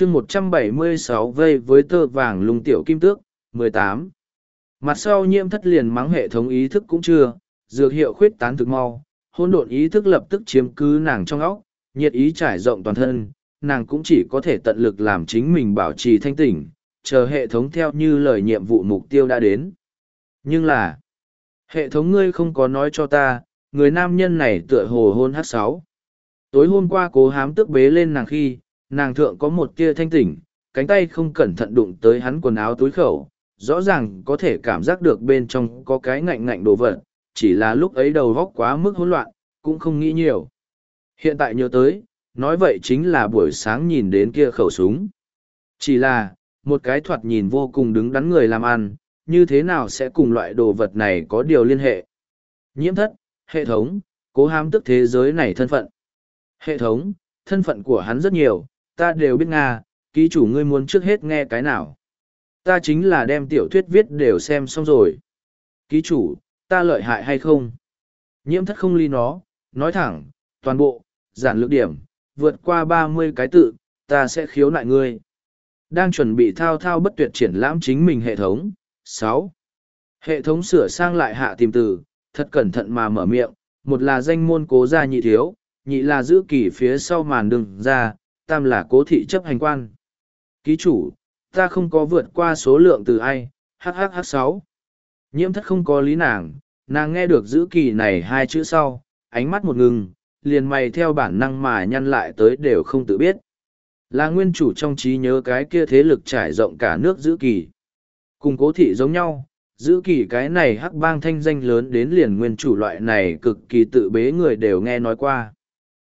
chương một trăm bảy mươi sáu vây với tơ vàng lung tiểu kim tước, mười tám Mặt sau nhiễm thất liền mắng hệ thống ý thức cũng chưa, dược hiệu khuyết tán thực mau, hôn độn ý thức lập tức chiếm cứ nàng trong óc, nhiệt ý trải rộng toàn thân, nàng cũng chỉ có thể tận lực làm chính mình bảo trì thanh tỉnh, chờ hệ thống theo như lời nhiệm vụ mục tiêu đã đến. Nhưng là, hệ thống ngươi không có nói cho ta, người nam nhân này tựa hồ hôn h sáu. Tối hôm qua cố hám tức bế lên nàng khi, nàng thượng có một tia thanh tỉnh, cánh tay không cẩn thận đụng tới hắn quần áo túi khẩu, rõ ràng có thể cảm giác được bên trong có cái ngạnh ngạnh đồ vật, chỉ là lúc ấy đầu góc quá mức hỗn loạn, cũng không nghĩ nhiều. Hiện tại nhớ tới, nói vậy chính là buổi sáng nhìn đến kia khẩu súng. Chỉ là, một cái thoạt nhìn vô cùng đứng đắn người làm ăn, như thế nào sẽ cùng loại đồ vật này có điều liên hệ. Nhiễm thất, hệ thống, cố hám tức thế giới này thân phận. Hệ thống, thân phận của hắn rất nhiều, ta đều biết Nga, ký chủ ngươi muốn trước hết nghe cái nào. Ta chính là đem tiểu thuyết viết đều xem xong rồi. Ký chủ, ta lợi hại hay không? Nhiễm thất không ly nó, nói thẳng, toàn bộ, giản lược điểm, vượt qua ba mươi cái tự, ta sẽ khiếu nại ngươi. Đang chuẩn bị thao thao bất tuyệt triển lãm chính mình hệ thống. sáu Hệ thống sửa sang lại hạ tìm từ, thật cẩn thận mà mở miệng, một là danh môn cố gia nhị thiếu, nhị là giữ kỳ phía sau màn đường ra, tam là cố thị chấp hành quan. Ký chủ, ta không có vượt qua số lượng từ ai, hhh sáu Nhiễm thất không có lý nàng, nàng nghe được giữ kỳ này hai chữ sau, ánh mắt một ngừng, liền mày theo bản năng mà nhăn lại tới đều không tự biết. Là nguyên chủ trong trí nhớ cái kia thế lực trải rộng cả nước giữ kỳ. Cùng cố thị giống nhau, giữ kỳ cái này hắc bang thanh danh lớn đến liền nguyên chủ loại này cực kỳ tự bế người đều nghe nói qua.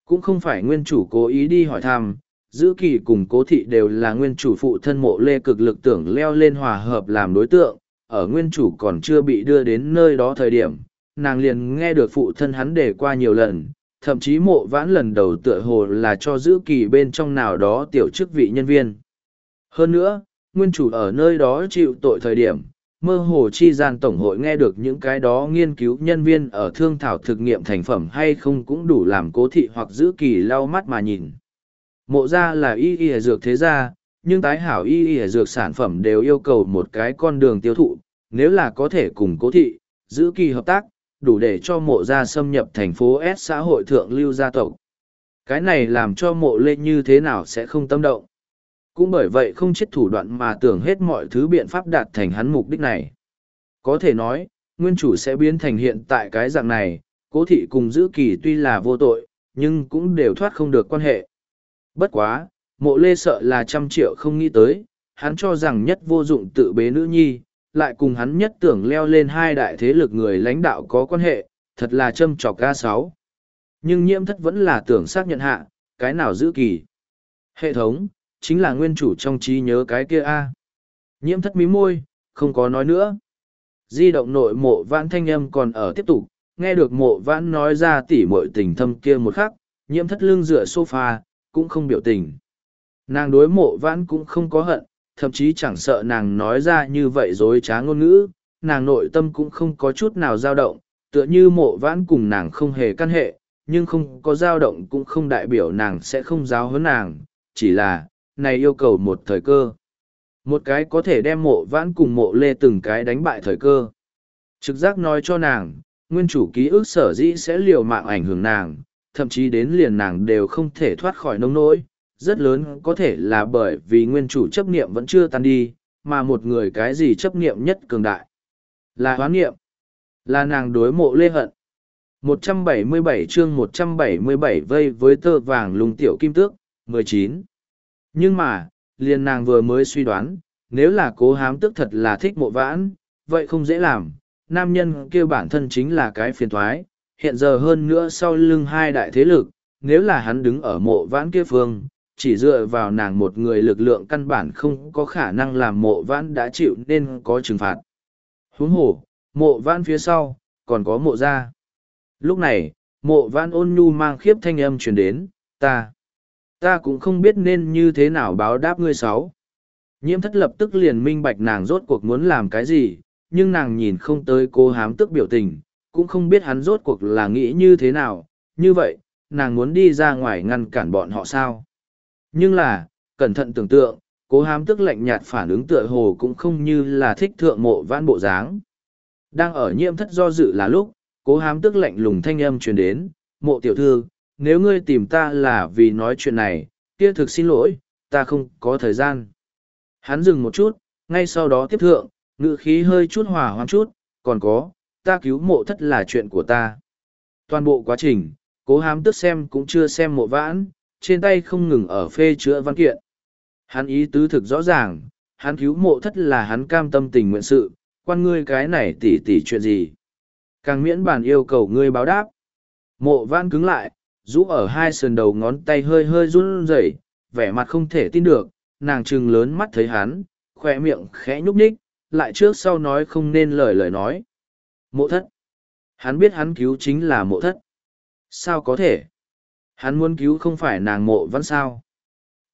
Cũng không phải nguyên chủ cố ý đi hỏi thăm, giữ kỳ cùng cố thị đều là nguyên chủ phụ thân mộ lê cực lực tưởng leo lên hòa hợp làm đối tượng, ở nguyên chủ còn chưa bị đưa đến nơi đó thời điểm, nàng liền nghe được phụ thân hắn để qua nhiều lần, thậm chí mộ vãn lần đầu tựa hồ là cho giữ kỳ bên trong nào đó tiểu chức vị nhân viên. Hơn nữa, nguyên chủ ở nơi đó chịu tội thời điểm, mơ hồ chi gian tổng hội nghe được những cái đó nghiên cứu nhân viên ở thương thảo thực nghiệm thành phẩm hay không cũng đủ làm cố thị hoặc giữ kỳ lau mắt mà nhìn. Mộ ra là y y dược thế gia, nhưng tái hảo y y dược sản phẩm đều yêu cầu một cái con đường tiêu thụ, nếu là có thể cùng cố thị, giữ kỳ hợp tác, đủ để cho mộ gia xâm nhập thành phố S xã hội thượng lưu gia tộc. Cái này làm cho mộ lê như thế nào sẽ không tâm động. Cũng bởi vậy không chết thủ đoạn mà tưởng hết mọi thứ biện pháp đạt thành hắn mục đích này. Có thể nói, nguyên chủ sẽ biến thành hiện tại cái dạng này, cố thị cùng giữ kỳ tuy là vô tội, nhưng cũng đều thoát không được quan hệ. Bất quá, mộ lê sợ là trăm triệu không nghĩ tới, hắn cho rằng nhất vô dụng tự bế nữ nhi, lại cùng hắn nhất tưởng leo lên hai đại thế lực người lãnh đạo có quan hệ, thật là châm trọc ga sáu. Nhưng nhiễm thất vẫn là tưởng xác nhận hạ, cái nào giữ kỳ. Hệ thống, chính là nguyên chủ trong trí nhớ cái kia A. Nhiễm thất mí môi, không có nói nữa. Di động nội mộ vãn thanh âm còn ở tiếp tục, nghe được mộ vãn nói ra tỉ mội tình thâm kia một khắc, nhiễm thất lưng dựa sofa, cũng không biểu tình. Nàng đối mộ vãn cũng không có hận, thậm chí chẳng sợ nàng nói ra như vậy dối trá ngôn ngữ, nàng nội tâm cũng không có chút nào dao động, tựa như mộ vãn cùng nàng không hề căn hệ, nhưng không có dao động cũng không đại biểu nàng sẽ không giáo huấn nàng, chỉ là, này yêu cầu một thời cơ. Một cái có thể đem mộ vãn cùng mộ lê từng cái đánh bại thời cơ. Trực giác nói cho nàng, nguyên chủ ký ức sở dĩ sẽ liều mạng ảnh hưởng nàng, thậm chí đến liền nàng đều không thể thoát khỏi nông nỗi, rất lớn có thể là bởi vì nguyên chủ chấp niệm vẫn chưa tan đi, mà một người cái gì chấp niệm nhất cường đại. Là hoán niệm, là nàng đối mộ lê hận. 177 chương 177 vây với tơ vàng lùng tiểu kim tước, 19. Nhưng mà, liền nàng vừa mới suy đoán, nếu là cố hám tức thật là thích mộ vãn, vậy không dễ làm, nam nhân kia bản thân chính là cái phiền thoái, hiện giờ hơn nữa sau lưng hai đại thế lực, nếu là hắn đứng ở mộ vãn kia phương, chỉ dựa vào nàng một người lực lượng căn bản không có khả năng làm mộ vãn đã chịu nên có trừng phạt. Huống hồ, mộ vãn phía sau, còn có mộ ra. Lúc này, mộ vãn ôn nhu mang khiếp thanh âm truyền đến, ta, ta cũng không biết nên như thế nào báo đáp ngươi sáu. Nhiễm thất lập tức liền minh bạch nàng rốt cuộc muốn làm cái gì, nhưng nàng nhìn không tới cô hám tức biểu tình, cũng không biết hắn rốt cuộc là nghĩ như thế nào, như vậy, nàng muốn đi ra ngoài ngăn cản bọn họ sao. Nhưng là, cẩn thận tưởng tượng, cố hám tức lạnh nhạt phản ứng tựa hồ cũng không như là thích thượng mộ vãn bộ dáng. Đang ở nhiễm thất do dự là lúc, cố hám tức lạnh lùng thanh âm truyền đến, mộ tiểu thư, nếu ngươi tìm ta là vì nói chuyện này, kia thực xin lỗi, ta không có thời gian. Hắn dừng một chút, ngay sau đó tiếp thượng, ngự khí hơi chút hòa hoang chút, còn có, ta cứu mộ thất là chuyện của ta. Toàn bộ quá trình, cố hám tức xem cũng chưa xem mộ vãn, trên tay không ngừng ở phê chữa văn kiện. Hắn ý tứ thực rõ ràng, hắn cứu mộ thất là hắn cam tâm tình nguyện sự, quan ngươi cái này tỉ tỉ chuyện gì. Càng miễn bản yêu cầu ngươi báo đáp. Mộ vãn cứng lại, rũ ở hai sườn đầu ngón tay hơi hơi run rẩy, vẻ mặt không thể tin được, nàng trừng lớn mắt thấy hắn, khoe miệng khẽ nhúc nhích, lại trước sau nói không nên lời lời nói. Mộ thất. Hắn biết hắn cứu chính là mộ thất. Sao có thể? Hắn muốn cứu không phải nàng mộ văn sao?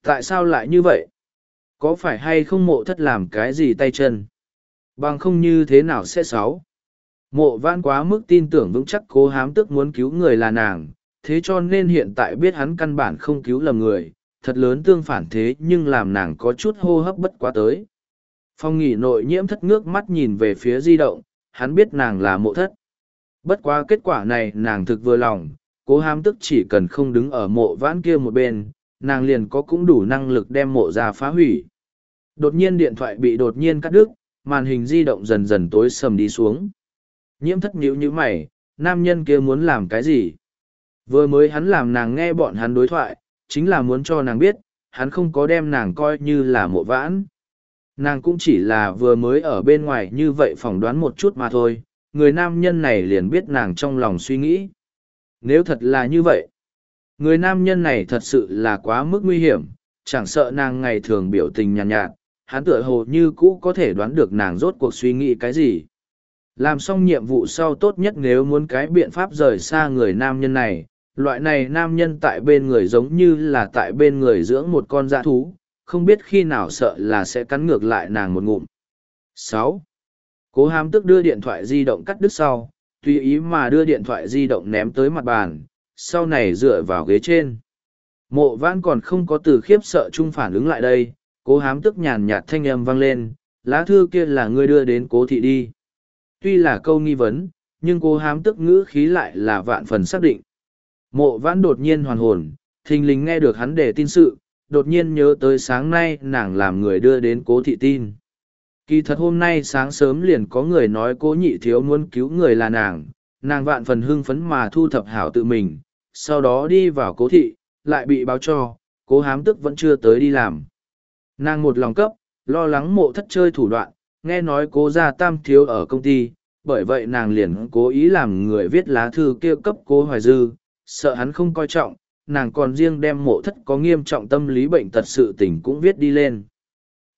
Tại sao lại như vậy? Có phải hay không mộ thất làm cái gì tay chân? Bằng không như thế nào sẽ xấu? Mộ văn quá mức tin tưởng vững chắc cố hám tức muốn cứu người là nàng, thế cho nên hiện tại biết hắn căn bản không cứu lầm người, thật lớn tương phản thế nhưng làm nàng có chút hô hấp bất quá tới. Phong nghỉ nội nhiễm thất ngước mắt nhìn về phía di động, hắn biết nàng là mộ thất. Bất quá kết quả này nàng thực vừa lòng, cố hám tức chỉ cần không đứng ở mộ vãn kia một bên, nàng liền có cũng đủ năng lực đem mộ ra phá hủy. Đột nhiên điện thoại bị đột nhiên cắt đứt, màn hình di động dần dần tối sầm đi xuống. Nhiễm thất nhíu như mày, nam nhân kia muốn làm cái gì? Vừa mới hắn làm nàng nghe bọn hắn đối thoại, chính là muốn cho nàng biết, hắn không có đem nàng coi như là mộ vãn. Nàng cũng chỉ là vừa mới ở bên ngoài như vậy phỏng đoán một chút mà thôi, người nam nhân này liền biết nàng trong lòng suy nghĩ. Nếu thật là như vậy, người nam nhân này thật sự là quá mức nguy hiểm, chẳng sợ nàng ngày thường biểu tình nhàn nhạt, nhạt, hắn tựa hồ như cũ có thể đoán được nàng rốt cuộc suy nghĩ cái gì. Làm xong nhiệm vụ sau tốt nhất nếu muốn cái biện pháp rời xa người nam nhân này, loại này nam nhân tại bên người giống như là tại bên người dưỡng một con dã thú, không biết khi nào sợ là sẽ cắn ngược lại nàng một ngụm. sáu Cố hám tức đưa điện thoại di động cắt đứt sau, tùy ý mà đưa điện thoại di động ném tới mặt bàn, sau này dựa vào ghế trên. Mộ vãn còn không có từ khiếp sợ chung phản ứng lại đây, cố hám tức nhàn nhạt thanh âm vang lên, lá thư kia là ngươi đưa đến cố thị đi. Tuy là câu nghi vấn, nhưng cố hám tức ngữ khí lại là vạn phần xác định. Mộ vãn đột nhiên hoàn hồn, thình lình nghe được hắn để tin sự, đột nhiên nhớ tới sáng nay nàng làm người đưa đến cố thị tin. Kỳ thật hôm nay sáng sớm liền có người nói cố nhị thiếu muốn cứu người là nàng, nàng vạn phần hưng phấn mà thu thập hảo tự mình, sau đó đi vào cố thị, lại bị báo cho, cố hám tức vẫn chưa tới đi làm. Nàng một lòng cấp, lo lắng mộ thất chơi thủ đoạn, nghe nói cố gia tam thiếu ở công ty, bởi vậy nàng liền cố ý làm người viết lá thư kêu cấp cố hoài dư, sợ hắn không coi trọng, nàng còn riêng đem mộ thất có nghiêm trọng tâm lý bệnh tật sự tình cũng viết đi lên.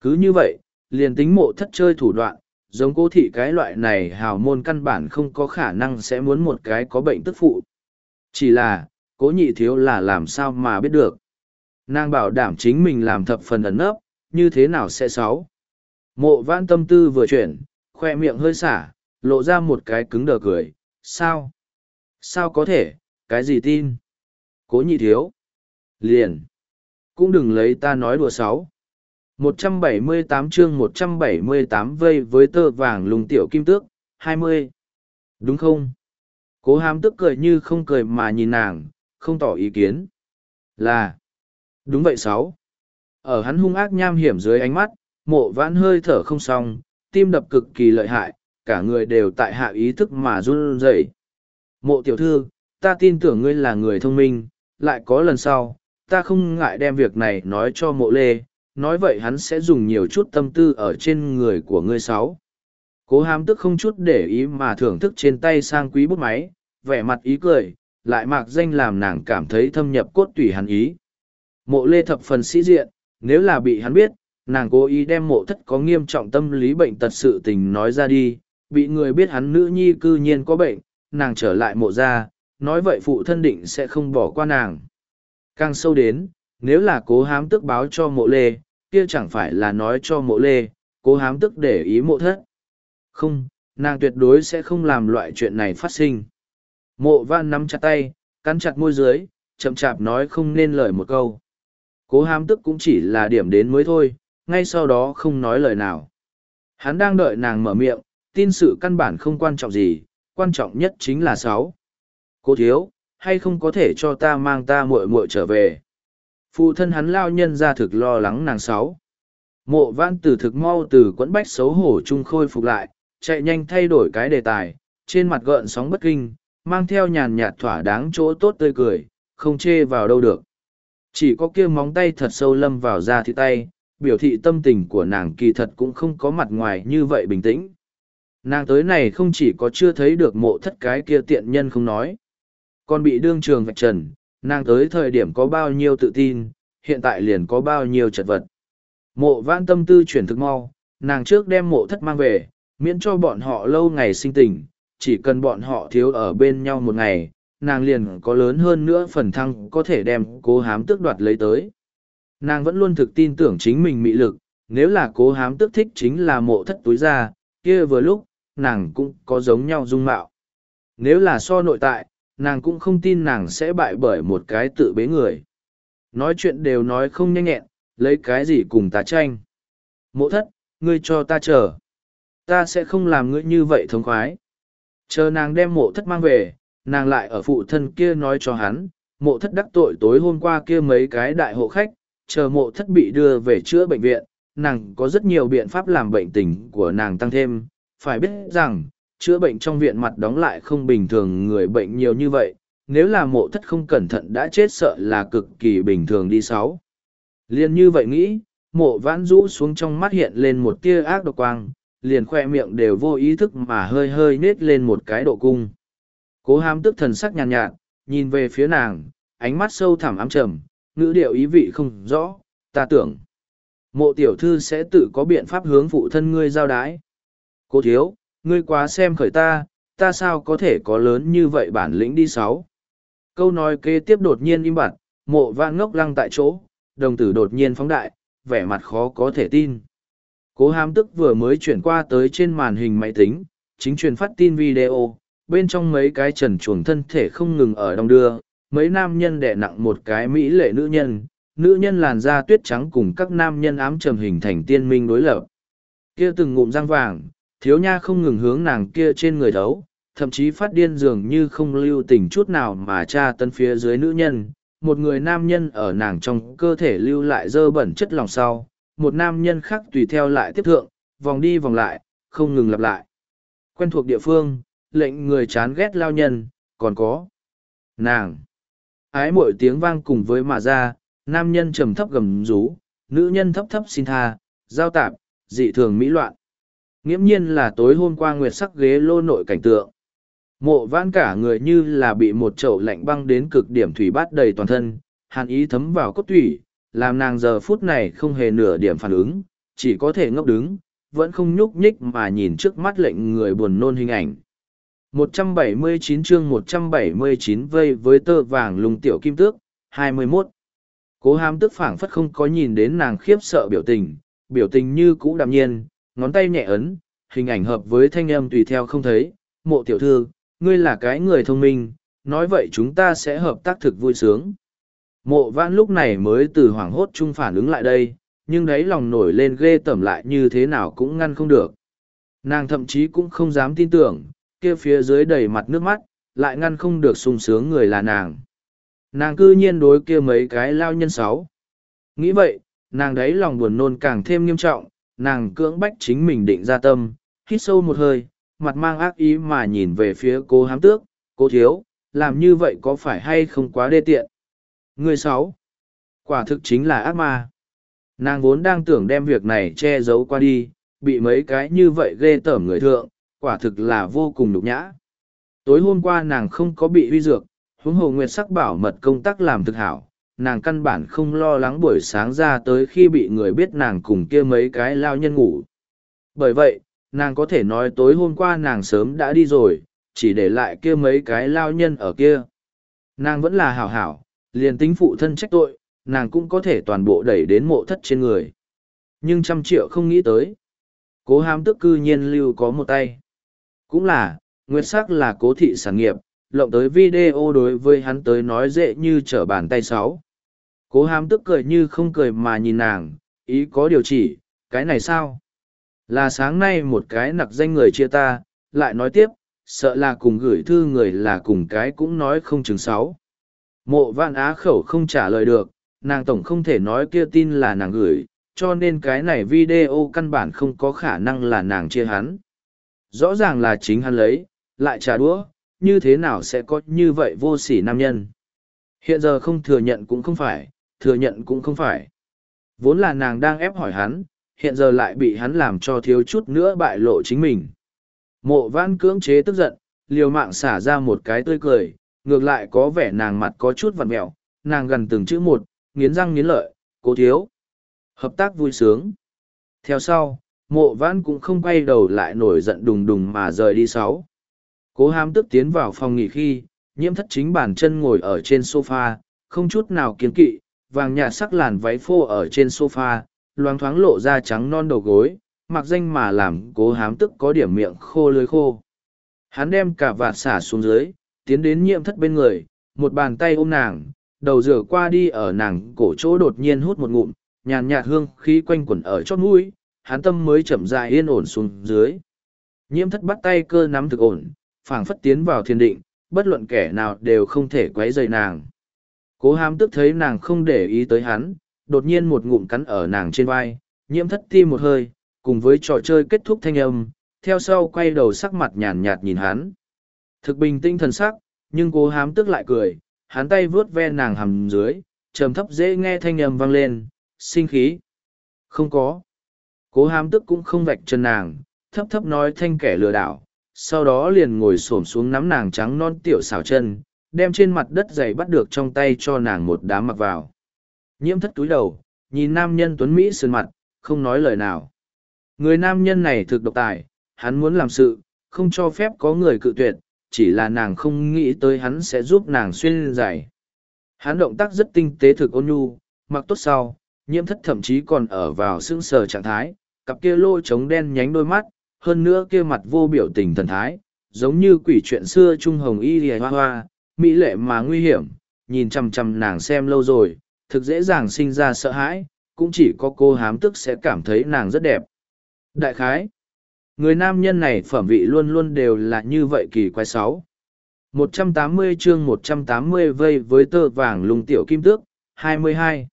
Cứ như vậy, liền tính mộ thất chơi thủ đoạn, giống cố thị cái loại này hào môn căn bản không có khả năng sẽ muốn một cái có bệnh tức phụ. Chỉ là, cố nhị thiếu là làm sao mà biết được. Nàng bảo đảm chính mình làm thập phần ẩn nấp, như thế nào sẽ xấu. Mộ vãn tâm tư vừa chuyển, khoe miệng hơi xả, lộ ra một cái cứng đờ cười. Sao? Sao có thể, cái gì tin? Cố nhị thiếu. Liền. Cũng đừng lấy ta nói đùa sáu. 178 chương 178 vây với tơ vàng lùng tiểu kim tước, 20. Đúng không? Cố hám tức cười như không cười mà nhìn nàng, không tỏ ý kiến. Là. Đúng vậy sáu. Ở hắn hung ác nham hiểm dưới ánh mắt, mộ vãn hơi thở không xong, tim đập cực kỳ lợi hại, cả người đều tại hạ ý thức mà run rẩy. Mộ tiểu thư, ta tin tưởng ngươi là người thông minh, lại có lần sau, ta không ngại đem việc này nói cho mộ lê, nói vậy hắn sẽ dùng nhiều chút tâm tư ở trên người của ngươi sáu. Cố hám tức không chút để ý mà thưởng thức trên tay sang quý bút máy, vẻ mặt ý cười, lại mạc danh làm nàng cảm thấy thâm nhập cốt tủy hắn ý. Mộ lê thập phần sĩ diện, nếu là bị hắn biết, nàng cố ý đem mộ thất có nghiêm trọng tâm lý bệnh tật sự tình nói ra đi, bị người biết hắn nữ nhi cư nhiên có bệnh, nàng trở lại mộ ra, nói vậy phụ thân định sẽ không bỏ qua nàng. Càng sâu đến, nếu là cố hám tức báo cho mộ lê, kia chẳng phải là nói cho mộ lê, cố hám tức để ý mộ thất. Không, nàng tuyệt đối sẽ không làm loại chuyện này phát sinh. Mộ văn nắm chặt tay, cắn chặt môi dưới, chậm chạp nói không nên lời một câu. Cố hám tức cũng chỉ là điểm đến mới thôi, ngay sau đó không nói lời nào. Hắn đang đợi nàng mở miệng, tin sự căn bản không quan trọng gì, quan trọng nhất chính là sáu. Cô thiếu, hay không có thể cho ta mang ta muội muội trở về? Phụ thân hắn lao nhân ra thực lo lắng nàng sáu. Mộ vãn từ thực mau từ quẫn bách xấu hổ chung khôi phục lại, chạy nhanh thay đổi cái đề tài, trên mặt gợn sóng bất kinh, mang theo nhàn nhạt thỏa đáng chỗ tốt tươi cười, không chê vào đâu được. Chỉ có kia móng tay thật sâu lâm vào da thịt tay, biểu thị tâm tình của nàng kỳ thật cũng không có mặt ngoài như vậy bình tĩnh. Nàng tới này không chỉ có chưa thấy được mộ thất cái kia tiện nhân không nói, còn bị đương trường vạch trần, nàng tới thời điểm có bao nhiêu tự tin, hiện tại liền có bao nhiêu chật vật. Mộ vãn tâm tư chuyển thực mau, nàng trước đem mộ thất mang về, miễn cho bọn họ lâu ngày sinh tình, chỉ cần bọn họ thiếu ở bên nhau một ngày, nàng liền có lớn hơn nữa phần thăng có thể đem cố hám tước đoạt lấy tới. Nàng vẫn luôn thực tin tưởng chính mình mị lực, nếu là cố hám tước thích chính là mộ thất túi ra, kia vừa lúc, nàng cũng có giống nhau dung mạo. Nếu là so nội tại, nàng cũng không tin nàng sẽ bại bởi một cái tự bế người. Nói chuyện đều nói không nhanh nhẹn, lấy cái gì cùng ta tranh. Mộ thất, ngươi cho ta chờ. Ta sẽ không làm ngươi như vậy thống khoái. Chờ nàng đem mộ thất mang về, nàng lại ở phụ thân kia nói cho hắn, mộ thất đắc tội tối hôm qua kia mấy cái đại hộ khách, chờ mộ thất bị đưa về chữa bệnh viện, nàng có rất nhiều biện pháp làm bệnh tình của nàng tăng thêm. Phải biết rằng, chữa bệnh trong viện mặt đóng lại không bình thường người bệnh nhiều như vậy, nếu là mộ thất không cẩn thận đã chết sợ là cực kỳ bình thường đi sáu. Liên như vậy nghĩ, mộ vãn rũ xuống trong mắt hiện lên một tia ác độc quang, liền khoe miệng đều vô ý thức mà hơi hơi nết lên một cái độ cung. Cố hám tức thần sắc nhàn nhạt, nhạt, nhìn về phía nàng, ánh mắt sâu thẳm ám trầm, ngữ điệu ý vị không rõ, ta tưởng. Mộ tiểu thư sẽ tự có biện pháp hướng phụ thân ngươi giao đái. cô thiếu, ngươi quá xem khởi ta, ta sao có thể có lớn như vậy bản lĩnh đi sáu. Câu nói kế tiếp đột nhiên im bặt, mộ vạn ngốc lăng tại chỗ, đồng tử đột nhiên phóng đại, vẻ mặt khó có thể tin. Cố hám tức vừa mới chuyển qua tới trên màn hình máy tính, chính truyền phát tin video, bên trong mấy cái trần chuồng thân thể không ngừng ở đông đưa, mấy nam nhân đẻ nặng một cái mỹ lệ nữ nhân, nữ nhân làn da tuyết trắng cùng các nam nhân ám trầm hình thành tiên minh đối lập. Kia từng ngụm răng vàng, thiếu nha không ngừng hướng nàng kia trên người đấu, thậm chí phát điên dường như không lưu tình chút nào mà tra tân phía dưới nữ nhân. Một người nam nhân ở nàng trong cơ thể lưu lại dơ bẩn chất lòng sau, một nam nhân khác tùy theo lại tiếp thượng, vòng đi vòng lại, không ngừng lặp lại. Quen thuộc địa phương, lệnh người chán ghét lao nhân, còn có. Nàng. Ái mỗi tiếng vang cùng với mà ra, nam nhân trầm thấp gầm rú, nữ nhân thấp thấp xin tha, giao tạp, dị thường mỹ loạn. Nghiễm nhiên là tối hôm qua nguyệt sắc ghế lô nội cảnh tượng. Mộ vãn cả người như là bị một chậu lạnh băng đến cực điểm thủy bát đầy toàn thân, hàn ý thấm vào cốt thủy, làm nàng giờ phút này không hề nửa điểm phản ứng, chỉ có thể ngốc đứng, vẫn không nhúc nhích mà nhìn trước mắt lệnh người buồn nôn hình ảnh. 179 chương 179 vây với tơ vàng lùng tiểu kim tước, 21. Cố hàm tức phảng phất không có nhìn đến nàng khiếp sợ biểu tình, biểu tình như cũ đạm nhiên, ngón tay nhẹ ấn, hình ảnh hợp với thanh âm tùy theo không thấy. Mộ tiểu thư, ngươi là cái người thông minh, nói vậy chúng ta sẽ hợp tác thực vui sướng. Mộ vãn lúc này mới từ hoảng hốt chung phản ứng lại đây, nhưng đấy lòng nổi lên ghê tẩm lại như thế nào cũng ngăn không được. Nàng thậm chí cũng không dám tin tưởng, kia phía dưới đầy mặt nước mắt, lại ngăn không được sung sướng người là nàng. Nàng cư nhiên đối kia mấy cái lao nhân sáu. Nghĩ vậy, nàng đấy lòng buồn nôn càng thêm nghiêm trọng, nàng cưỡng bách chính mình định ra tâm, hít sâu một hơi, mặt mang ác ý mà nhìn về phía cô hám tước, cô thiếu, làm như vậy có phải hay không quá đê tiện. Người sáu, quả thực chính là ác ma. Nàng vốn đang tưởng đem việc này che giấu qua đi, bị mấy cái như vậy ghê tởm người thượng, quả thực là vô cùng nhục nhã. Tối hôm qua nàng không có bị huy dược, huống hồ nguyệt sắc bảo mật công tác làm thực hảo, nàng căn bản không lo lắng buổi sáng ra tới khi bị người biết nàng cùng kia mấy cái lao nhân ngủ. Bởi vậy, nàng có thể nói tối hôm qua nàng sớm đã đi rồi, chỉ để lại kia mấy cái lao nhân ở kia. Nàng vẫn là hảo hảo, liền tính phụ thân trách tội, nàng cũng có thể toàn bộ đẩy đến mộ thất trên người. Nhưng trăm triệu không nghĩ tới. Cố hám tức cư nhiên lưu có một tay. Cũng là, nguyệt sắc là cố thị sản nghiệp, lộng tới video đối với hắn tới nói dễ như trở bàn tay sáu. Cố hám tức cười như không cười mà nhìn nàng, ý có điều chỉ, cái này sao? Là sáng nay một cái nặc danh người chia ta, lại nói tiếp, sợ là cùng gửi thư người là cùng cái cũng nói không chừng sáu. Mộ vạn á khẩu không trả lời được, nàng tổng không thể nói kia tin là nàng gửi, cho nên cái này video căn bản không có khả năng là nàng chia hắn. Rõ ràng là chính hắn lấy, lại trả đũa, như thế nào sẽ có như vậy vô sỉ nam nhân. Hiện giờ không thừa nhận cũng không phải, thừa nhận cũng không phải. Vốn là nàng đang ép hỏi hắn, hiện giờ lại bị hắn làm cho thiếu chút nữa bại lộ chính mình. Mộ vãn cưỡng chế tức giận, liều mạng xả ra một cái tươi cười, ngược lại có vẻ nàng mặt có chút vặn mẹo, nàng gần từng chữ một, nghiến răng nghiến lợi, cố thiếu. Hợp tác vui sướng. Theo sau, mộ vãn cũng không quay đầu lại nổi giận đùng đùng mà rời đi sáu. Cố hám tức tiến vào phòng nghỉ khi, nhiễm thất chính bản chân ngồi ở trên sofa, không chút nào kiến kỵ, vàng nhạt sắc làn váy phô ở trên sofa, loáng thoáng lộ ra trắng non đầu gối, mặc danh mà làm cố hám tức có điểm miệng khô lưới khô. Hắn đem cả vạt xả xuống dưới, tiến đến nhiễm thất bên người, một bàn tay ôm nàng, đầu rửa qua đi ở nàng cổ chỗ đột nhiên hút một ngụm, nhàn nhạt hương khí quanh quẩn ở chót mũi, hắn tâm mới chậm rãi yên ổn xuống dưới. Nhiễm thất bắt tay cơ nắm thực ổn, phảng phất tiến vào thiên định, bất luận kẻ nào đều không thể quấy rầy nàng. Cố hám tức thấy nàng không để ý tới hắn, đột nhiên một ngụm cắn ở nàng trên vai, nhiễm thất tim một hơi, cùng với trò chơi kết thúc thanh âm, theo sau quay đầu sắc mặt nhàn nhạt nhìn hắn. Thực bình tinh thần sắc, nhưng cố hám tức lại cười, hắn tay vướt ve nàng hầm dưới, trầm thấp dễ nghe thanh âm vang lên, sinh khí. Không có. Cố hám tức cũng không vạch chân nàng, thấp thấp nói thanh kẻ lừa đảo, sau đó liền ngồi xổm xuống nắm nàng trắng non tiểu xào chân, đem trên mặt đất dày bắt được trong tay cho nàng một đám mặc vào. Nhiễm thất túi đầu, nhìn nam nhân tuấn Mỹ sườn mặt, không nói lời nào. Người nam nhân này thực độc tài, hắn muốn làm sự, không cho phép có người cự tuyệt, chỉ là nàng không nghĩ tới hắn sẽ giúp nàng xuyên giải. Hắn động tác rất tinh tế thực ôn nhu, mặc tốt sau, nhiễm thất thậm chí còn ở vào sững sờ trạng thái, cặp kia lôi trống đen nhánh đôi mắt, hơn nữa kia mặt vô biểu tình thần thái, giống như quỷ chuyện xưa trung hồng y lìa hoa hoa, mỹ lệ mà nguy hiểm, nhìn chằm chằm nàng xem lâu rồi, thực dễ dàng sinh ra sợ hãi, cũng chỉ có cô hám tức sẽ cảm thấy nàng rất đẹp. Đại khái, người nam nhân này phẩm vị luôn luôn đều là như vậy kỳ quái sáu. 180 chương 180 vây với tơ vàng lùng tiểu kim tước, 22.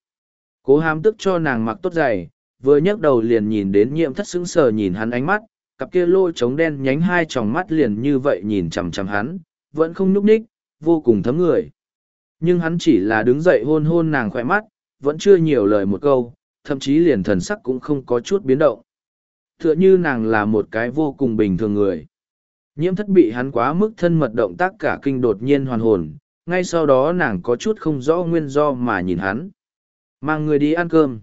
Cố hám tức cho nàng mặc tốt giày, vừa nhấc đầu liền nhìn đến nhiệm thất sững sờ nhìn hắn ánh mắt, cặp kia lôi trống đen nhánh hai tròng mắt liền như vậy nhìn chằm chằm hắn, vẫn không nhúc ních, vô cùng thấm người. Nhưng hắn chỉ là đứng dậy hôn hôn nàng khỏe mắt, vẫn chưa nhiều lời một câu, thậm chí liền thần sắc cũng không có chút biến động. Tựa như nàng là một cái vô cùng bình thường người. Nhiễm thất bị hắn quá mức thân mật động tác cả kinh đột nhiên hoàn hồn, ngay sau đó nàng có chút không rõ nguyên do mà nhìn hắn. Mang người đi ăn cơm.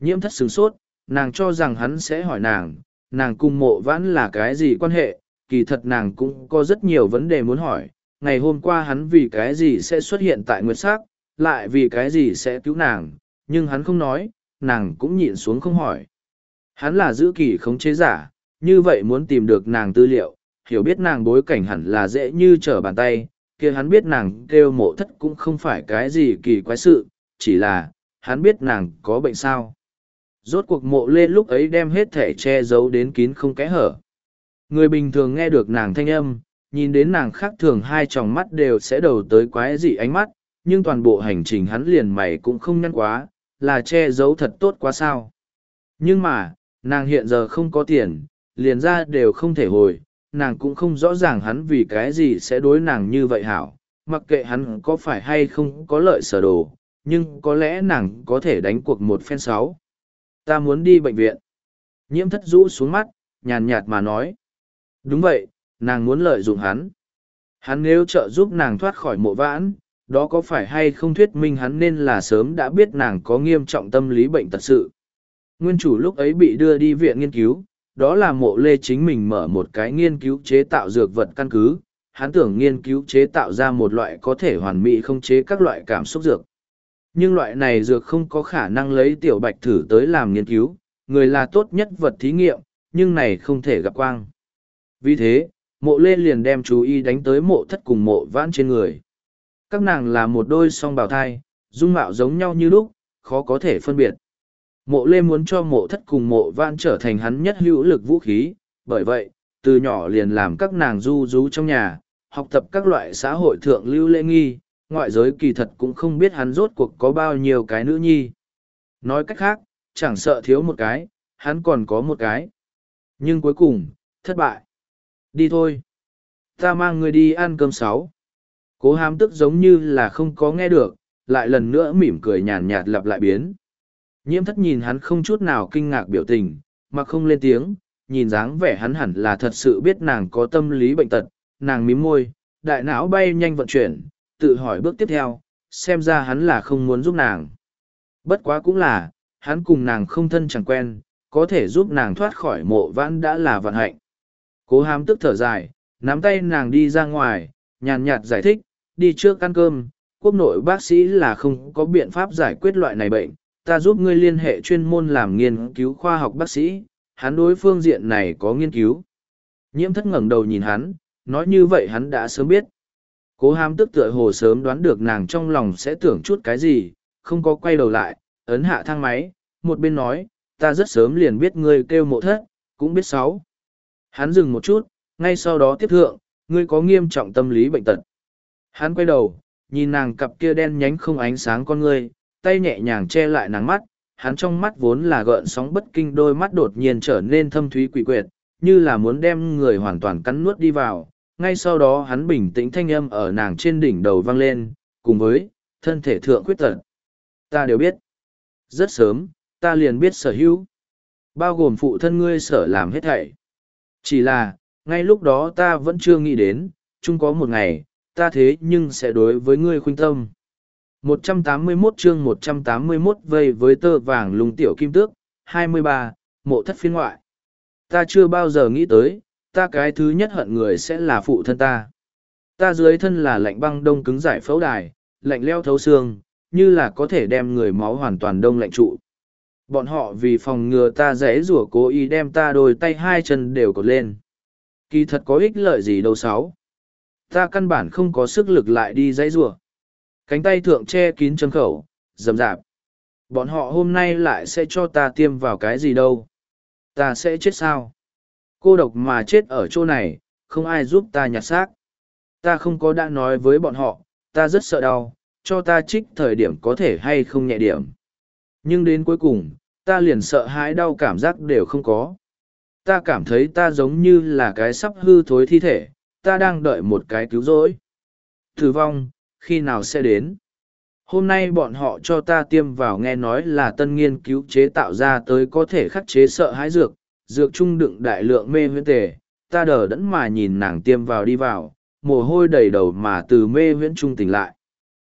Nhiễm thất sửng sốt, nàng cho rằng hắn sẽ hỏi nàng, nàng cùng mộ vãn là cái gì quan hệ, kỳ thật nàng cũng có rất nhiều vấn đề muốn hỏi. Ngày hôm qua hắn vì cái gì sẽ xuất hiện tại Nguyệt Sắc, lại vì cái gì sẽ cứu nàng, nhưng hắn không nói, nàng cũng nhịn xuống không hỏi. Hắn là giữ kỳ khống chế giả, như vậy muốn tìm được nàng tư liệu, hiểu biết nàng bối cảnh hẳn là dễ như trở bàn tay, kia hắn biết nàng kêu mộ thất cũng không phải cái gì kỳ quái sự, chỉ là, hắn biết nàng có bệnh sao. Rốt cuộc mộ lên lúc ấy đem hết thể che giấu đến kín không kẽ hở. Người bình thường nghe được nàng thanh âm, nhìn đến nàng khác thường hai tròng mắt đều sẽ đầu tới quái dị ánh mắt, nhưng toàn bộ hành trình hắn liền mày cũng không nhăn quá, là che giấu thật tốt quá sao. Nhưng mà, nàng hiện giờ không có tiền, liền ra đều không thể hồi, nàng cũng không rõ ràng hắn vì cái gì sẽ đối nàng như vậy hảo, mặc kệ hắn có phải hay không có lợi sở đồ, nhưng có lẽ nàng có thể đánh cuộc một phen sáu. Ta muốn đi bệnh viện. Nhiễm thất rũ xuống mắt, nhàn nhạt mà nói. Đúng vậy, nàng muốn lợi dụng hắn. Hắn nếu trợ giúp nàng thoát khỏi mộ vãn, đó có phải hay không thuyết minh hắn nên là sớm đã biết nàng có nghiêm trọng tâm lý bệnh tật sự. Nguyên chủ lúc ấy bị đưa đi viện nghiên cứu, đó là mộ lê chính mình mở một cái nghiên cứu chế tạo dược vật căn cứ, hắn tưởng nghiên cứu chế tạo ra một loại có thể hoàn mỹ không chế các loại cảm xúc dược. Nhưng loại này dược không có khả năng lấy tiểu bạch thử tới làm nghiên cứu, người là tốt nhất vật thí nghiệm, nhưng này không thể gặp quang. Vì thế, mộ lê liền đem chú ý đánh tới mộ thất cùng mộ vãn trên người. Các nàng là một đôi song bào thai, dung mạo giống nhau như lúc, khó có thể phân biệt. Mộ lê muốn cho mộ thất cùng mộ vãn trở thành hắn nhất hữu lực vũ khí, bởi vậy, từ nhỏ liền làm các nàng du rú trong nhà, học tập các loại xã hội thượng lưu lễ nghi, ngoại giới kỳ thật cũng không biết hắn rốt cuộc có bao nhiêu cái nữ nhi. Nói cách khác, chẳng sợ thiếu một cái, hắn còn có một cái. Nhưng cuối cùng, thất bại. Đi thôi. Ta mang người đi ăn cơm sáu. Cố hám tức giống như là không có nghe được, lại lần nữa mỉm cười nhàn nhạt lặp lại biến. Nhiễm thất nhìn hắn không chút nào kinh ngạc biểu tình, mà không lên tiếng, nhìn dáng vẻ hắn hẳn là thật sự biết nàng có tâm lý bệnh tật, nàng mím môi, đại não bay nhanh vận chuyển, tự hỏi bước tiếp theo, xem ra hắn là không muốn giúp nàng. Bất quá cũng là, hắn cùng nàng không thân chẳng quen, có thể giúp nàng thoát khỏi mộ vãn đã là vận hạnh. Cố hám tức thở dài, nắm tay nàng đi ra ngoài, nhàn nhạt giải thích, đi trước ăn cơm, quốc nội bác sĩ là không có biện pháp giải quyết loại này bệnh, ta giúp ngươi liên hệ chuyên môn làm nghiên cứu khoa học bác sĩ, hắn đối phương diện này có nghiên cứu. Nhiễm thất ngẩng đầu nhìn hắn, nói như vậy hắn đã sớm biết. Cố hám tức tựa hồ sớm đoán được nàng trong lòng sẽ tưởng chút cái gì, không có quay đầu lại, ấn hạ thang máy, một bên nói, ta rất sớm liền biết ngươi kêu mộ thất, cũng biết sáu. Hắn dừng một chút, ngay sau đó tiếp thượng, ngươi có nghiêm trọng tâm lý bệnh tật. Hắn quay đầu, nhìn nàng cặp kia đen nhánh không ánh sáng con ngươi, tay nhẹ nhàng che lại nàng mắt, hắn trong mắt vốn là gợn sóng bất kinh đôi mắt đột nhiên trở nên thâm thúy quỷ quyệt, như là muốn đem người hoàn toàn cắn nuốt đi vào. Ngay sau đó hắn bình tĩnh thanh âm ở nàng trên đỉnh đầu vang lên, cùng với, thân thể thượng quyết tật. Ta đều biết. Rất sớm, ta liền biết sở hữu. Bao gồm phụ thân ngươi sở làm hết thảy. Chỉ là, ngay lúc đó ta vẫn chưa nghĩ đến, chung có một ngày, ta thế nhưng sẽ đối với ngươi khuyên tâm. 181 chương 181 vây với tơ vàng lùng tiểu kim tước, 23, mộ thất phiên ngoại. Ta chưa bao giờ nghĩ tới, ta cái thứ nhất hận người sẽ là phụ thân ta. Ta dưới thân là lạnh băng đông cứng giải phẫu đài, lạnh leo thấu xương, như là có thể đem người máu hoàn toàn đông lạnh trụ. Bọn họ vì phòng ngừa ta rẽ rủa cố ý đem ta đôi tay hai chân đều cột lên. Kỳ thật có ích lợi gì đâu sáu. Ta căn bản không có sức lực lại đi rẽ rủa. Cánh tay thượng che kín chân khẩu, rầm rạp. Bọn họ hôm nay lại sẽ cho ta tiêm vào cái gì đâu. Ta sẽ chết sao? Cô độc mà chết ở chỗ này, không ai giúp ta nhặt xác. Ta không có đã nói với bọn họ, ta rất sợ đau, cho ta trích thời điểm có thể hay không nhẹ điểm. Nhưng đến cuối cùng, ta liền sợ hãi đau cảm giác đều không có. Ta cảm thấy ta giống như là cái sắp hư thối thi thể, ta đang đợi một cái cứu rỗi. Tử vong, khi nào sẽ đến? Hôm nay bọn họ cho ta tiêm vào nghe nói là tân nghiên cứu chế tạo ra tới có thể khắc chế sợ hãi dược, dược trung đựng đại lượng mê huyễn tề, ta đờ đẫn mà nhìn nàng tiêm vào đi vào, mồ hôi đầy đầu mà từ mê huyễn trung tỉnh lại.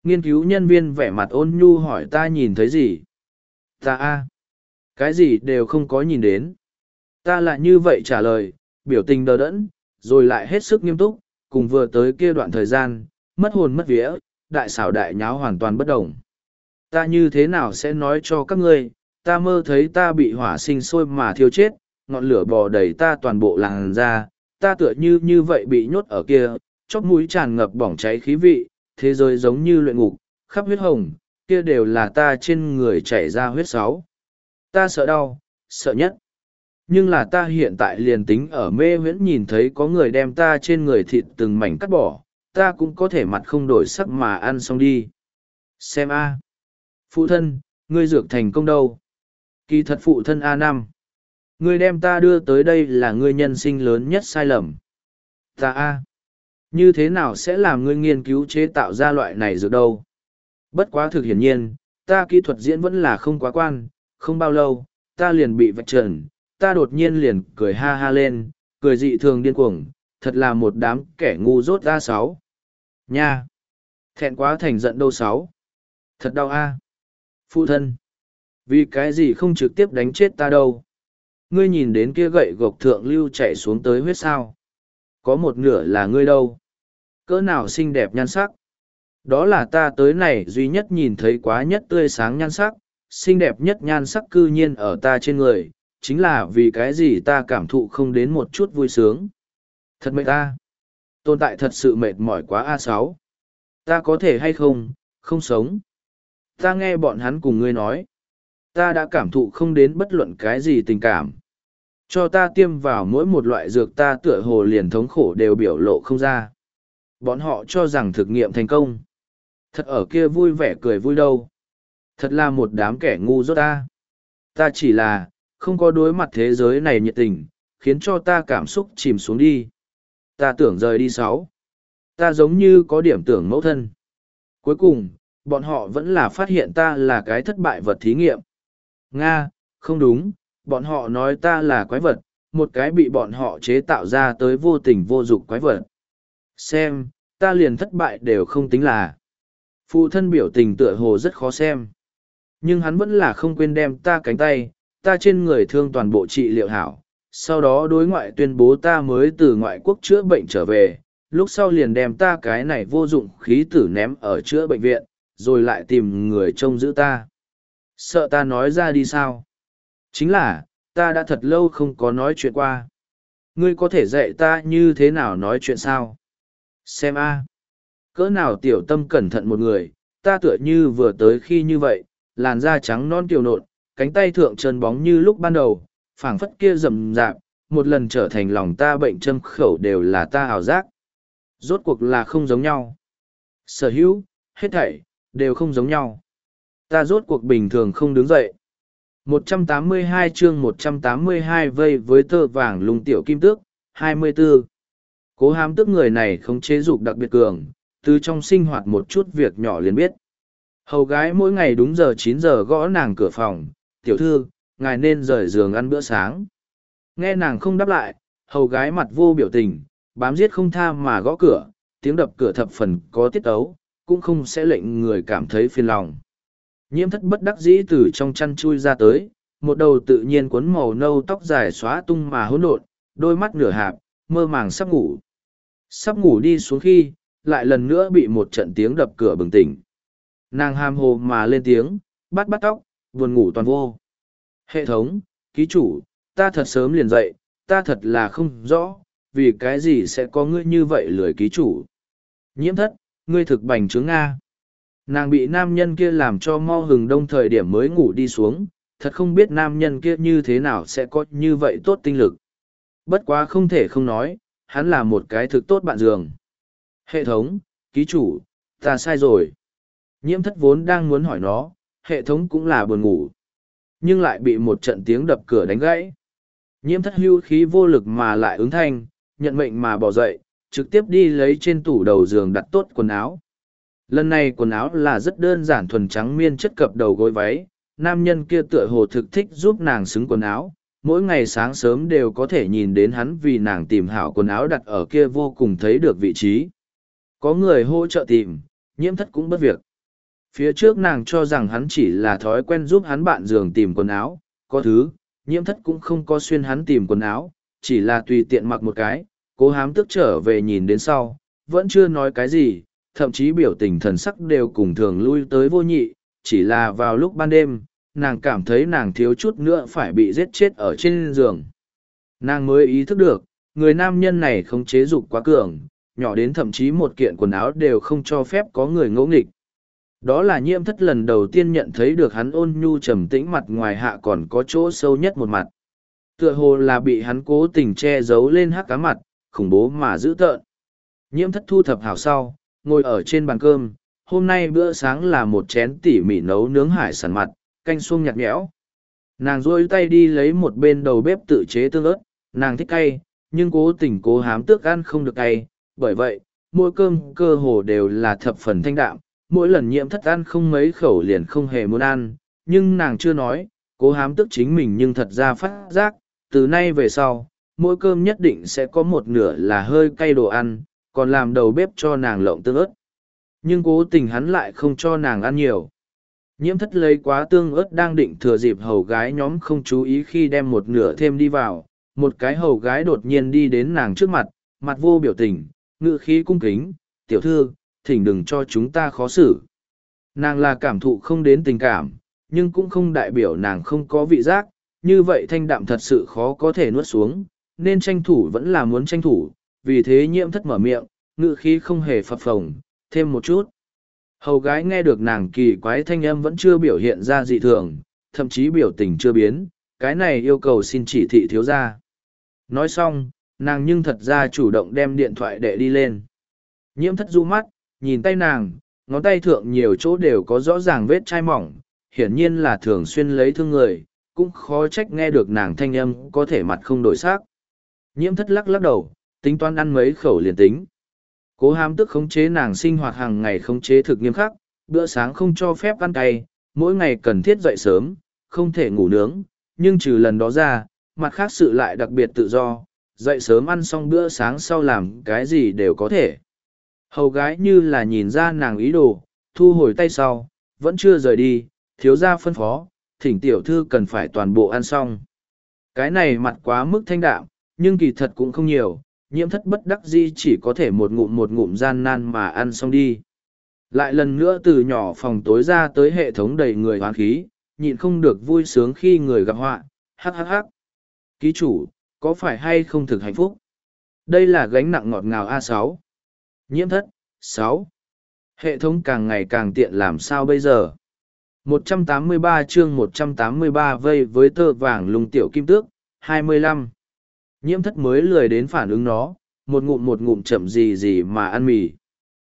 Nghiên cứu nhân viên vẻ mặt ôn nhu hỏi ta nhìn thấy gì? Ta a Cái gì đều không có nhìn đến. Ta lại như vậy trả lời, biểu tình đờ đẫn, rồi lại hết sức nghiêm túc, cùng vừa tới kia đoạn thời gian, mất hồn mất vía, đại xảo đại nháo hoàn toàn bất đồng. Ta như thế nào sẽ nói cho các ngươi, ta mơ thấy ta bị hỏa sinh sôi mà thiêu chết, ngọn lửa bò đầy ta toàn bộ làng ra, ta tựa như như vậy bị nhốt ở kia, chóp mũi tràn ngập bỏng cháy khí vị, thế giới giống như luyện ngục, khắp huyết hồng, kia đều là ta trên người chảy ra huyết sáu. Ta sợ đau, sợ nhất. Nhưng là ta hiện tại liền tính ở mê huyễn nhìn thấy có người đem ta trên người thịt từng mảnh cắt bỏ, ta cũng có thể mặt không đổi sắc mà ăn xong đi. Xem A. Phụ thân, ngươi dược thành công đâu? Kỳ thật phụ thân a năm Ngươi đem ta đưa tới đây là ngươi nhân sinh lớn nhất sai lầm. Ta A. Như thế nào sẽ làm ngươi nghiên cứu chế tạo ra loại này dược đâu? Bất quá thực hiển nhiên, ta kỹ thuật diễn vẫn là không quá quan, không bao lâu, ta liền bị vạch trần, ta đột nhiên liền cười ha ha lên, cười dị thường điên cuồng, thật là một đám kẻ ngu dốt ra sáu. Nha! Thẹn quá thành giận đâu sáu. Thật đau a. Phụ thân! Vì cái gì không trực tiếp đánh chết ta đâu? Ngươi nhìn đến kia gậy gộc thượng lưu chạy xuống tới huyết sao? Có một nửa là ngươi đâu? Cỡ nào xinh đẹp nhan sắc? Đó là ta tới này duy nhất nhìn thấy quá nhất tươi sáng nhan sắc, xinh đẹp nhất nhan sắc cư nhiên ở ta trên người, chính là vì cái gì ta cảm thụ không đến một chút vui sướng. Thật mệt ta. Tồn tại thật sự mệt mỏi quá a sáu. Ta có thể hay không, không sống. Ta nghe bọn hắn cùng ngươi nói. Ta đã cảm thụ không đến bất luận cái gì tình cảm. Cho ta tiêm vào mỗi một loại dược ta tựa hồ liền thống khổ đều biểu lộ không ra. Bọn họ cho rằng thực nghiệm thành công. Thật ở kia vui vẻ cười vui đâu. Thật là một đám kẻ ngu dốt ta. Ta chỉ là, không có đối mặt thế giới này nhiệt tình, khiến cho ta cảm xúc chìm xuống đi. Ta tưởng rời đi sáu. Ta giống như có điểm tưởng mẫu thân. Cuối cùng, bọn họ vẫn là phát hiện ta là cái thất bại vật thí nghiệm. Nga, không đúng, bọn họ nói ta là quái vật, một cái bị bọn họ chế tạo ra tới vô tình vô dụng quái vật. Xem, ta liền thất bại đều không tính là. Phụ thân biểu tình tựa hồ rất khó xem. Nhưng hắn vẫn là không quên đem ta cánh tay, ta trên người thương toàn bộ trị liệu hảo. Sau đó đối ngoại tuyên bố ta mới từ ngoại quốc chữa bệnh trở về, lúc sau liền đem ta cái này vô dụng khí tử ném ở chữa bệnh viện, rồi lại tìm người trông giữ ta. Sợ ta nói ra đi sao? Chính là, ta đã thật lâu không có nói chuyện qua. Ngươi có thể dạy ta như thế nào nói chuyện sao? Xem a, Cỡ nào tiểu tâm cẩn thận một người, ta tựa như vừa tới khi như vậy, làn da trắng non tiểu nộn, cánh tay thượng trơn bóng như lúc ban đầu, phảng phất kia rầm rạp, một lần trở thành lòng ta bệnh châm khẩu đều là ta ảo giác. Rốt cuộc là không giống nhau. Sở hữu, hết thảy, đều không giống nhau. Ta rốt cuộc bình thường không đứng dậy. 182 chương 182 vây với tơ vàng lung tiểu kim tước, 24. Cố hám tước người này không chế dục đặc biệt cường, từ trong sinh hoạt một chút việc nhỏ liền biết. Hầu gái mỗi ngày đúng giờ chín giờ gõ nàng cửa phòng, tiểu thư, ngài nên rời giường ăn bữa sáng. Nghe nàng không đáp lại, hầu gái mặt vô biểu tình, bám giết không tha mà gõ cửa, tiếng đập cửa thập phần có tiết ấu, cũng không sẽ lệnh người cảm thấy phiền lòng. Nhiễm thất bất đắc dĩ từ trong chăn chui ra tới, một đầu tự nhiên cuốn màu nâu tóc dài xóa tung mà hỗn độn, đôi mắt nửa hạp, mơ màng sắp ngủ. Sắp ngủ đi xuống khi, lại lần nữa bị một trận tiếng đập cửa bừng tỉnh. Nàng ham hồ mà lên tiếng, bắt bắt tóc, buồn ngủ toàn vô. Hệ thống, ký chủ, ta thật sớm liền dậy, ta thật là không rõ, vì cái gì sẽ có ngươi như vậy lười ký chủ. Nhiễm thất, ngươi thực bành trướng Nga. Nàng bị nam nhân kia làm cho mo hừng đông thời điểm mới ngủ đi xuống, thật không biết nam nhân kia như thế nào sẽ có như vậy tốt tinh lực. Bất quá không thể không nói, hắn là một cái thực tốt bạn giường. Hệ thống, ký chủ, ta sai rồi. Nhiễm thất vốn đang muốn hỏi nó, hệ thống cũng là buồn ngủ. Nhưng lại bị một trận tiếng đập cửa đánh gãy. Nhiễm thất hưu khí vô lực mà lại ứng thanh, nhận mệnh mà bỏ dậy, trực tiếp đi lấy trên tủ đầu giường đặt tốt quần áo. Lần này quần áo là rất đơn giản thuần trắng miên chất cập đầu gối váy, nam nhân kia tựa hồ thực thích giúp nàng xứng quần áo, mỗi ngày sáng sớm đều có thể nhìn đến hắn vì nàng tìm hảo quần áo đặt ở kia vô cùng thấy được vị trí. Có người hỗ trợ tìm, nhiễm thất cũng bất việc. Phía trước nàng cho rằng hắn chỉ là thói quen giúp hắn bạn giường tìm quần áo, có thứ, nhiễm thất cũng không có xuyên hắn tìm quần áo, chỉ là tùy tiện mặc một cái, cố hám tức trở về nhìn đến sau, vẫn chưa nói cái gì, thậm chí biểu tình thần sắc đều cùng thường lui tới vô nhị, chỉ là vào lúc ban đêm, nàng cảm thấy nàng thiếu chút nữa phải bị giết chết ở trên giường. Nàng mới ý thức được, người nam nhân này không chế dục quá cường, nhỏ đến thậm chí một kiện quần áo đều không cho phép có người ngỗ nghịch. Đó là nhiễm thất lần đầu tiên nhận thấy được hắn ôn nhu trầm tĩnh mặt ngoài hạ còn có chỗ sâu nhất một mặt. Tựa hồ là bị hắn cố tình che giấu lên hắc cá mặt, khủng bố mà dữ tợn. Nhiễm thất thu thập hảo sau, ngồi ở trên bàn cơm, hôm nay bữa sáng là một chén tỉ mỉ nấu nướng hải sản mặt, canh xuông nhạt nhẽo. Nàng rôi tay đi lấy một bên đầu bếp tự chế tương ớt, nàng thích cay, nhưng cố tình cố hám tước ăn không được cay, bởi vậy, mỗi cơm cơ hồ đều là thập phần thanh đạm, mỗi lần nhiễm thất ăn không mấy khẩu liền không hề muốn ăn, nhưng nàng chưa nói, cố hám tước chính mình nhưng thật ra phát giác, từ nay về sau, mỗi cơm nhất định sẽ có một nửa là hơi cay đồ ăn, còn làm đầu bếp cho nàng lộng tương ớt. Nhưng cố tình hắn lại không cho nàng ăn nhiều. Nhiễm thất lấy quá tương ớt đang định thừa dịp hầu gái nhóm không chú ý khi đem một nửa thêm đi vào. Một cái hầu gái đột nhiên đi đến nàng trước mặt, mặt vô biểu tình, ngự khí cung kính, tiểu thư, thỉnh đừng cho chúng ta khó xử. Nàng là cảm thụ không đến tình cảm, nhưng cũng không đại biểu nàng không có vị giác, như vậy thanh đạm thật sự khó có thể nuốt xuống, nên tranh thủ vẫn là muốn tranh thủ, vì thế nhiễm thất mở miệng, ngự khí không hề phập phồng, thêm một chút. Hầu gái nghe được nàng kỳ quái thanh âm vẫn chưa biểu hiện ra dị thường, thậm chí biểu tình chưa biến, cái này yêu cầu xin chỉ thị thiếu ra. Nói xong, nàng nhưng thật ra chủ động đem điện thoại để đi lên. Nhiễm thất du mắt, nhìn tay nàng, ngón tay thượng nhiều chỗ đều có rõ ràng vết chai mỏng, hiển nhiên là thường xuyên lấy thương người, cũng khó trách nghe được nàng thanh âm có thể mặt không đổi sắc. Nhiễm thất lắc lắc đầu, tính toán ăn mấy khẩu liền tính. Cố hàm tức khống chế nàng sinh hoạt hàng ngày khống chế thực nghiêm khắc, bữa sáng không cho phép ăn cay, mỗi ngày cần thiết dậy sớm, không thể ngủ nướng, nhưng trừ lần đó ra, mặt khác sự lại đặc biệt tự do, dậy sớm ăn xong bữa sáng sau làm cái gì đều có thể. Hầu gái như là nhìn ra nàng ý đồ, thu hồi tay sau, vẫn chưa rời đi, thiếu gia phân phó, thỉnh tiểu thư cần phải toàn bộ ăn xong. Cái này mặt quá mức thanh đạm, nhưng kỳ thật cũng không nhiều, nhiễm thất bất đắc di chỉ có thể một ngụm một ngụm gian nan mà ăn xong đi. Lại lần nữa từ nhỏ phòng tối ra tới hệ thống đầy người hoán khí, nhịn không được vui sướng khi người gặp họa, hắc hắc hắc. Ký chủ, có phải hay không thực hạnh phúc? Đây là gánh nặng ngọt ngào a sáu. Nhiễm thất, sáu. Hệ thống càng ngày càng tiện làm sao bây giờ? 183 chương 183 vây với tơ vàng lùng tiểu kim tước, 25. Nhiễm thất mới lười đến phản ứng nó, một ngụm một ngụm chậm gì gì mà ăn mì.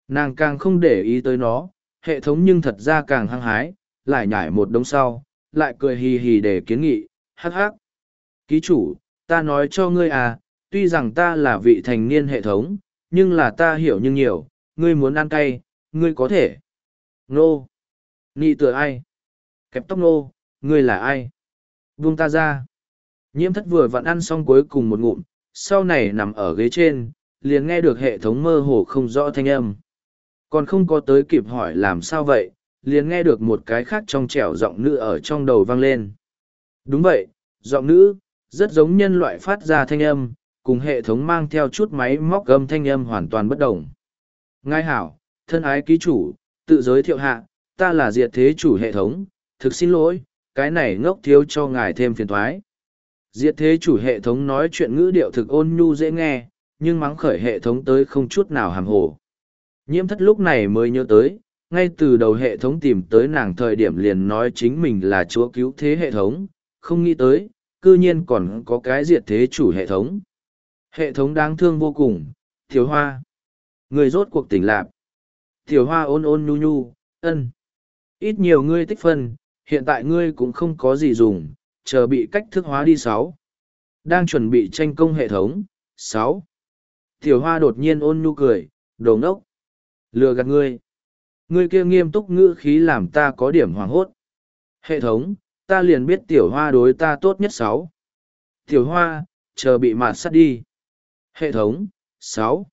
Nàng càng không để ý tới nó, hệ thống nhưng thật ra càng hăng hái, lại nhảy một đống sau, lại cười hì hì để kiến nghị, hắc hắc. Ký chủ, ta nói cho ngươi à, tuy rằng ta là vị thành niên hệ thống, nhưng là ta hiểu nhưng nhiều, ngươi muốn ăn cay, ngươi có thể. Nô. Nị tựa ai? Kẹp tóc nô, ngươi là ai? Buông ta ra. Nhiễm thất vừa vặn ăn xong cuối cùng một ngụm, sau này nằm ở ghế trên, liền nghe được hệ thống mơ hồ không rõ thanh âm. Còn không có tới kịp hỏi làm sao vậy, liền nghe được một cái khác trong trẻo giọng nữ ở trong đầu vang lên. Đúng vậy, giọng nữ, rất giống nhân loại phát ra thanh âm, cùng hệ thống mang theo chút máy móc gầm thanh âm hoàn toàn bất đồng. ngai hảo, thân ái ký chủ, tự giới thiệu hạ, ta là diệt thế chủ hệ thống, thực xin lỗi, cái này ngốc thiếu cho ngài thêm phiền thoái. Diệt thế chủ hệ thống nói chuyện ngữ điệu thực ôn nhu dễ nghe, nhưng mắng khởi hệ thống tới không chút nào hàm hồ. Nhiễm thất lúc này mới nhớ tới, ngay từ đầu hệ thống tìm tới nàng thời điểm liền nói chính mình là chúa cứu thế hệ thống, không nghĩ tới, cư nhiên còn có cái diệt thế chủ hệ thống. Hệ thống đáng thương vô cùng, thiếu hoa. Người rốt cuộc tỉnh lạc. Tiểu hoa ôn ôn nhu nhu, ân. Ít nhiều ngươi tích phân, hiện tại ngươi cũng không có gì dùng, chờ bị cách thức hóa đi sáu. Đang chuẩn bị tranh công hệ thống, sáu. Tiểu hoa đột nhiên ôn nhu cười, đồ ngốc. Lừa gạt ngươi. Ngươi kia nghiêm túc ngữ khí làm ta có điểm hoàng hốt. Hệ thống, ta liền biết tiểu hoa đối ta tốt nhất sáu. Tiểu hoa, chờ bị mạt sắt đi. Hệ thống, sáu.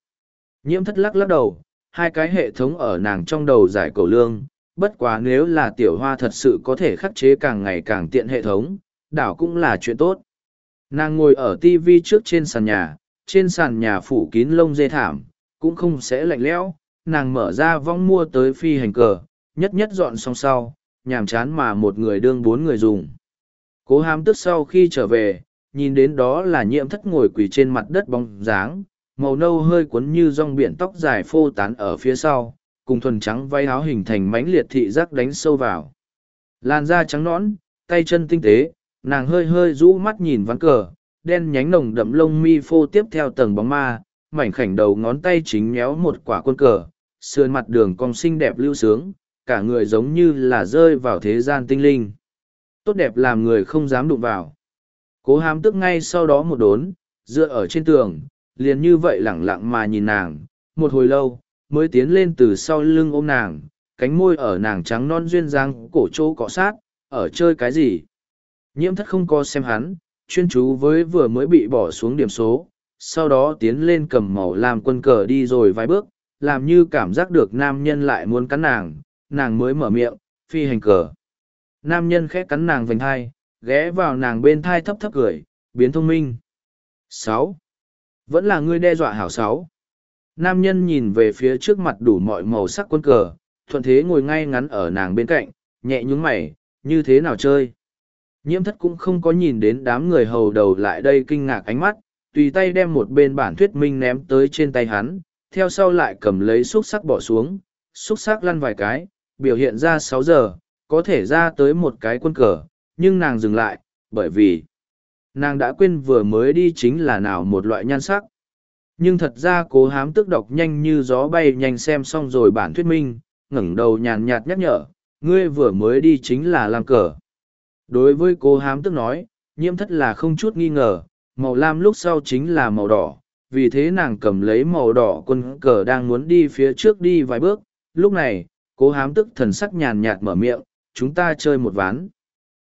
Nhiễm thất lắc lắc đầu, hai cái hệ thống ở nàng trong đầu giải cầu lương. Bất quá nếu là tiểu hoa thật sự có thể khắc chế càng ngày càng tiện hệ thống, đảo cũng là chuyện tốt. Nàng ngồi ở tivi trước trên sàn nhà, trên sàn nhà phủ kín lông dê thảm, cũng không sẽ lạnh lẽo. Nàng mở ra vong mua tới phi hành cờ, nhất nhất dọn xong sau, nhàm chán mà một người đương bốn người dùng. Cố hám tức sau khi trở về, nhìn đến đó là nhiễm thất ngồi quỳ trên mặt đất bóng dáng, màu nâu hơi cuốn như rong biển tóc dài phô tán ở phía sau, cùng thuần trắng váy áo hình thành mánh liệt thị giác đánh sâu vào. Làn da trắng nõn, tay chân tinh tế, nàng hơi hơi rũ mắt nhìn ván cờ, đen nhánh nồng đậm lông mi phô tiếp theo tầng bóng ma, mảnh khảnh đầu ngón tay chính méo một quả quân cờ, sườn mặt đường cong xinh đẹp lưu sướng, cả người giống như là rơi vào thế gian tinh linh. Tốt đẹp làm người không dám đụng vào. Cố hám tức ngay sau đó một đốn, dựa ở trên tường, liền như vậy lẳng lặng mà nhìn nàng, một hồi lâu, mới tiến lên từ sau lưng ôm nàng, cánh môi ở nàng trắng non duyên dáng cổ chỗ cọ sát, ở chơi cái gì. Nhiễm thất không có xem hắn, chuyên chú với vừa mới bị bỏ xuống điểm số, sau đó tiến lên cầm màu làm quân cờ đi rồi vài bước, làm như cảm giác được nam nhân lại muốn cắn nàng, nàng mới mở miệng, phi hành cờ. Nam nhân khẽ cắn nàng vành thai, ghé vào nàng bên thai thấp thấp cười, biến thông minh. sáu Vẫn là ngươi đe dọa hảo sáu. Nam nhân nhìn về phía trước mặt đủ mọi màu sắc quân cờ, thuận thế ngồi ngay ngắn ở nàng bên cạnh, nhẹ nhúng mày, như thế nào chơi. Nhiễm thất cũng không có nhìn đến đám người hầu đầu lại đây kinh ngạc ánh mắt, tùy tay đem một bên bản thuyết minh ném tới trên tay hắn, theo sau lại cầm lấy xúc sắc bỏ xuống, xúc sắc lăn vài cái, biểu hiện ra sáu giờ, có thể ra tới một cái quân cờ, nhưng nàng dừng lại, bởi vì nàng đã quên vừa mới đi chính là nào một loại nhan sắc. Nhưng thật ra cố hám tức đọc nhanh như gió bay nhanh xem xong rồi bản thuyết minh, ngẩng đầu nhàn nhạt nhắc nhở, ngươi vừa mới đi chính là làm cờ. Đối với cô hám tức nói, nhiễm thất là không chút nghi ngờ, màu lam lúc sau chính là màu đỏ, vì thế nàng cầm lấy màu đỏ quân cờ đang muốn đi phía trước đi vài bước, lúc này, cố hám tức thần sắc nhàn nhạt mở miệng, chúng ta chơi một ván.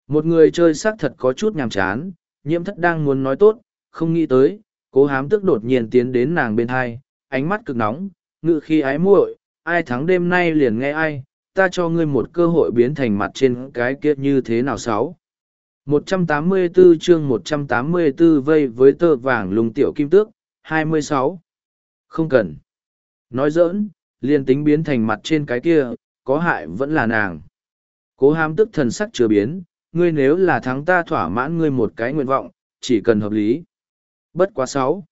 Một người chơi sắc thật có chút nhàm chán, nhiễm thất đang muốn nói tốt, không nghĩ tới, cố hám tức đột nhiên tiến đến nàng bên hai, ánh mắt cực nóng, ngự khi ái muội, ai thắng đêm nay liền nghe ai, ta cho ngươi một cơ hội biến thành mặt trên cái kia như thế nào sáu. 184 chương 184 vây với tơ vàng lùng tiểu kim tước, 26. Không cần. Nói giỡn, liền tính biến thành mặt trên cái kia, có hại vẫn là nàng. Cố hám tức thần sắc chưa biến, ngươi nếu là thắng ta thỏa mãn ngươi một cái nguyện vọng, chỉ cần hợp lý. Bất quá sáu.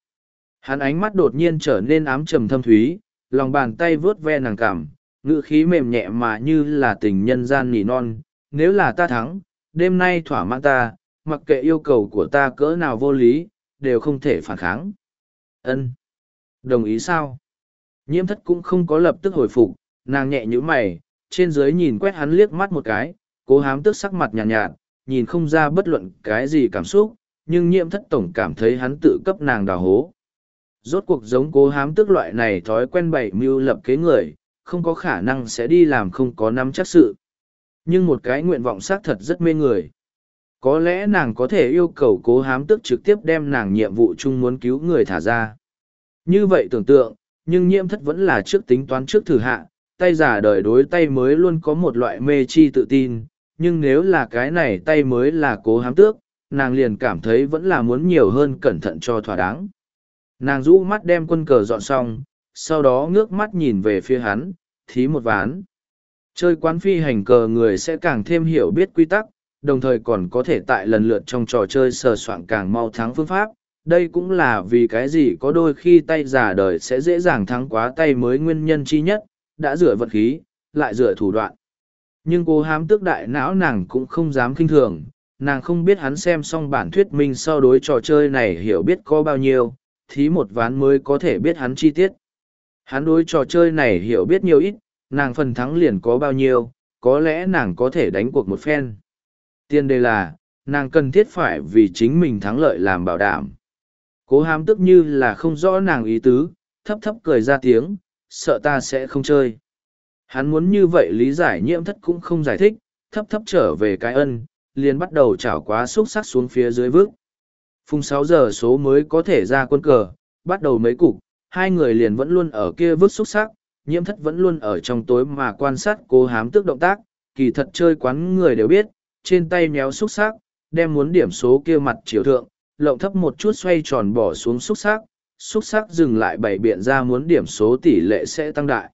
Hắn ánh mắt đột nhiên trở nên ám trầm thâm thúy, lòng bàn tay vướt ve nàng cảm, ngữ khí mềm nhẹ mà như là tình nhân gian nỉ non. Nếu là ta thắng, đêm nay thỏa mãn ta, mặc kệ yêu cầu của ta cỡ nào vô lý, đều không thể phản kháng. Ân, Đồng ý sao? Nhiễm thất cũng không có lập tức hồi phục, nàng nhẹ như mày, trên dưới nhìn quét hắn liếc mắt một cái, cố hám tức sắc mặt nhàn nhạt, nhạt, nhìn không ra bất luận cái gì cảm xúc, nhưng nhiễm thất tổng cảm thấy hắn tự cấp nàng đào hố. Rốt cuộc giống cố hám tức loại này thói quen bày mưu lập kế người, không có khả năng sẽ đi làm không có nắm chắc sự. Nhưng một cái nguyện vọng xác thật rất mê người. Có lẽ nàng có thể yêu cầu cố hám tức trực tiếp đem nàng nhiệm vụ chung muốn cứu người thả ra. Như vậy tưởng tượng, nhưng nhiễm thất vẫn là trước tính toán trước thử hạ, tay giả đời đối tay mới luôn có một loại mê chi tự tin, nhưng nếu là cái này tay mới là cố hám tước, nàng liền cảm thấy vẫn là muốn nhiều hơn cẩn thận cho thỏa đáng. Nàng rũ mắt đem quân cờ dọn xong, sau đó ngước mắt nhìn về phía hắn, thí một ván. Chơi quán phi hành cờ người sẽ càng thêm hiểu biết quy tắc, đồng thời còn có thể tại lần lượt trong trò chơi sờ soạn càng mau thắng phương pháp. Đây cũng là vì cái gì có đôi khi tay giả đời sẽ dễ dàng thắng quá tay mới nguyên nhân chi nhất, đã rửa vật khí, lại rửa thủ đoạn. Nhưng cô hám tước đại não nàng cũng không dám kinh thường, nàng không biết hắn xem xong bản thuyết minh sau đối trò chơi này hiểu biết có bao nhiêu, thí một ván mới có thể biết hắn chi tiết. Hắn đối trò chơi này hiểu biết nhiều ít, nàng phần thắng liền có bao nhiêu, có lẽ nàng có thể đánh cuộc một phen. Tiên đề là, nàng cần thiết phải vì chính mình thắng lợi làm bảo đảm. Cố hám tức như là không rõ nàng ý tứ, thấp thấp cười ra tiếng, sợ ta sẽ không chơi. Hắn muốn như vậy lý giải nhiễm thất cũng không giải thích, thấp thấp trở về cái ân, liền bắt đầu chảo quá xúc sắc xuống phía dưới vước. Phùng sáu giờ số mới có thể ra quân cờ, bắt đầu mấy cục, hai người liền vẫn luôn ở kia vứt xúc sắc, nhiễm thất vẫn luôn ở trong tối mà quan sát cố hám tước động tác, kỳ thật chơi quán người đều biết, trên tay méo xúc sắc, đem muốn điểm số kia mặt chiều thượng, lộng thấp một chút xoay tròn bỏ xuống xúc sắc, xúc sắc dừng lại bảy biện ra muốn điểm số tỷ lệ sẽ tăng đại.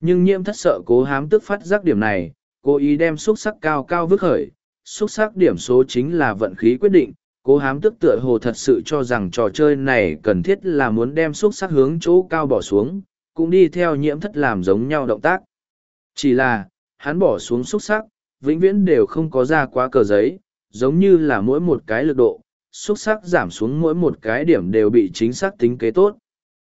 Nhưng nhiễm thất sợ cố hám tức phát giác điểm này, cố ý đem xúc sắc cao cao vứt khởi, xúc sắc điểm số chính là vận khí quyết định, cố hám tức tựa hồ thật sự cho rằng trò chơi này cần thiết là muốn đem xúc sắc hướng chỗ cao bỏ xuống, cũng đi theo nhiễm thất làm giống nhau động tác. Chỉ là, hắn bỏ xuống xúc sắc, vĩnh viễn đều không có ra quá cờ giấy, giống như là mỗi một cái lực độ, xúc sắc giảm xuống mỗi một cái điểm đều bị chính xác tính kế tốt.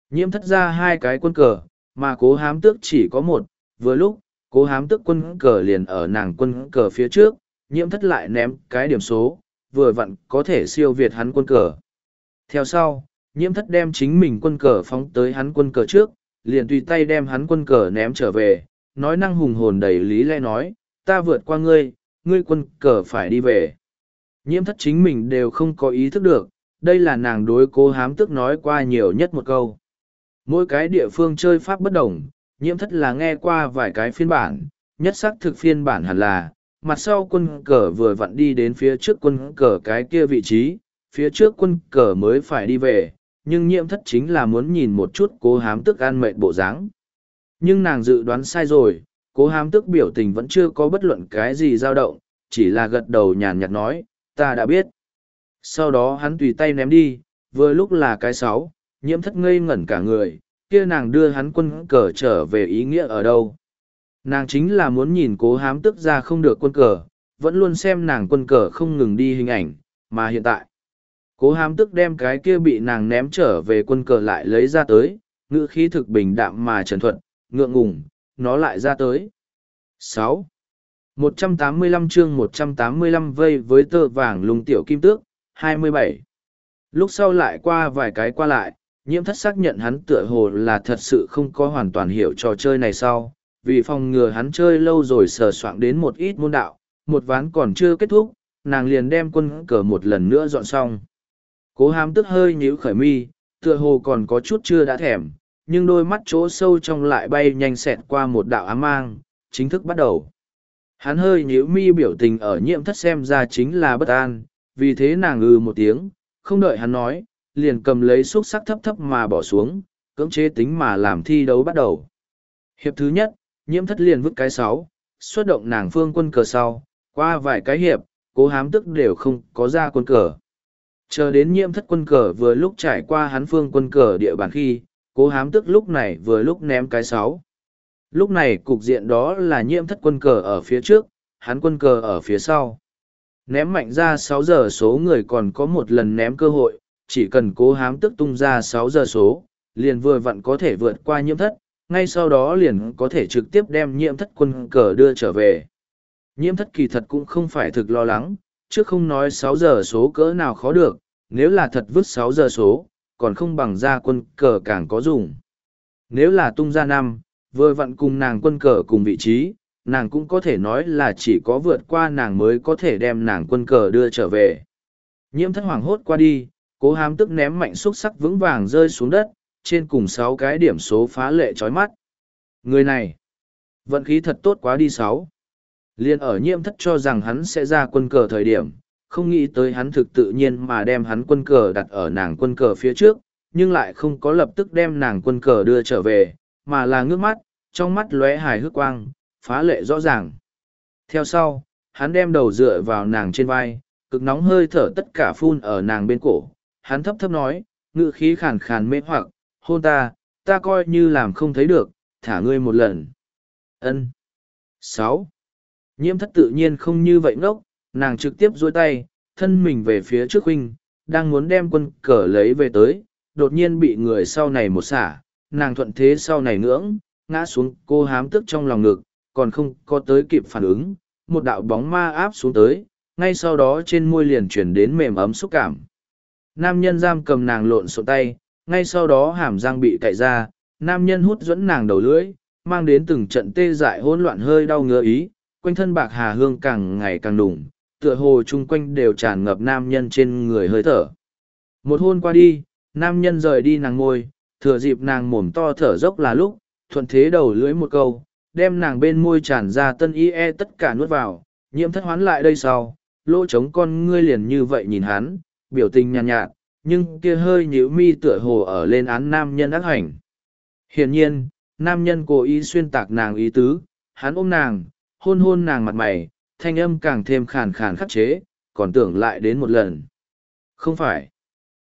Nhiễm thất ra hai cái quân cờ, mà cố hám tước chỉ có một, vừa lúc, cố hám tước quân cờ liền ở nàng quân cờ phía trước, nhiễm thất lại ném cái điểm số, vừa vặn có thể siêu việt hắn quân cờ. Theo sau, nhiễm thất đem chính mình quân cờ phóng tới hắn quân cờ trước, liền tùy tay đem hắn quân cờ ném trở về, nói năng hùng hồn đầy lý lẽ nói, ta vượt qua ngươi, ngươi quân cờ phải đi về. Nhiễm thất chính mình đều không có ý thức được, đây là nàng đối cố hám tức nói qua nhiều nhất một câu. Mỗi cái địa phương chơi pháp bất đồng, nhiễm thất là nghe qua vài cái phiên bản, nhất xác thực phiên bản hẳn là, mặt sau quân cờ vừa vặn đi đến phía trước quân cờ cái kia vị trí, phía trước quân cờ mới phải đi về, nhưng nhiễm thất chính là muốn nhìn một chút cố hám tức an mệt bộ dáng. Nhưng nàng dự đoán sai rồi, cố hám tức biểu tình vẫn chưa có bất luận cái gì dao động, chỉ là gật đầu nhàn nhạt nói, ta đã biết. Sau đó hắn tùy tay ném đi, vừa lúc là cái sáu, nhiễm thất ngây ngẩn cả người, kia nàng đưa hắn quân cờ trở về ý nghĩa ở đâu, Nàng chính là muốn nhìn cố hám tức ra không được quân cờ, vẫn luôn xem nàng quân cờ không ngừng đi hình ảnh, mà hiện tại. Cố hám tức đem cái kia bị nàng ném trở về quân cờ lại lấy ra tới, ngữ khí thực bình đạm mà trần thuận, ngượng ngùng, nó lại ra tới. sáu 185 chương 185 vây với tơ vàng lùng tiểu kim tước, 27. Lúc sau lại qua vài cái qua lại, nhiễm thất xác nhận hắn tựa hồ là thật sự không có hoàn toàn hiểu trò chơi này sau, vì phòng ngừa hắn chơi lâu rồi sờ soạng đến một ít môn đạo, một ván còn chưa kết thúc, nàng liền đem quân cờ một lần nữa dọn xong. Cố hám tức hơi nhíu khởi mi, tựa hồ còn có chút chưa đã thèm, nhưng đôi mắt chỗ sâu trong lại bay nhanh xẹt qua một đạo ám mang, chính thức bắt đầu. Hắn hơi nhíu mi biểu tình ở nhiễm thất xem ra chính là bất an, vì thế nàng ư một tiếng, không đợi hắn nói, liền cầm lấy xúc sắc thấp thấp mà bỏ xuống, cưỡng chế tính mà làm thi đấu bắt đầu. Hiệp thứ nhất, nhiễm thất liền vứt cái sáu, xuất động nàng phương quân cờ sau, qua vài cái hiệp, cố hám tức đều không có ra quân cờ. Chờ đến nhiễm thất quân cờ vừa lúc trải qua hắn phương quân cờ địa bàn khi, cố hám tức lúc này vừa lúc ném cái sáu. Lúc này cục diện đó là nhiễm thất quân cờ ở phía trước, hắn quân cờ ở phía sau. Ném mạnh ra sáu giờ số người còn có một lần ném cơ hội, chỉ cần cố hám tức tung ra sáu giờ số, liền vừa vặn có thể vượt qua nhiễm thất, ngay sau đó liền có thể trực tiếp đem nhiễm thất quân cờ đưa trở về. Nhiễm thất kỳ thật cũng không phải thực lo lắng, chứ không nói sáu giờ số cỡ nào khó được, nếu là thật vứt sáu giờ số, còn không bằng ra quân cờ càng có dùng. Nếu là tung ra năm, vừa vặn cùng nàng quân cờ cùng vị trí, nàng cũng có thể nói là chỉ có vượt qua nàng mới có thể đem nàng quân cờ đưa trở về. Nhiễm thất hoàng hốt qua đi, cố hám tức ném mạnh xúc sắc vững vàng rơi xuống đất, trên cùng sáu cái điểm số phá lệ trói mắt. Người này, vận khí thật tốt quá đi sáu. Liên ở nhiễm thất cho rằng hắn sẽ ra quân cờ thời điểm, không nghĩ tới hắn thực tự nhiên mà đem hắn quân cờ đặt ở nàng quân cờ phía trước, nhưng lại không có lập tức đem nàng quân cờ đưa trở về, mà là ngước mắt, trong mắt lóe hài hước quang, phá lệ rõ ràng. Theo sau, hắn đem đầu dựa vào nàng trên vai, cực nóng hơi thở tất cả phun ở nàng bên cổ, hắn thấp thấp nói, ngự khí khàn khàn mê hoặc, hôn ta, ta coi như làm không thấy được, thả ngươi một lần. ân sáu Nhiễm thất tự nhiên không như vậy ngốc, nàng trực tiếp duỗi tay, thân mình về phía trước huynh, đang muốn đem quân cờ lấy về tới, đột nhiên bị người sau này một xả, nàng thuận thế sau này ngưỡng, ngã xuống cô hám tức trong lòng ngực, còn không có tới kịp phản ứng, một đạo bóng ma áp xuống tới, ngay sau đó trên môi liền chuyển đến mềm ấm xúc cảm. Nam nhân giam cầm nàng lộn xộn tay, ngay sau đó hàm răng bị cạy ra, nam nhân hút dẫn nàng đầu lưỡi, mang đến từng trận tê dại hỗn loạn hơi đau ngứa ý, quanh thân bạc hà hương càng ngày càng đủng, tựa hồ chung quanh đều tràn ngập nam nhân trên người hơi thở. Một hôn qua đi, nam nhân rời đi nàng ngôi, thừa dịp nàng mồm to thở dốc là lúc, thuận thế đầu lưỡi một câu, đem nàng bên môi tràn ra tân y e tất cả nuốt vào, nhiễm thất hoán lại đây sau, lỗ trống con ngươi liền như vậy nhìn hắn, biểu tình nhàn nhạt, nhạt, nhưng kia hơi nhíu mi tựa hồ ở lên án nam nhân ác hành. Hiển nhiên, nam nhân cố ý xuyên tạc nàng ý tứ, hắn ôm nàng, hôn hôn nàng mặt mày, thanh âm càng thêm khàn khàn khắc chế, còn tưởng lại đến một lần. Không phải.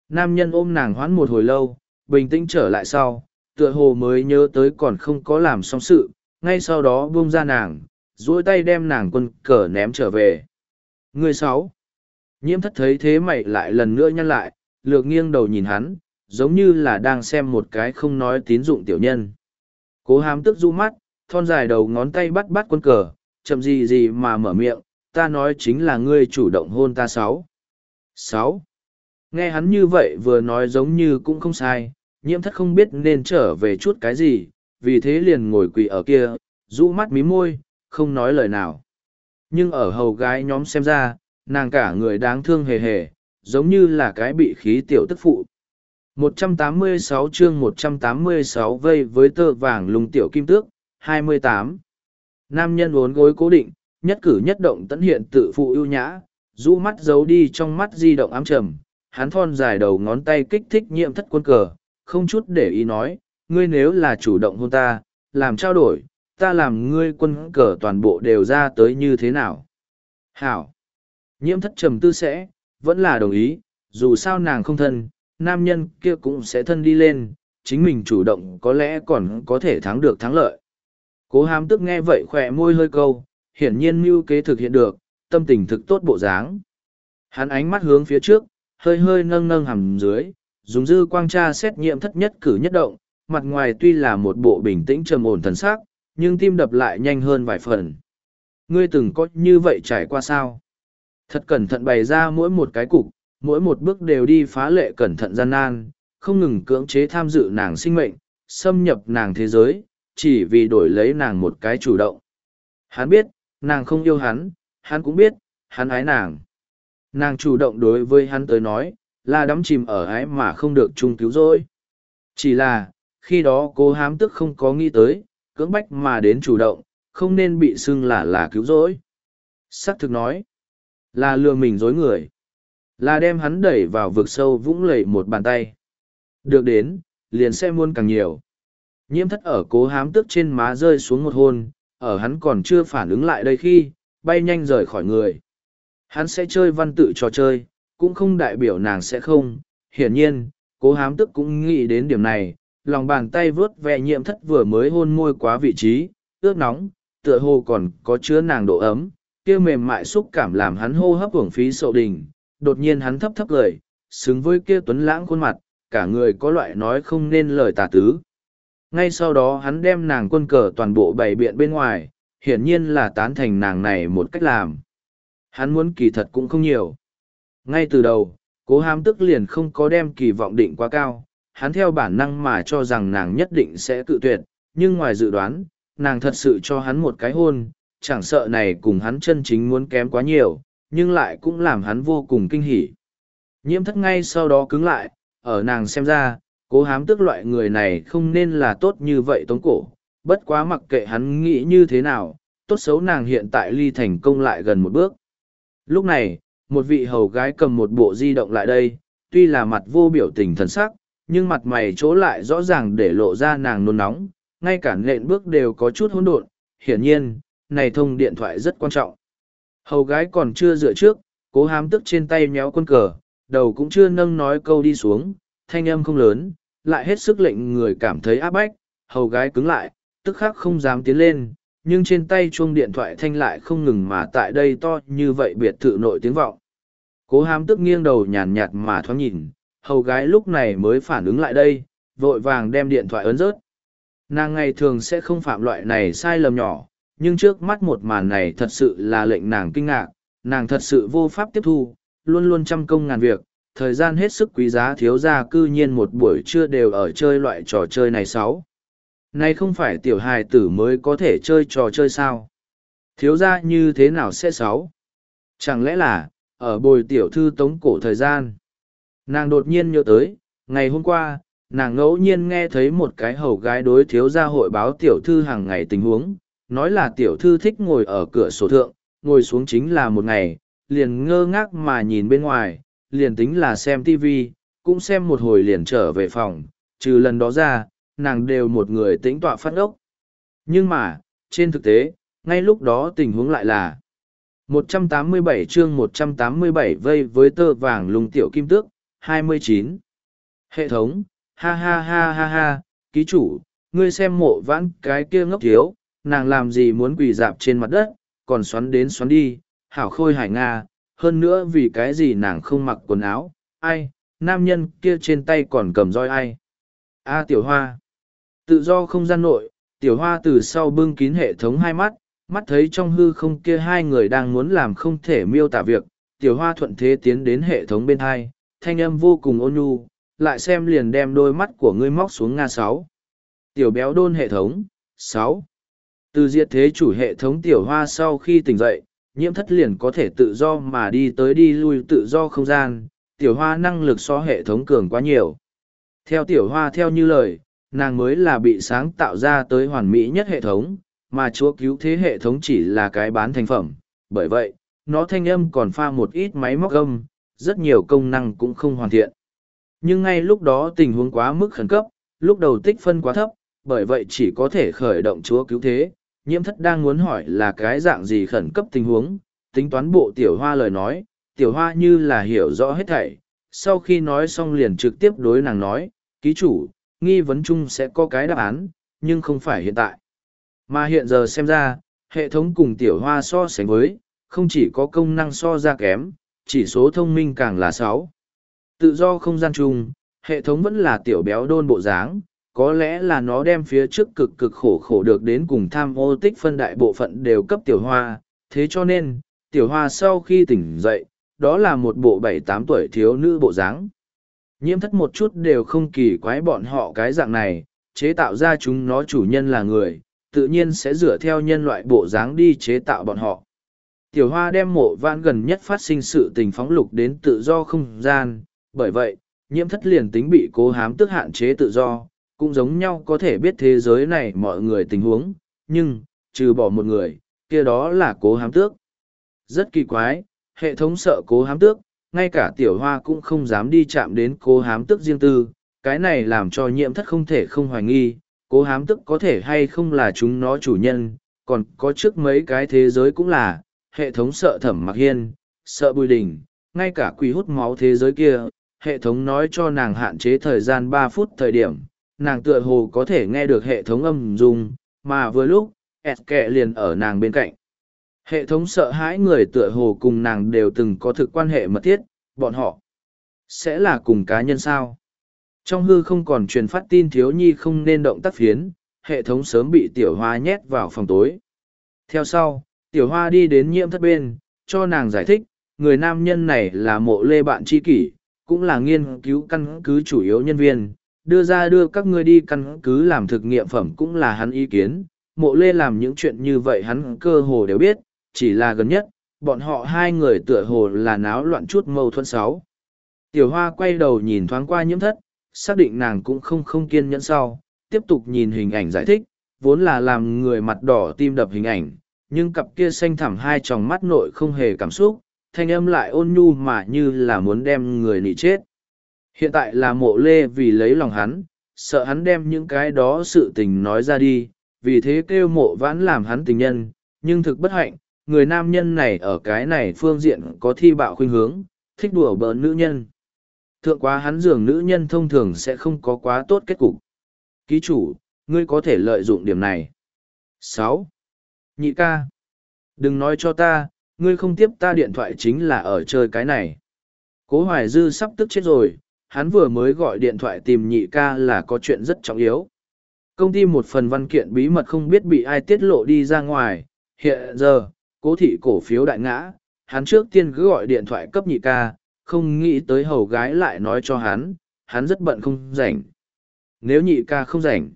Nam nhân ôm nàng hoãn một hồi lâu, bình tĩnh trở lại sau, tựa hồ mới nhớ tới còn không có làm xong sự, ngay sau đó buông ra nàng, duỗi tay đem nàng quân cờ ném trở về. Người sáu. Nhiễm thất thấy thế mày lại lần nữa nhăn lại, lược nghiêng đầu nhìn hắn, giống như là đang xem một cái không nói tín dụng tiểu nhân. Cố hám tức du mắt, thon dài đầu ngón tay bắt bắt quân cờ, chậm gì gì mà mở miệng, ta nói chính là ngươi chủ động hôn ta sáu. Sáu. Nghe hắn như vậy vừa nói giống như cũng không sai, nhiễm thất không biết nên trở về chút cái gì, vì thế liền ngồi quỳ ở kia, rũ mắt mí môi, không nói lời nào. Nhưng ở hầu gái nhóm xem ra, nàng cả người đáng thương hề hề, giống như là cái bị khí tiểu tức phụ. 186 chương 186 vây với tơ vàng lùng tiểu kim tước, 28. Nam nhân vốn gối cố định, nhất cử nhất động tận hiện tự phụ ưu nhã, rũ mắt giấu đi trong mắt di động ám trầm, hắn thon dài đầu ngón tay kích thích nhiễm thất quân cờ, không chút để ý nói, ngươi nếu là chủ động hôn ta, làm trao đổi, ta làm ngươi quân cờ toàn bộ đều ra tới như thế nào. Hảo! Nhiễm thất trầm tư sẽ, vẫn là đồng ý, dù sao nàng không thân, nam nhân kia cũng sẽ thân đi lên, chính mình chủ động có lẽ còn có thể thắng được thắng lợi. Cố hám tức nghe vậy khỏe môi hơi câu, hiển nhiên mưu kế thực hiện được, tâm tình thực tốt bộ dáng. Hắn ánh mắt hướng phía trước, hơi hơi nâng nâng hầm dưới, dùng dư quang tra xét nhiệm thất nhất cử nhất động, mặt ngoài tuy là một bộ bình tĩnh trầm ổn thần sắc, nhưng tim đập lại nhanh hơn vài phần. Ngươi từng có như vậy trải qua sao? Thật cẩn thận bày ra mỗi một cái cục, mỗi một bước đều đi phá lệ cẩn thận gian nan, không ngừng cưỡng chế tham dự nàng sinh mệnh, xâm nhập nàng thế giới, chỉ vì đổi lấy nàng một cái chủ động. Hắn biết, nàng không yêu hắn, hắn cũng biết, hắn ái nàng. Nàng chủ động đối với hắn tới nói, là đắm chìm ở ái mà không được chung cứu rồi. Chỉ là, khi đó cô hám tức không có nghĩ tới, cưỡng bách mà đến chủ động, không nên bị xưng là là cứu rỗi. Sắc thực nói, là lừa mình dối người. Là đem hắn đẩy vào vực sâu vũng lầy một bàn tay. Được đến, liền sẽ muôn càng nhiều. Nhiễm thất ở cố hám tức trên má rơi xuống một hôn, ở hắn còn chưa phản ứng lại đây khi, bay nhanh rời khỏi người. Hắn sẽ chơi văn tự trò chơi, cũng không đại biểu nàng sẽ không. Hiển nhiên, cố hám tức cũng nghĩ đến điểm này, lòng bàn tay vớt ve nhiễm thất vừa mới hôn môi quá vị trí, ướt nóng, tựa hồ còn có chứa nàng độ ấm, kia mềm mại xúc cảm làm hắn hô hấp hưởng phí sậu đình. Đột nhiên hắn thấp thấp cười, xứng với kia tuấn lãng khuôn mặt, cả người có loại nói không nên lời tà tứ. Ngay sau đó hắn đem nàng quân cờ toàn bộ bày biện bên ngoài, hiển nhiên là tán thành nàng này một cách làm. Hắn muốn kỳ thật cũng không nhiều. Ngay từ đầu, cố hám tức liền không có đem kỳ vọng định quá cao, hắn theo bản năng mà cho rằng nàng nhất định sẽ cự tuyệt, nhưng ngoài dự đoán, nàng thật sự cho hắn một cái hôn, chẳng sợ này cùng hắn chân chính muốn kém quá nhiều, nhưng lại cũng làm hắn vô cùng kinh hỉ. Nhiễm thất ngay sau đó cứng lại, ở nàng xem ra, cố hám tức loại người này không nên là tốt như vậy tống cổ, bất quá mặc kệ hắn nghĩ như thế nào, tốt xấu nàng hiện tại ly thành công lại gần một bước. Lúc này, một vị hầu gái cầm một bộ di động lại đây, tuy là mặt vô biểu tình thần sắc, nhưng mặt mày chỗ lại rõ ràng để lộ ra nàng nôn nóng, ngay cả nện bước đều có chút hỗn độn, hiển nhiên, này thông điện thoại rất quan trọng. Hầu gái còn chưa dựa trước, cố hám tức trên tay nhéo quân cờ, đầu cũng chưa nâng nói câu đi xuống, thanh âm không lớn, lại hết sức lệnh người cảm thấy áp bách, hầu gái cứng lại, tức khắc không dám tiến lên, nhưng trên tay chuông điện thoại thanh lại không ngừng mà tại đây to như vậy biệt thự nội tiếng vọng. Cố hám tức nghiêng đầu nhàn nhạt mà thoáng nhìn, hầu gái lúc này mới phản ứng lại đây, vội vàng đem điện thoại ấn rớt. Nàng ngày thường sẽ không phạm loại này sai lầm nhỏ, nhưng trước mắt một màn này thật sự là lệnh nàng kinh ngạc, nàng thật sự vô pháp tiếp thu, luôn luôn trăm công ngàn việc, thời gian hết sức quý giá thiếu ra cư nhiên một buổi trưa đều ở chơi loại trò chơi này sáu. Này không phải tiểu hài tử mới có thể chơi trò chơi sao? Thiếu ra như thế nào sẽ sáu? Chẳng lẽ là, ở bồi tiểu thư tống cổ thời gian? Nàng đột nhiên nhớ tới, ngày hôm qua, nàng ngẫu nhiên nghe thấy một cái hầu gái đối thiếu gia hội báo tiểu thư hàng ngày tình huống, nói là tiểu thư thích ngồi ở cửa sổ thượng, ngồi xuống chính là một ngày, liền ngơ ngác mà nhìn bên ngoài, liền tính là xem tivi, cũng xem một hồi liền trở về phòng, trừ lần đó ra, nàng đều một người tĩnh tọa phát ốc. Nhưng mà, trên thực tế, ngay lúc đó tình huống lại là 187 chương 187 vây với tơ vàng lùng tiểu kim tước, 29. Hệ thống, ha ha ha ha ha, ký chủ, ngươi xem mộ vãn cái kia ngốc thiếu, nàng làm gì muốn quỳ dạp trên mặt đất, còn xoắn đến xoắn đi, hảo khôi hải nga, hơn nữa vì cái gì nàng không mặc quần áo, ai, nam nhân kia trên tay còn cầm roi ai. A à, tiểu hoa. Tự do không gian nội, tiểu hoa từ sau bưng kín hệ thống hai mắt, mắt thấy trong hư không kia hai người đang muốn làm không thể miêu tả việc, tiểu hoa thuận thế tiến đến hệ thống bên hai, thanh âm vô cùng ôn nhu, lại xem liền đem đôi mắt của ngươi móc xuống nga sáu. Tiểu béo đôn hệ thống, sáu. Từ diệt thế chủ hệ thống tiểu hoa sau khi tỉnh dậy, nhiễm thất liền có thể tự do mà đi tới đi lui tự do không gian, tiểu hoa năng lực so hệ thống cường quá nhiều. Theo tiểu hoa theo như lời, nàng mới là bị sáng tạo ra tới hoàn mỹ nhất hệ thống, mà chúa cứu thế hệ thống chỉ là cái bán thành phẩm. Bởi vậy, nó thanh âm còn pha một ít máy móc âm, rất nhiều công năng cũng không hoàn thiện. Nhưng ngay lúc đó tình huống quá mức khẩn cấp, lúc đầu tích phân quá thấp, bởi vậy chỉ có thể khởi động chúa cứu thế. Nhiễm thất đang muốn hỏi là cái dạng gì khẩn cấp tình huống, tính toán bộ tiểu hoa lời nói, tiểu hoa như là hiểu rõ hết thảy. Sau khi nói xong liền trực tiếp đối nàng nói, ký chủ, nghi vấn chung sẽ có cái đáp án, nhưng không phải hiện tại. Mà hiện giờ xem ra, hệ thống cùng tiểu hoa so sánh với, không chỉ có công năng so ra kém, chỉ số thông minh càng là sáu. Tự do không gian chung, hệ thống vẫn là tiểu béo đôn bộ dáng, có lẽ là nó đem phía trước cực cực khổ khổ được đến cùng tham ô tích phân đại bộ phận đều cấp tiểu hoa, thế cho nên, tiểu hoa sau khi tỉnh dậy, đó là một bộ bảy tám tuổi thiếu nữ bộ dáng. Nhiễm thất một chút đều không kỳ quái bọn họ cái dạng này, chế tạo ra chúng nó chủ nhân là người, tự nhiên sẽ dựa theo nhân loại bộ dáng đi chế tạo bọn họ. Tiểu hoa đem mộ vãn gần nhất phát sinh sự tình phóng lục đến tự do không gian, bởi vậy, nhiễm thất liền tính bị cố hám tức hạn chế tự do, cũng giống nhau có thể biết thế giới này mọi người tình huống, nhưng, trừ bỏ một người, kia đó là cố hám tước. Rất kỳ quái, hệ thống sợ cố hám tước, ngay cả tiểu hoa cũng không dám đi chạm đến cố hám tước riêng tư, cái này làm cho nhiễm thất không thể không hoài nghi, cố hám tức có thể hay không là chúng nó chủ nhân, còn có trước mấy cái thế giới cũng là, hệ thống sợ thẩm mặc hiên, sợ bùi đình, ngay cả quỷ hút máu thế giới kia, hệ thống nói cho nàng hạn chế thời gian ba phút thời điểm, nàng tựa hồ có thể nghe được hệ thống âm dung, mà vừa lúc, ẹt kệ liền ở nàng bên cạnh. Hệ thống sợ hãi người tựa hồ cùng nàng đều từng có thực quan hệ mật thiết, bọn họ sẽ là cùng cá nhân sao. Trong hư không còn truyền phát tin thiếu nhi không nên động tác phiến, hệ thống sớm bị tiểu hoa nhét vào phòng tối. Theo sau, tiểu hoa đi đến nhiễm thất bên, cho nàng giải thích, người nam nhân này là mộ lê bạn tri kỷ, cũng là nghiên cứu căn cứ chủ yếu nhân viên, đưa ra đưa các ngươi đi căn cứ làm thực nghiệm phẩm cũng là hắn ý kiến. Mộ lê làm những chuyện như vậy hắn cơ hồ đều biết, chỉ là gần nhất, bọn họ hai người tựa hồ là náo loạn chút mâu thuẫn sáu. Tiểu hoa quay đầu nhìn thoáng qua nhiễm thất, xác định nàng cũng không không kiên nhẫn sau, tiếp tục nhìn hình ảnh giải thích, vốn là làm người mặt đỏ tim đập hình ảnh, nhưng cặp kia xanh thẳm hai tròng mắt nội không hề cảm xúc, thanh âm lại ôn nhu mà như là muốn đem người nị chết. Hiện tại là mộ lê vì lấy lòng hắn, sợ hắn đem những cái đó sự tình nói ra đi, vì thế kêu mộ vãn làm hắn tình nhân, nhưng thực bất hạnh, người nam nhân này ở cái này phương diện có thi bạo khuynh hướng, thích đùa bỡn nữ nhân. Thượng quá hắn dường nữ nhân thông thường sẽ không có quá tốt kết cục. Ký chủ, ngươi có thể lợi dụng điểm này. sáu Nhị ca. Đừng nói cho ta, ngươi không tiếp ta điện thoại chính là ở chơi cái này. Cố Hoài Dư sắp tức chết rồi, hắn vừa mới gọi điện thoại tìm nhị ca là có chuyện rất trọng yếu. Công ty một phần văn kiện bí mật không biết bị ai tiết lộ đi ra ngoài, hiện giờ, cố thị cổ phiếu đại ngã, hắn trước tiên cứ gọi điện thoại cấp nhị ca, không nghĩ tới hầu gái lại nói cho hắn, hắn rất bận không rảnh. Nếu nhị ca không rảnh,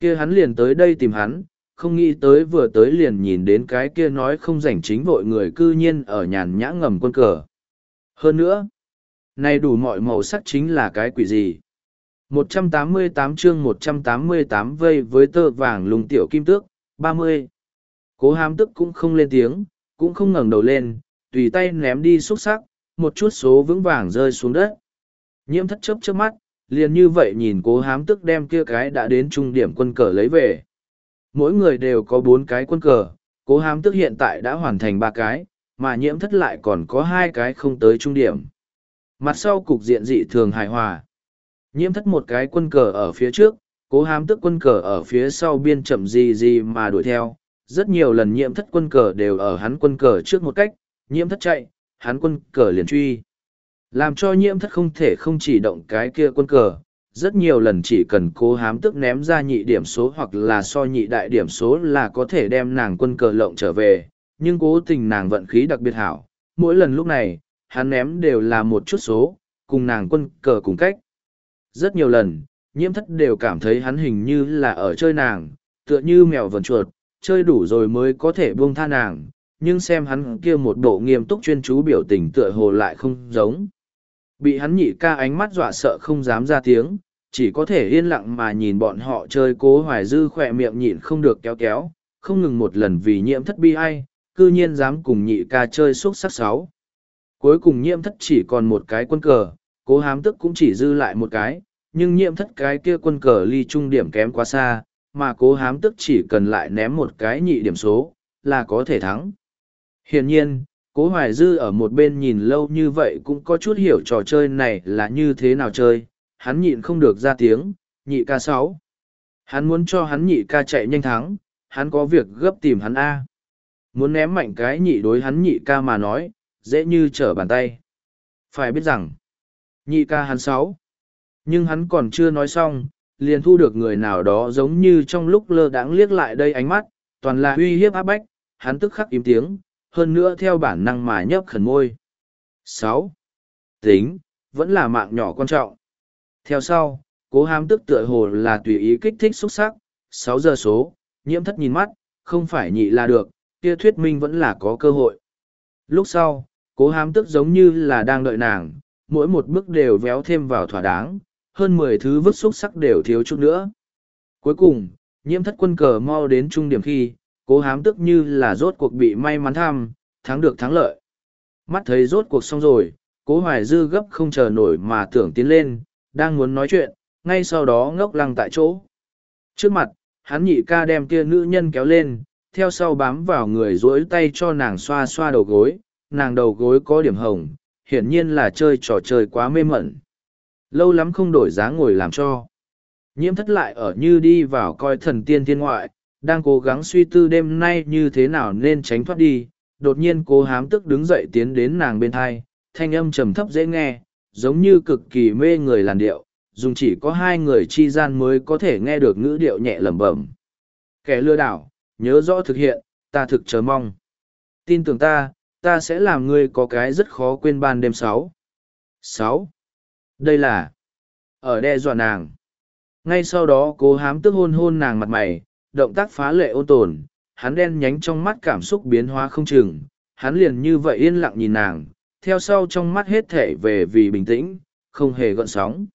kia hắn liền tới đây tìm hắn, không nghĩ tới vừa tới liền nhìn đến cái kia nói không rảnh chính vội người cư nhiên ở nhàn nhã ngầm quân cờ. Hơn nữa, này đủ mọi màu sắc chính là cái quỷ gì. 188 chương 188 vây với tơ vàng lùng tiểu kim tước, 30. Cố hám tức cũng không lên tiếng, cũng không ngẩng đầu lên, tùy tay ném đi xúc sắc, một chút số vững vàng rơi xuống đất. Nhiễm thất chấp trước mắt, liền như vậy nhìn cố hám tức đem kia cái đã đến trung điểm quân cờ lấy về. Mỗi người đều có bốn cái quân cờ, cố hám tức hiện tại đã hoàn thành ba cái, mà nhiễm thất lại còn có hai cái không tới trung điểm. Mặt sau cục diện dị thường hài hòa. Nhiễm thất một cái quân cờ ở phía trước, cố hám tức quân cờ ở phía sau biên chậm gì gì mà đuổi theo. Rất nhiều lần nhiễm thất quân cờ đều ở hắn quân cờ trước một cách, nhiễm thất chạy, hắn quân cờ liền truy. Làm cho nhiễm thất không thể không chỉ động cái kia quân cờ, rất nhiều lần chỉ cần cố hám tức ném ra nhị điểm số hoặc là so nhị đại điểm số là có thể đem nàng quân cờ lộng trở về, nhưng cố tình nàng vận khí đặc biệt hảo. Mỗi lần lúc này, hắn ném đều là một chút số, cùng nàng quân cờ cùng cách. Rất nhiều lần, nhiễm thất đều cảm thấy hắn hình như là ở chơi nàng, tựa như mèo vần chuột, chơi đủ rồi mới có thể buông tha nàng, nhưng xem hắn kia một bộ nghiêm túc chuyên chú biểu tình tựa hồ lại không giống. Bị hắn nhị ca ánh mắt dọa sợ không dám ra tiếng, chỉ có thể yên lặng mà nhìn bọn họ chơi cố hoài dư khỏe miệng nhịn không được kéo kéo, không ngừng một lần vì nhiễm thất bi ai, cư nhiên dám cùng nhị ca chơi xúc sắc sáu. Cuối cùng nhiễm thất chỉ còn một cái quân cờ, cố hám tức cũng chỉ dư lại một cái, nhưng nhiễm thất cái kia quân cờ ly trung điểm kém quá xa, mà cố hám tức chỉ cần lại ném một cái nhị điểm số, là có thể thắng. Hiển nhiên, cố hoài dư ở một bên nhìn lâu như vậy cũng có chút hiểu trò chơi này là như thế nào chơi, hắn nhịn không được ra tiếng, nhị ca sáu. Hắn muốn cho hắn nhị ca chạy nhanh thắng, hắn có việc gấp tìm hắn A. Muốn ném mạnh cái nhị đối hắn nhị ca mà nói, dễ như trở bàn tay. Phải biết rằng, nhị ca hắn sáu. Nhưng hắn còn chưa nói xong, liền thu được người nào đó giống như trong lúc lơ đãng liếc lại đây ánh mắt, toàn là uy hiếp áp bách, hắn tức khắc im tiếng, hơn nữa theo bản năng mà nhấp khẩn môi. sáu Tính, vẫn là mạng nhỏ quan trọng. Theo sau, cố hám tức tựa hồ là tùy ý kích thích xúc sắc, sáu giờ số, nhiễm thất nhìn mắt, không phải nhị là được, kia thuyết minh vẫn là có cơ hội. Lúc sau, cố hám tức giống như là đang đợi nàng, mỗi một bước đều véo thêm vào thỏa đáng, hơn mười thứ vứt xúc sắc đều thiếu chút nữa. Cuối cùng, nhiễm thất quân cờ mau đến trung điểm khi, cố hám tức như là rốt cuộc bị may mắn tham, thắng được thắng lợi. Mắt thấy rốt cuộc xong rồi, cố hoài dư gấp không chờ nổi mà tưởng tiến lên, đang muốn nói chuyện, ngay sau đó ngốc lăng tại chỗ. Trước mặt, hắn nhị ca đem kia nữ nhân kéo lên, theo sau bám vào người dối tay cho nàng xoa xoa đầu gối, nàng đầu gối có điểm hồng, hiển nhiên là chơi trò chơi quá mê mẩn. Lâu lắm không đổi dáng ngồi làm cho. Nhiễm thất lại ở như đi vào coi thần tiên thiên ngoại, đang cố gắng suy tư đêm nay như thế nào nên tránh thoát đi. Đột nhiên cố hám tức đứng dậy tiến đến nàng bên thai, thanh âm trầm thấp dễ nghe, giống như cực kỳ mê người làn điệu, dùng chỉ có hai người chi gian mới có thể nghe được ngữ điệu nhẹ lẩm bẩm. Kẻ lừa đảo, nhớ rõ thực hiện, ta thực chờ mong. Tin tưởng ta, ta sẽ làm ngươi có cái rất khó quên ban đêm sáu. Sáu. Đây là ở đe dọa nàng. Ngay sau đó cố hám tức hôn hôn nàng mặt mày, động tác phá lệ ôn tồn, hắn đen nhánh trong mắt cảm xúc biến hóa không chừng, hắn liền như vậy yên lặng nhìn nàng, theo sau trong mắt hết thể về vì bình tĩnh, không hề gợn sóng.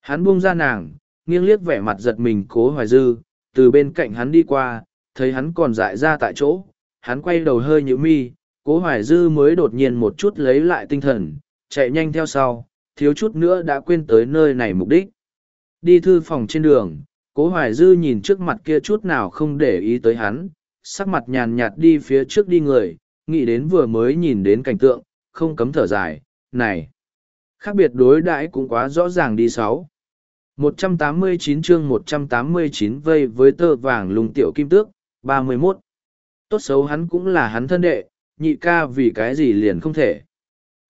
Hắn buông ra nàng, nghiêng liếc vẻ mặt giật mình cố hoài dư, từ bên cạnh hắn đi qua, thấy hắn còn dại ra tại chỗ, hắn quay đầu hơi nhữ mi, cố hoài dư mới đột nhiên một chút lấy lại tinh thần, chạy nhanh theo sau, thiếu chút nữa đã quên tới nơi này mục đích. Đi thư phòng trên đường, cố hoài dư nhìn trước mặt kia chút nào không để ý tới hắn, sắc mặt nhàn nhạt đi phía trước đi người, nghĩ đến vừa mới nhìn đến cảnh tượng, không cấm thở dài, này. Khác biệt đối đãi cũng quá rõ ràng đi sáu. 189 chương 189 vây với tơ vàng lùng tiểu kim tước, 31. Tốt xấu hắn cũng là hắn thân đệ, nhị ca vì cái gì liền không thể.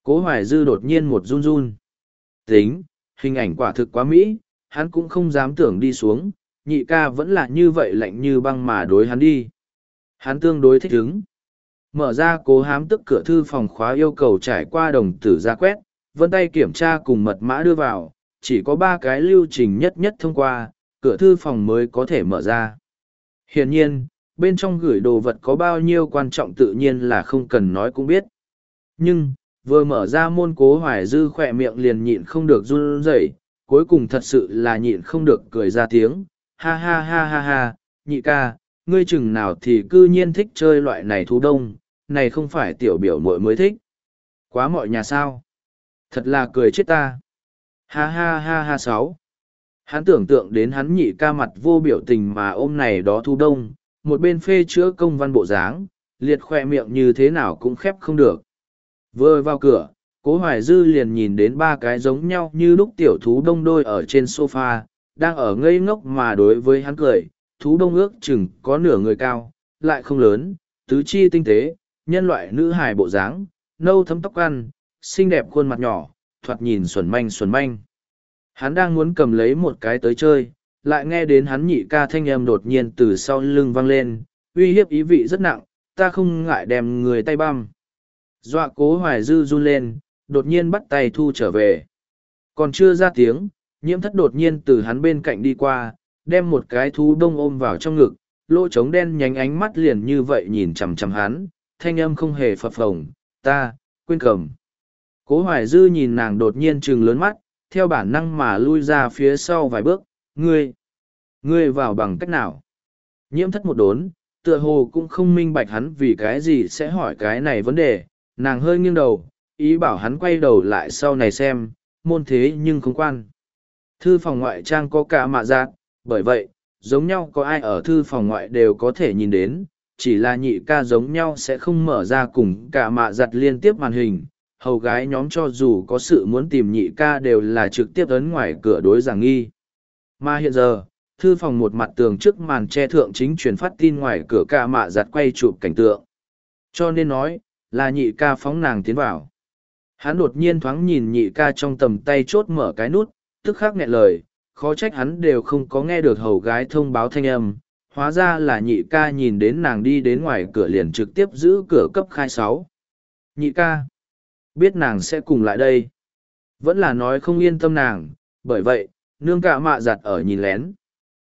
Cố hoài dư đột nhiên một run run. Tính, hình ảnh quả thực quá mỹ, hắn cũng không dám tưởng đi xuống, nhị ca vẫn là như vậy lạnh như băng mà đối hắn đi. Hắn tương đối thích ứng. Mở ra cố hám tức cửa thư phòng khóa yêu cầu trải qua đồng tử ra quét, vân tay kiểm tra cùng mật mã đưa vào, chỉ có ba cái lưu trình nhất nhất thông qua, cửa thư phòng mới có thể mở ra. Hiển nhiên, bên trong gửi đồ vật có bao nhiêu quan trọng tự nhiên là không cần nói cũng biết. Nhưng, vừa mở ra môn cố hoài dư khỏe miệng liền nhịn không được run rẩy cuối cùng thật sự là nhịn không được cười ra tiếng. Ha ha ha ha ha nhị ca ngươi chừng nào thì cư nhiên thích chơi loại này thú đông này không phải tiểu biểu muội mới thích. Quá mọi nhà sao? Thật là cười chết ta. Ha ha ha ha sáu. Hắn tưởng tượng đến hắn nhị ca mặt vô biểu tình mà ôm này đó thu đông một bên phê chữa công văn bộ dáng liệt khoe miệng như thế nào cũng khép không được Vừa vào cửa, cố hoài dư liền nhìn đến ba cái giống nhau như lúc tiểu thú đông đôi ở trên sofa, đang ở ngây ngốc mà đối với hắn cười, thú đông ước chừng có nửa người cao, lại không lớn, tứ chi tinh tế, nhân loại nữ hài bộ dáng, nâu thấm tóc ăn, xinh đẹp khuôn mặt nhỏ, thoạt nhìn xuẩn manh xuẩn manh. Hắn đang muốn cầm lấy một cái tới chơi, lại nghe đến hắn nhị ca thanh âm đột nhiên từ sau lưng vang lên, uy hiếp ý vị rất nặng, ta không ngại đem người tay băm. Dọa cố hoài dư run lên, đột nhiên bắt tay thu trở về. Còn chưa ra tiếng, nhiễm thất đột nhiên từ hắn bên cạnh đi qua, đem một cái thú đông ôm vào trong ngực, lỗ trống đen nhánh ánh mắt liền như vậy nhìn chằm chằm hắn, thanh âm không hề phập phồng, ta, quên cầm. Cố hoài dư nhìn nàng đột nhiên trừng lớn mắt, theo bản năng mà lui ra phía sau vài bước, ngươi, ngươi vào bằng cách nào? Nhiễm thất một đốn, tựa hồ cũng không minh bạch hắn vì cái gì sẽ hỏi cái này vấn đề, nàng hơi nghiêng đầu ý bảo hắn quay đầu lại sau này xem môn thế nhưng không quan. Thư phòng ngoại trang có cả mạ giác bởi vậy giống nhau có ai ở thư phòng ngoại đều có thể nhìn đến chỉ là nhị ca giống nhau sẽ không mở ra cùng cả mạ giặt liên tiếp màn hình. Hầu gái nhóm cho dù có sự muốn tìm nhị ca đều là trực tiếp ấn ngoài cửa đối giảng nghi mà hiện giờ thư phòng một mặt tường trước màn che thượng chính truyền phát tin ngoài cửa ca mạ giặt quay chụp cảnh tượng. Cho nên nói, là nhị ca phóng nàng tiến vào. Hắn đột nhiên thoáng nhìn nhị ca trong tầm tay chốt mở cái nút, tức khắc nghẹn lời, khó trách hắn đều không có nghe được hầu gái thông báo thanh âm. Hóa ra là nhị ca nhìn đến nàng đi đến ngoài cửa liền trực tiếp giữ cửa cấp khai sáu. Nhị ca, biết nàng sẽ cùng lại đây. Vẫn là nói không yên tâm nàng, bởi vậy, nương cả mạ giặt ở nhìn lén.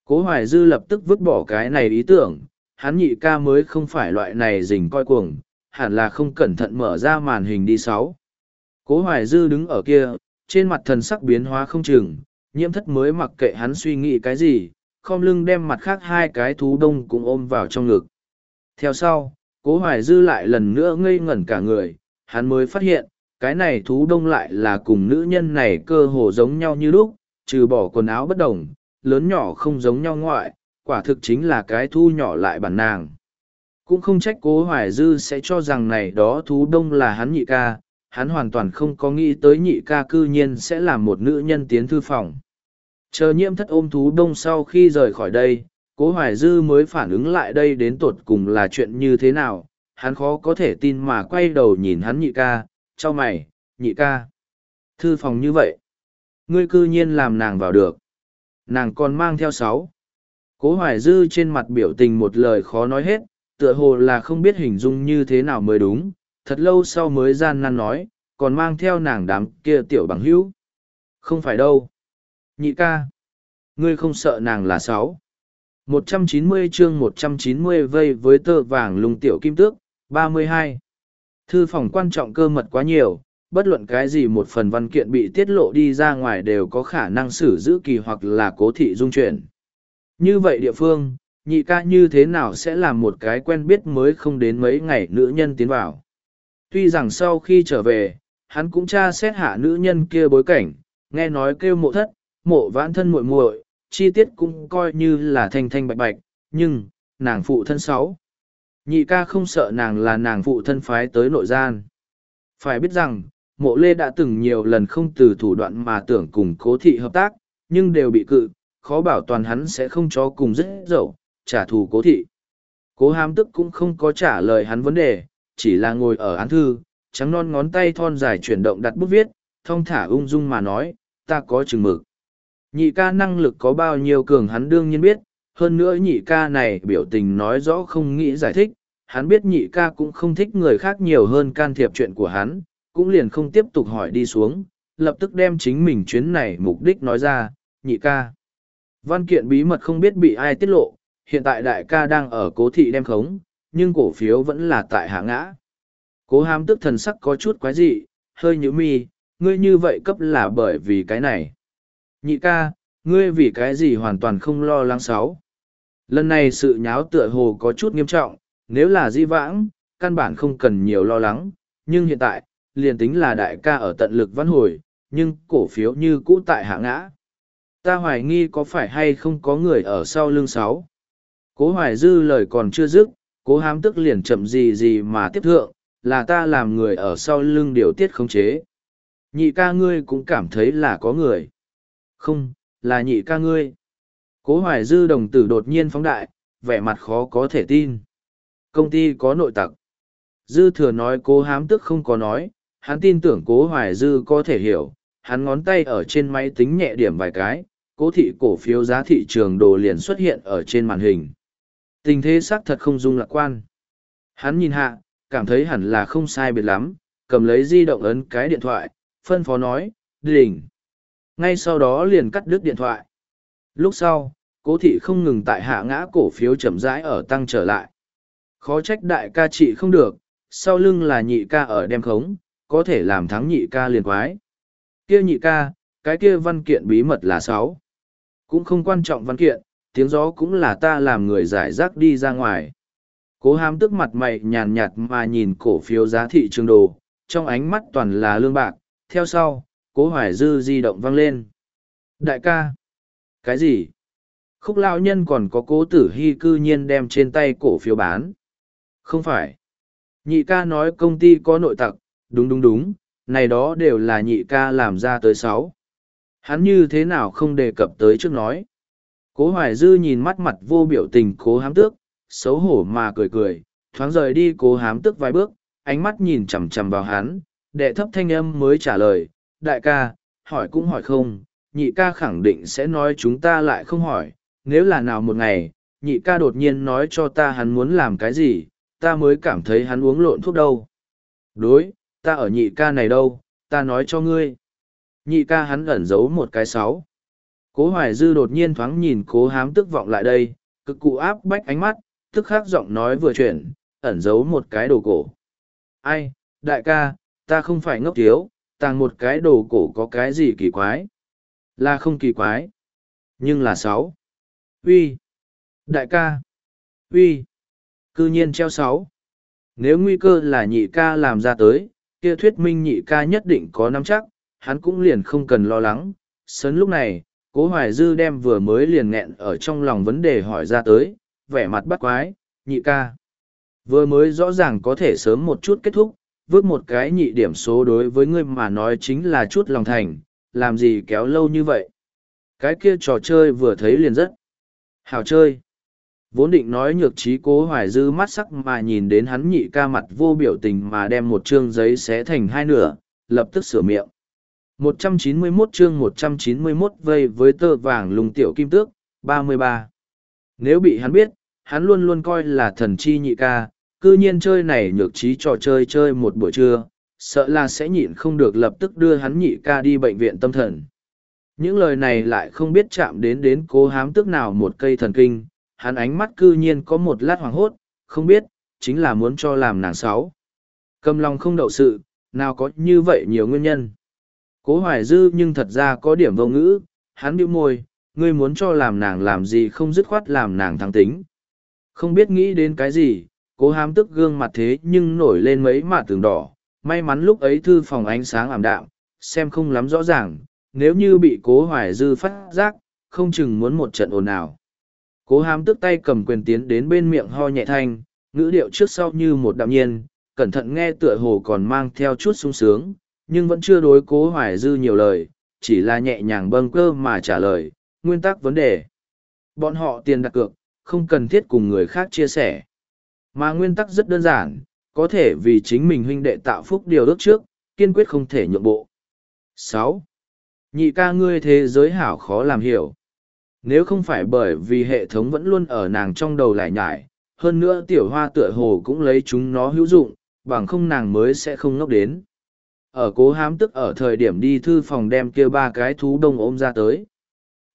Cố Hoài Dư lập tức vứt bỏ cái này ý tưởng, hắn nhị ca mới không phải loại này rình coi cuồng, hẳn là không cẩn thận mở ra màn hình đi sáu. Cố Hoài Dư đứng ở kia, trên mặt thần sắc biến hóa không chừng, nhiễm thất mới mặc kệ hắn suy nghĩ cái gì, khom lưng đem mặt khác hai cái thú đông cũng ôm vào trong ngực. Theo sau, cố Hoài Dư lại lần nữa ngây ngẩn cả người, hắn mới phát hiện, cái này thú đông lại là cùng nữ nhân này cơ hồ giống nhau như lúc, trừ bỏ quần áo bất đồng, lớn nhỏ không giống nhau ngoại, quả thực chính là cái thu nhỏ lại bản nàng. Cũng không trách cố hoài dư sẽ cho rằng này đó thú đông là hắn nhị ca, hắn hoàn toàn không có nghĩ tới nhị ca cư nhiên sẽ là một nữ nhân tiến thư phòng. Chờ nhiễm thất ôm thú đông sau khi rời khỏi đây, cố hoài dư mới phản ứng lại đây đến tột cùng là chuyện như thế nào, hắn khó có thể tin mà quay đầu nhìn hắn nhị ca, cho mày, nhị ca. Thư phòng như vậy, ngươi cư nhiên làm nàng vào được. Nàng còn mang theo sáu. Cố hoài dư trên mặt biểu tình một lời khó nói hết, tựa hồ là không biết hình dung như thế nào mới đúng, thật lâu sau mới gian nan nói, còn mang theo nàng đám kia tiểu bằng hữu. Không phải đâu. Nhị ca. Ngươi không sợ nàng là sáu. Một trăm chín mươi chương một trăm chín mươi vây với tơ vàng lùng tiểu kim tước, ba mươi hai. Thư phòng quan trọng cơ mật quá nhiều, bất luận cái gì một phần văn kiện bị tiết lộ đi ra ngoài đều có khả năng xử giữ kỳ hoặc là cố thị dung chuyển. Như vậy địa phương, nhị ca như thế nào sẽ làm một cái quen biết mới không đến mấy ngày nữ nhân tiến vào. Tuy rằng sau khi trở về, hắn cũng tra xét hạ nữ nhân kia bối cảnh, nghe nói kêu mộ thất, mộ vãn thân muội muội, chi tiết cũng coi như là thanh thanh bạch bạch, nhưng, nàng phụ thân sáu. Nhị ca không sợ nàng là nàng phụ thân phái tới nội gian. Phải biết rằng, mộ lê đã từng nhiều lần không từ thủ đoạn mà tưởng cùng cố thị hợp tác, nhưng đều bị cự, khó bảo toàn hắn sẽ không cho cùng dứt dậu, trả thù cố thị. Cố hám tức cũng không có trả lời hắn vấn đề, chỉ là ngồi ở án thư, trắng non ngón tay thon dài chuyển động đặt bút viết, thong thả ung dung mà nói, ta có chừng mực. Nhị ca năng lực có bao nhiêu cường hắn đương nhiên biết, hơn nữa nhị ca này biểu tình nói rõ không nghĩ giải thích, hắn biết nhị ca cũng không thích người khác nhiều hơn can thiệp chuyện của hắn, cũng liền không tiếp tục hỏi đi xuống, lập tức đem chính mình chuyến này mục đích nói ra, nhị ca. Văn kiện bí mật không biết bị ai tiết lộ, hiện tại đại ca đang ở cố thị đem khống, nhưng cổ phiếu vẫn là tại hạ ngã. Cố hám tức thần sắc có chút quái dị, hơi nhíu mi, ngươi như vậy cấp là bởi vì cái này. Nhị ca, ngươi vì cái gì hoàn toàn không lo lắng sáu. Lần này sự nháo tựa hồ có chút nghiêm trọng, nếu là di vãng, căn bản không cần nhiều lo lắng, nhưng hiện tại, liền tính là đại ca ở tận lực văn hồi, nhưng cổ phiếu như cũ tại hạ ngã. Ta hoài nghi có phải hay không có người ở sau lưng sáu. Cố hoài dư lời còn chưa dứt, cố hám tức liền chậm gì gì mà tiếp thượng, là ta làm người ở sau lưng điều tiết khống chế. Nhị ca ngươi cũng cảm thấy là có người. Không, là nhị ca ngươi. Cố hoài dư đồng tử đột nhiên phóng đại, vẻ mặt khó có thể tin. Công ty có nội tặc. Dư thừa nói cố hám tức không có nói, hắn tin tưởng cố hoài dư có thể hiểu, hắn ngón tay ở trên máy tính nhẹ điểm vài cái, cố thị cổ phiếu giá thị trường đồ liền xuất hiện ở trên màn hình. Tình thế xác thật không dung lạc quan. Hắn nhìn hạ, cảm thấy hẳn là không sai biệt lắm, cầm lấy di động ấn cái điện thoại, phân phó nói, đình Ngay sau đó liền cắt đứt điện thoại. Lúc sau, cố thị không ngừng tại hạ ngã cổ phiếu chậm rãi ở tăng trở lại. Khó trách đại ca trị không được, sau lưng là nhị ca ở đem khống, có thể làm thắng nhị ca liền quái. Kia nhị ca, cái kia văn kiện bí mật là sáu. Cũng không quan trọng văn kiện, tiếng gió cũng là ta làm người giải rác đi ra ngoài. Cố hám tức mặt mày nhàn nhạt mà nhìn cổ phiếu giá thị trường đồ, trong ánh mắt toàn là lương bạc, theo sau, cố hoài dư di động vang lên. Đại ca! Cái gì? Khúc lao nhân còn có cố tử hy cư nhiên đem trên tay cổ phiếu bán. Không phải. Nhị ca nói công ty có nội tặc, đúng đúng đúng, này đó đều là nhị ca làm ra tới sáu. Hắn như thế nào không đề cập tới trước nói. Cố Hoài Dư nhìn mắt mặt vô biểu tình cố hám tước, xấu hổ mà cười cười, thoáng rời đi cố hám tước vài bước, ánh mắt nhìn chằm chằm vào hắn, đệ thấp thanh âm mới trả lời, đại ca, hỏi cũng hỏi không, nhị ca khẳng định sẽ nói chúng ta lại không hỏi, nếu là nào một ngày, nhị ca đột nhiên nói cho ta hắn muốn làm cái gì, ta mới cảm thấy hắn uống lộn thuốc đâu. Đối, ta ở nhị ca này đâu, ta nói cho ngươi. Nhị ca hắn ẩn giấu một cái sáu. Cố Hoài Dư đột nhiên thoáng nhìn cố hám tức vọng lại đây, cực cụ áp bách ánh mắt, tức khắc giọng nói vừa chuyển, ẩn giấu một cái đồ cổ. Ai, đại ca, ta không phải ngốc thiếu, tàng một cái đồ cổ có cái gì kỳ quái. Là không kỳ quái. Nhưng là sáu. Uy. Đại ca. Uy. Cư nhiên treo sáu. Nếu nguy cơ là nhị ca làm ra tới, kia thuyết minh nhị ca nhất định có nắm chắc, hắn cũng liền không cần lo lắng. Sớn lúc này, cố hoài dư đem vừa mới liền nghẹn ở trong lòng vấn đề hỏi ra tới, vẻ mặt bắt quái, nhị ca. Vừa mới rõ ràng có thể sớm một chút kết thúc, vước một cái nhị điểm số đối với ngươi mà nói chính là chút lòng thành, làm gì kéo lâu như vậy. Cái kia trò chơi vừa thấy liền rất hào chơi. Vốn định nói nhược trí cố hoài dư mắt sắc mà nhìn đến hắn nhị ca mặt vô biểu tình mà đem một chương giấy xé thành hai nửa, lập tức sửa miệng. 191 chương 191 vây với tơ vàng lùng tiểu kim tước, 33. Nếu bị hắn biết, hắn luôn luôn coi là thần chi nhị ca, cư nhiên chơi này nhược trí trò chơi chơi một buổi trưa, sợ là sẽ nhịn không được lập tức đưa hắn nhị ca đi bệnh viện tâm thần. Những lời này lại không biết chạm đến đến cố hám tức nào một cây thần kinh, hắn ánh mắt cư nhiên có một lát hoàng hốt, không biết, chính là muốn cho làm nàng sáu. Cầm lòng không đậu sự, nào có như vậy nhiều nguyên nhân. Cố hoài dư nhưng thật ra có điểm vô ngữ, hắn bĩu môi, ngươi muốn cho làm nàng làm gì không dứt khoát làm nàng thắng tính. Không biết nghĩ đến cái gì, cố hám tức gương mặt thế nhưng nổi lên mấy mạ tường đỏ, may mắn lúc ấy thư phòng ánh sáng ảm đạm, xem không lắm rõ ràng, nếu như bị cố hoài dư phát giác, không chừng muốn một trận ồn ào. Cố hám tức tay cầm quyền tiến đến bên miệng ho nhẹ thanh, ngữ điệu trước sau như một đạm nhiên, cẩn thận nghe tựa hồ còn mang theo chút sung sướng, nhưng vẫn chưa đối cố hoài dư nhiều lời, chỉ là nhẹ nhàng bâng cơ mà trả lời, nguyên tắc vấn đề. Bọn họ tiền đặt cược, không cần thiết cùng người khác chia sẻ. Mà nguyên tắc rất đơn giản, có thể vì chính mình huynh đệ tạo phúc điều ước trước, kiên quyết không thể nhượng bộ. sáu Nhị ca ngươi thế giới hảo khó làm hiểu. Nếu không phải bởi vì hệ thống vẫn luôn ở nàng trong đầu lải nhải, hơn nữa tiểu hoa tựa hồ cũng lấy chúng nó hữu dụng, bằng không nàng mới sẽ không ngốc đến. Ở cố hám tức ở thời điểm đi thư phòng đem kia ba cái thú đông ôm ra tới.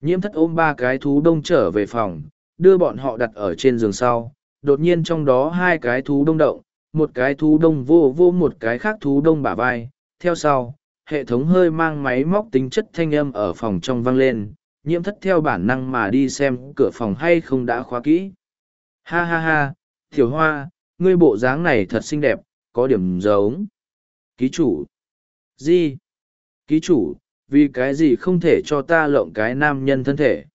Nhiễm thất ôm ba cái thú đông trở về phòng, đưa bọn họ đặt ở trên giường sau. Đột nhiên trong đó hai cái thú đông động, một cái thú đông vô vô một cái khác thú đông bả vai. Theo sau, hệ thống hơi mang máy móc tính chất thanh âm ở phòng trong vang lên, nhiễm thất theo bản năng mà đi xem cửa phòng hay không đã khóa kỹ. Ha ha ha, tiểu hoa, ngươi bộ dáng này thật xinh đẹp, có điểm giống. Ký chủ. Gì? Ký chủ, vì cái gì không thể cho ta lộng cái nam nhân thân thể?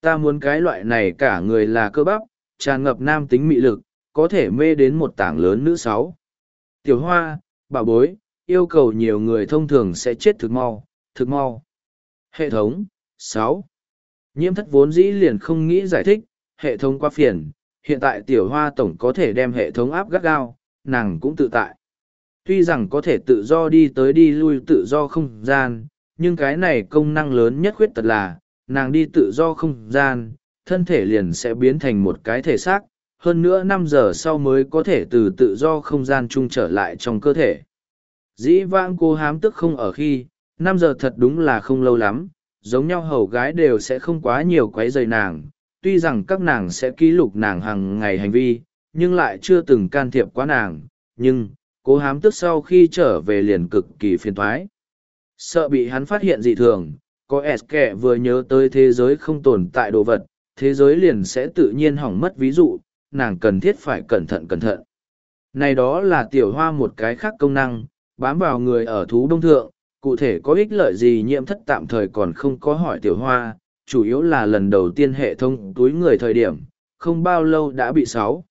Ta muốn cái loại này cả người là cơ bắp, tràn ngập nam tính mị lực, có thể mê đến một tảng lớn nữ sáu. Tiểu hoa, bà bối, yêu cầu nhiều người thông thường sẽ chết thực mau, thực mau. Hệ thống, sáu Nhiễm thất vốn dĩ liền không nghĩ giải thích, hệ thống quá phiền, hiện tại tiểu hoa tổng có thể đem hệ thống áp gắt gao, nàng cũng tự tại. Tuy rằng có thể tự do đi tới đi lui tự do không gian, nhưng cái này công năng lớn nhất khuyết tật là, nàng đi tự do không gian, thân thể liền sẽ biến thành một cái thể xác, hơn nữa năm giờ sau mới có thể từ tự do không gian chung trở lại trong cơ thể. Dĩ vãng cô hám tức không ở khi, năm giờ thật đúng là không lâu lắm, giống nhau hầu gái đều sẽ không quá nhiều quấy rầy nàng, tuy rằng các nàng sẽ ký lục nàng hàng ngày hành vi, nhưng lại chưa từng can thiệp quá nàng, nhưng, cố hám tức sau khi trở về liền cực kỳ phiền thoái. Sợ bị hắn phát hiện dị thường, có S kẻ vừa nhớ tới thế giới không tồn tại đồ vật, thế giới liền sẽ tự nhiên hỏng mất ví dụ, nàng cần thiết phải cẩn thận cẩn thận. Này đó là tiểu hoa một cái khác công năng, bám vào người ở thú đông thượng, cụ thể có ích lợi gì nhiễm thất tạm thời còn không có hỏi tiểu hoa, chủ yếu là lần đầu tiên hệ thống túi người thời điểm, không bao lâu đã bị sáu.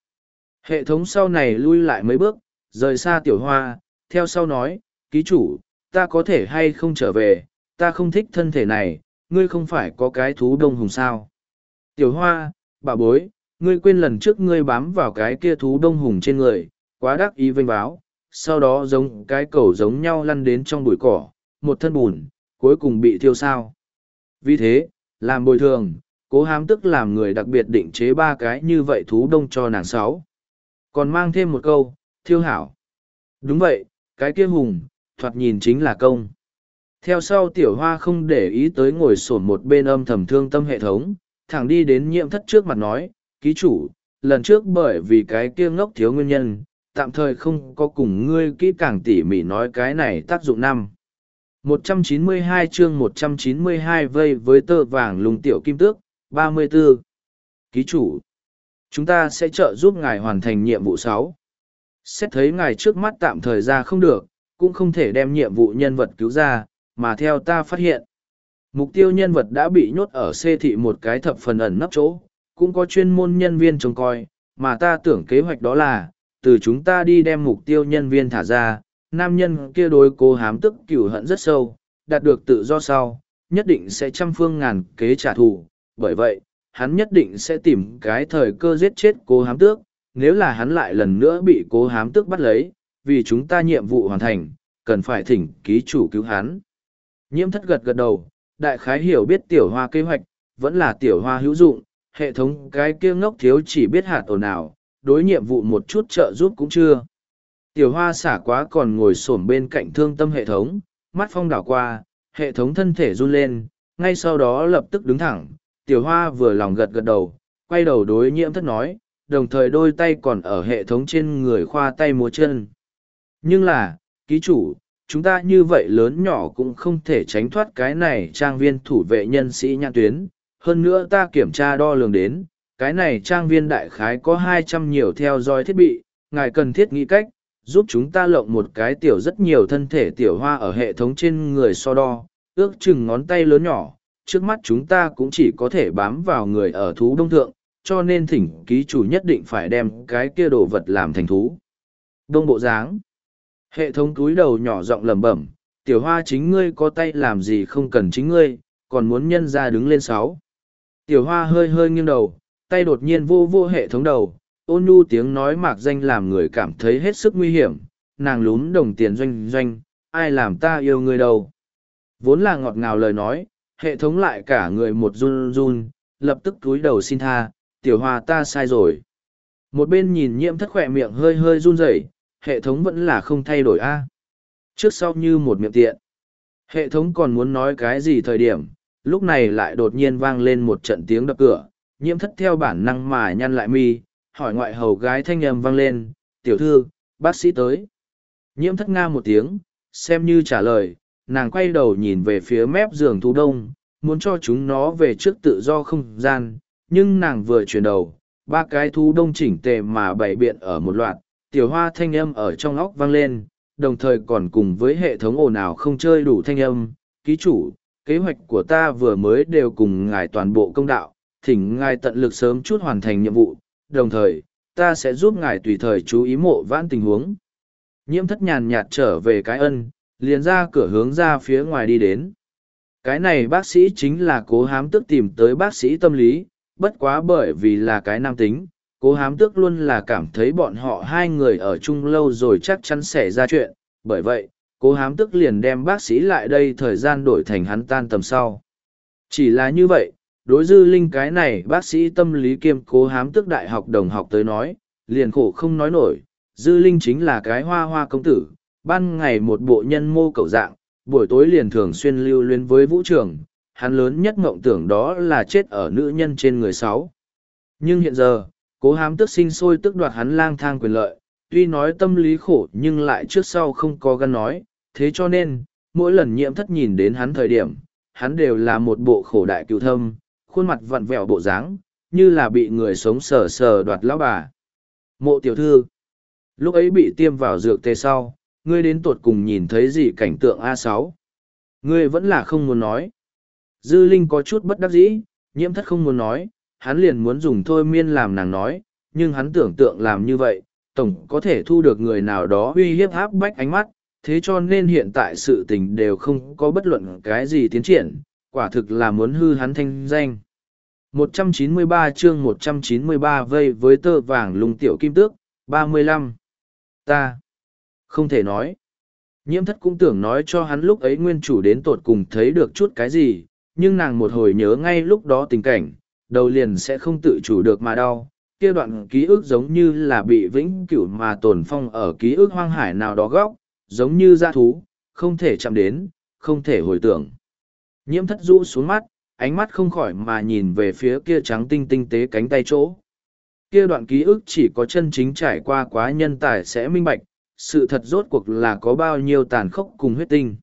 Hệ thống sau này lui lại mấy bước, rời xa tiểu hoa, theo sau nói, ký chủ, ta có thể hay không trở về, ta không thích thân thể này, ngươi không phải có cái thú đông hùng sao. Tiểu hoa, bà bối, ngươi quên lần trước ngươi bám vào cái kia thú đông hùng trên người, quá đắc ý vênh báo, sau đó giống cái cầu giống nhau lăn đến trong bụi cỏ, một thân bùn, cuối cùng bị thiêu sao. Vì thế, làm bồi thường, cố hám tức làm người đặc biệt định chế ba cái như vậy thú đông cho nàng sáu. Còn mang thêm một câu, thiêu hảo. Đúng vậy, cái kia hùng, thoạt nhìn chính là công. Theo sau tiểu hoa không để ý tới ngồi sổn một bên âm thầm thương tâm hệ thống, thẳng đi đến nhiệm thất trước mặt nói, ký chủ, lần trước bởi vì cái kia ngốc thiếu nguyên nhân, tạm thời không có cùng ngươi kỹ càng tỉ mỉ nói cái này tác dụng năm. 192 chương 192 vây với tơ vàng lùng tiểu kim tước, 34. Ký chủ, chúng ta sẽ trợ giúp ngài hoàn thành nhiệm vụ 6. Xét thấy ngài trước mắt tạm thời ra không được, cũng không thể đem nhiệm vụ nhân vật cứu ra, mà theo ta phát hiện. Mục tiêu nhân vật đã bị nhốt ở xê thị một cái thập phần ẩn nấp chỗ, cũng có chuyên môn nhân viên trông coi, mà ta tưởng kế hoạch đó là, từ chúng ta đi đem mục tiêu nhân viên thả ra, nam nhân kia đối cố hám tức cửu hận rất sâu, đạt được tự do sau, nhất định sẽ trăm phương ngàn kế trả thù. Bởi vậy, hắn nhất định sẽ tìm cái thời cơ giết chết cố hám tước, nếu là hắn lại lần nữa bị cố hám tước bắt lấy, vì chúng ta nhiệm vụ hoàn thành, cần phải thỉnh ký chủ cứu hắn. Nhiễm thất gật gật đầu, đại khái hiểu biết tiểu hoa kế hoạch, vẫn là tiểu hoa hữu dụng, hệ thống cái kia ngốc thiếu chỉ biết hạt ồn nào, đối nhiệm vụ một chút trợ giúp cũng chưa. Tiểu hoa xả quá còn ngồi xổm bên cạnh thương tâm hệ thống, mắt phong đảo qua, hệ thống thân thể run lên, ngay sau đó lập tức đứng thẳng. Tiểu hoa vừa lòng gật gật đầu, quay đầu đối nhiễm thất nói, đồng thời đôi tay còn ở hệ thống trên người khoa tay múa chân. Nhưng là, ký chủ, chúng ta như vậy lớn nhỏ cũng không thể tránh thoát cái này trang viên thủ vệ nhân sĩ nhãn tuyến. Hơn nữa ta kiểm tra đo lường đến, cái này trang viên đại khái có hai trăm nhiều theo dõi thiết bị, ngài cần thiết nghĩ cách, giúp chúng ta lộng một cái tiểu rất nhiều thân thể tiểu hoa ở hệ thống trên người so đo, ước chừng ngón tay lớn nhỏ, trước mắt chúng ta cũng chỉ có thể bám vào người ở thú đông thượng, cho nên thỉnh ký chủ nhất định phải đem cái kia đồ vật làm thành thú. Đông bộ dáng. Hệ thống túi đầu nhỏ giọng lẩm bẩm, tiểu hoa chính ngươi có tay làm gì không cần chính ngươi, còn muốn nhân ra đứng lên sáu. Tiểu hoa hơi hơi nghiêng đầu, tay đột nhiên vô vô hệ thống đầu, ôn nhu tiếng nói mạc danh làm người cảm thấy hết sức nguy hiểm, nàng lún đồng tiền doanh doanh, ai làm ta yêu ngươi đâu. Vốn là ngọt ngào lời nói, hệ thống lại cả người một run run, lập tức túi đầu xin tha, tiểu hoa ta sai rồi. Một bên nhìn nhiễm thất khỏe miệng hơi hơi run rẩy, hệ thống vẫn là không thay đổi a. Trước sau như một miệng tiện. Hệ thống còn muốn nói cái gì thời điểm, lúc này lại đột nhiên vang lên một trận tiếng đập cửa, nhiễm thất theo bản năng mà nhăn lại mi, hỏi ngoại hầu gái thanh âm vang lên, tiểu thư, bác sĩ tới. Nhiễm thất nga một tiếng, xem như trả lời, nàng quay đầu nhìn về phía mép giường thu đông, muốn cho chúng nó về trước tự do không gian, nhưng nàng vừa chuyển đầu, ba cái thu đông chỉnh tề mà bày biện ở một loạt, tiểu hoa thanh âm ở trong óc vang lên, đồng thời còn cùng với hệ thống ồn ào không chơi đủ thanh âm, ký chủ, kế hoạch của ta vừa mới đều cùng ngài toàn bộ công đạo, thỉnh ngài tận lực sớm chút hoàn thành nhiệm vụ, đồng thời, ta sẽ giúp ngài tùy thời chú ý mộ vãn tình huống. Nhiễm thất nhàn nhạt trở về cái ân, liền ra cửa hướng ra phía ngoài đi đến. Cái này bác sĩ chính là cố hám tức tìm tới bác sĩ tâm lý, bất quá bởi vì là cái nam tính, cố hám tước luôn là cảm thấy bọn họ hai người ở chung lâu rồi chắc chắn sẽ ra chuyện, bởi vậy, cố hám tước liền đem bác sĩ lại đây thời gian đổi thành hắn tan tầm sau. Chỉ là như vậy, đối dư linh cái này bác sĩ tâm lý kiêm cố hám tức đại học đồng học tới nói, liền khổ không nói nổi, dư linh chính là cái hoa hoa công tử, ban ngày một bộ nhân mô cầu dạng, buổi tối liền thường xuyên lưu luyến với vũ trường, hắn lớn nhất mộng tưởng đó là chết ở nữ nhân trên người sáu. Nhưng hiện giờ, cố hám tức sinh sôi tức đoạt hắn lang thang quyền lợi, tuy nói tâm lý khổ nhưng lại trước sau không có gắn nói, thế cho nên, mỗi lần nhiễm thất nhìn đến hắn thời điểm, hắn đều là một bộ khổ đại cựu thâm, khuôn mặt vặn vẹo bộ dáng, như là bị người sống sờ sờ đoạt lão bà. Mộ tiểu thư, lúc ấy bị tiêm vào dược tê sau, ngươi đến tột cùng nhìn thấy gì cảnh tượng a sáu Ngươi vẫn là không muốn nói. Dư Linh có chút bất đắc dĩ, nhiễm thất không muốn nói, hắn liền muốn dùng thôi miên làm nàng nói, nhưng hắn tưởng tượng làm như vậy, tổng có thể thu được người nào đó uy hiếp áp bách ánh mắt, thế cho nên hiện tại sự tình đều không có bất luận cái gì tiến triển, quả thực là muốn hư hắn thanh danh. 193 chương 193 vây với tơ vàng lùng tiểu kim tước, 35. Ta. Không thể nói. Nhiễm thất cũng tưởng nói cho hắn lúc ấy nguyên chủ đến tột cùng thấy được chút cái gì, nhưng nàng một hồi nhớ ngay lúc đó tình cảnh, đầu liền sẽ không tự chủ được mà đau. Kia đoạn ký ức giống như là bị vĩnh cửu mà tồn phong ở ký ức hoang hải nào đó góc, giống như da thú, không thể chạm đến, không thể hồi tưởng. Nhiễm thất rũ xuống mắt, ánh mắt không khỏi mà nhìn về phía kia trắng tinh tinh tế cánh tay chỗ. Kia đoạn ký ức chỉ có chân chính trải qua quá nhân tài sẽ minh bạch, sự thật rốt cuộc là có bao nhiêu tàn khốc cùng huyết tinh.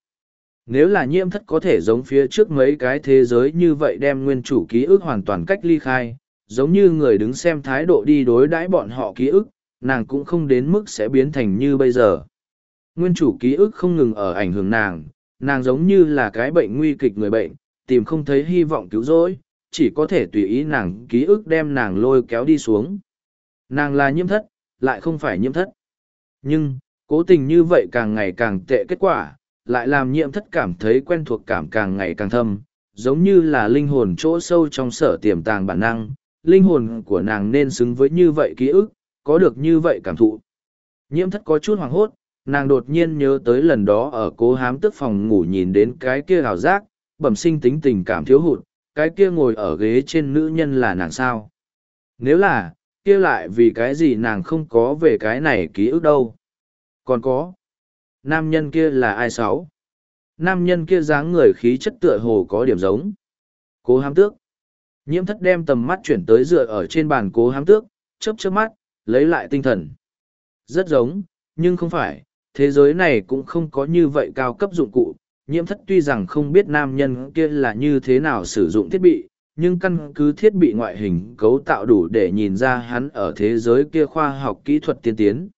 Nếu là nhiễm thất có thể giống phía trước mấy cái thế giới như vậy đem nguyên chủ ký ức hoàn toàn cách ly khai, giống như người đứng xem thái độ đi đối đãi bọn họ ký ức, nàng cũng không đến mức sẽ biến thành như bây giờ. Nguyên chủ ký ức không ngừng ở ảnh hưởng nàng, nàng giống như là cái bệnh nguy kịch người bệnh, tìm không thấy hy vọng cứu rỗi, chỉ có thể tùy ý nàng ký ức đem nàng lôi kéo đi xuống. Nàng là nhiễm thất, lại không phải nhiễm thất. Nhưng, cố tình như vậy càng ngày càng tệ kết quả, lại làm nhiễm thất cảm thấy quen thuộc cảm càng ngày càng thâm, giống như là linh hồn chỗ sâu trong sở tiềm tàng bản năng, linh hồn của nàng nên xứng với như vậy ký ức, có được như vậy cảm thụ. Nhiễm thất có chút hoảng hốt, nàng đột nhiên nhớ tới lần đó ở cố hám tức phòng ngủ nhìn đến cái kia hào giác, bẩm sinh tính tình cảm thiếu hụt, cái kia ngồi ở ghế trên nữ nhân là nàng sao. Nếu là, kia lại vì cái gì nàng không có về cái này ký ức đâu. Còn có, nam nhân kia là ai sáu? Nam nhân kia dáng người khí chất tựa hồ có điểm giống. Cố hám tước. Nhiễm thất đem tầm mắt chuyển tới dựa ở trên bàn cố hám tước, chớp chớp mắt, lấy lại tinh thần. Rất giống, nhưng không phải, thế giới này cũng không có như vậy cao cấp dụng cụ. Nhiễm thất tuy rằng không biết nam nhân kia là như thế nào sử dụng thiết bị, nhưng căn cứ thiết bị ngoại hình cấu tạo đủ để nhìn ra hắn ở thế giới kia khoa học kỹ thuật tiên tiến.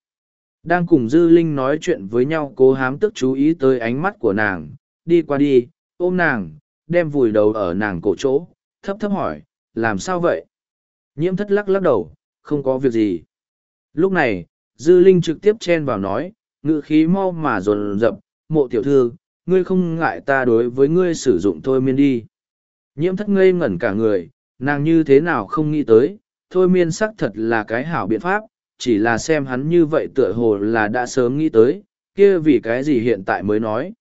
Đang cùng Dư Linh nói chuyện với nhau cố hám tức chú ý tới ánh mắt của nàng, đi qua đi, ôm nàng, đem vùi đầu ở nàng cổ chỗ, thấp thấp hỏi, làm sao vậy? Nhiễm thất lắc lắc đầu, không có việc gì. Lúc này, Dư Linh trực tiếp chen vào nói, ngự khí mau mà dồn dập, mộ tiểu thư, ngươi không ngại ta đối với ngươi sử dụng thôi miên đi. Nhiễm thất ngây ngẩn cả người, nàng như thế nào không nghĩ tới, thôi miên xác thật là cái hảo biện pháp, chỉ là xem hắn như vậy tựa hồ là đã sớm nghĩ tới, kia vì cái gì hiện tại mới nói.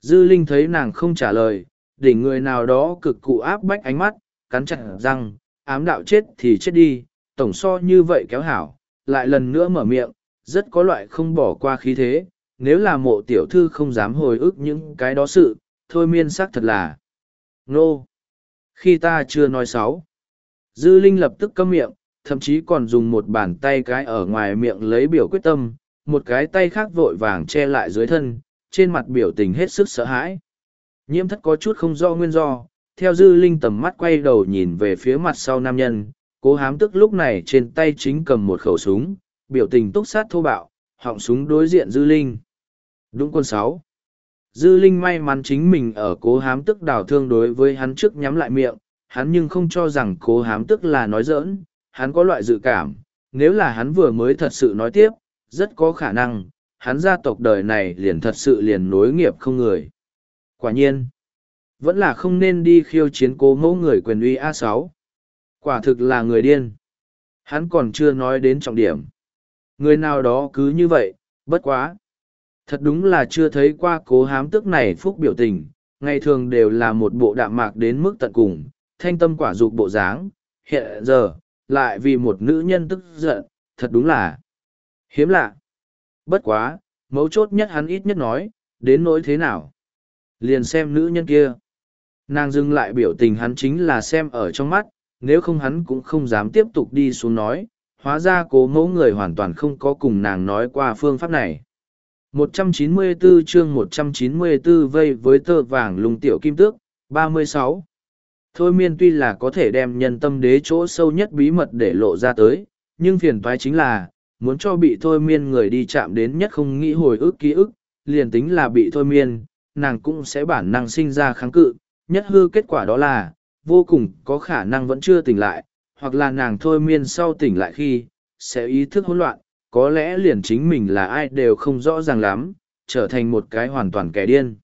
Dư Linh thấy nàng không trả lời, đỉnh người nào đó cực cụ áp bách ánh mắt, cắn chặt răng, ám đạo chết thì chết đi, tổng so như vậy kéo hảo, lại lần nữa mở miệng, rất có loại không bỏ qua khí thế, nếu là mộ tiểu thư không dám hồi ức những cái đó sự, thôi miên sắc thật là. Nô! Khi ta chưa nói sáu, Dư Linh lập tức câm miệng, thậm chí còn dùng một bàn tay cái ở ngoài miệng lấy biểu quyết tâm, một cái tay khác vội vàng che lại dưới thân, trên mặt biểu tình hết sức sợ hãi. Nhiễm thất có chút không do nguyên do, theo dư linh tầm mắt quay đầu nhìn về phía mặt sau nam nhân, cố hám tức lúc này trên tay chính cầm một khẩu súng, biểu tình túc sát thô bạo, họng súng đối diện dư linh. Đúng quân sáu. Dư linh may mắn chính mình ở cố hám tức đào thương đối với hắn trước nhắm lại miệng, hắn nhưng không cho rằng cố hám tức là nói giỡn, hắn có loại dự cảm, nếu là hắn vừa mới thật sự nói tiếp, rất có khả năng, hắn gia tộc đời này liền thật sự liền nối nghiệp không người. Quả nhiên, vẫn là không nên đi khiêu chiến cố mẫu người quyền uy a sáu Quả thực là người điên. Hắn còn chưa nói đến trọng điểm. Người nào đó cứ như vậy, bất quá. Thật đúng là chưa thấy qua cố hám tức này phúc biểu tình, ngày thường đều là một bộ đạm mạc đến mức tận cùng, thanh tâm quả dục bộ dáng. Hiện giờ, lại vì một nữ nhân tức giận, thật đúng là hiếm lạ. Bất quá, mấu chốt nhất hắn ít nhất nói, đến nỗi thế nào. Liền xem nữ nhân kia. Nàng dừng lại biểu tình hắn chính là xem ở trong mắt, nếu không hắn cũng không dám tiếp tục đi xuống nói, hóa ra cố mẫu người hoàn toàn không có cùng nàng nói qua phương pháp này. 194 chương 194 vây với tơ vàng lùng tiểu kim tước, 36. Thôi miên tuy là có thể đem nhân tâm đế chỗ sâu nhất bí mật để lộ ra tới, nhưng phiền toái chính là, muốn cho bị thôi miên người đi chạm đến nhất không nghĩ hồi ức ký ức, liền tính là bị thôi miên, nàng cũng sẽ bản năng sinh ra kháng cự, nhất hư kết quả đó là, vô cùng có khả năng vẫn chưa tỉnh lại, hoặc là nàng thôi miên sau tỉnh lại khi, sẽ ý thức hỗn loạn, có lẽ liền chính mình là ai đều không rõ ràng lắm, trở thành một cái hoàn toàn kẻ điên.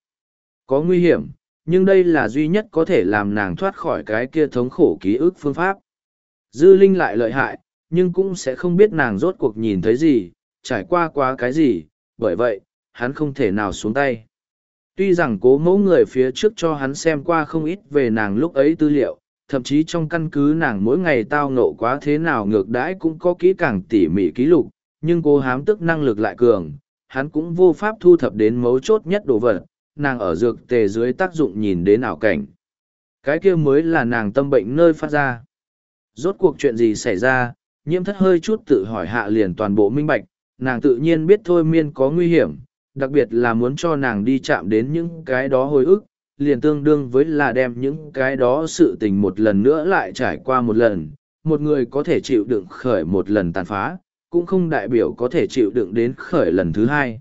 Có nguy hiểm, nhưng đây là duy nhất có thể làm nàng thoát khỏi cái kia thống khổ ký ức phương pháp. Dư Linh lại lợi hại, nhưng cũng sẽ không biết nàng rốt cuộc nhìn thấy gì, trải qua quá cái gì, bởi vậy, hắn không thể nào xuống tay. Tuy rằng cố mẫu người phía trước cho hắn xem qua không ít về nàng lúc ấy tư liệu, thậm chí trong căn cứ nàng mỗi ngày tao nộ quá thế nào ngược đãi cũng có kỹ càng tỉ mỉ ký lục, nhưng cô hám tức năng lực lại cường, hắn cũng vô pháp thu thập đến mấu chốt nhất đồ vật, nàng ở dược tề dưới tác dụng nhìn đến ảo cảnh. Cái kia mới là nàng tâm bệnh nơi phát ra. Rốt cuộc chuyện gì xảy ra, nhiễm thất hơi chút tự hỏi hạ liền toàn bộ minh bạch, nàng tự nhiên biết thôi miên có nguy hiểm, đặc biệt là muốn cho nàng đi chạm đến những cái đó hồi ức, liền tương đương với là đem những cái đó sự tình một lần nữa lại trải qua một lần. Một người có thể chịu đựng khởi một lần tàn phá, cũng không đại biểu có thể chịu đựng đến khởi lần thứ hai.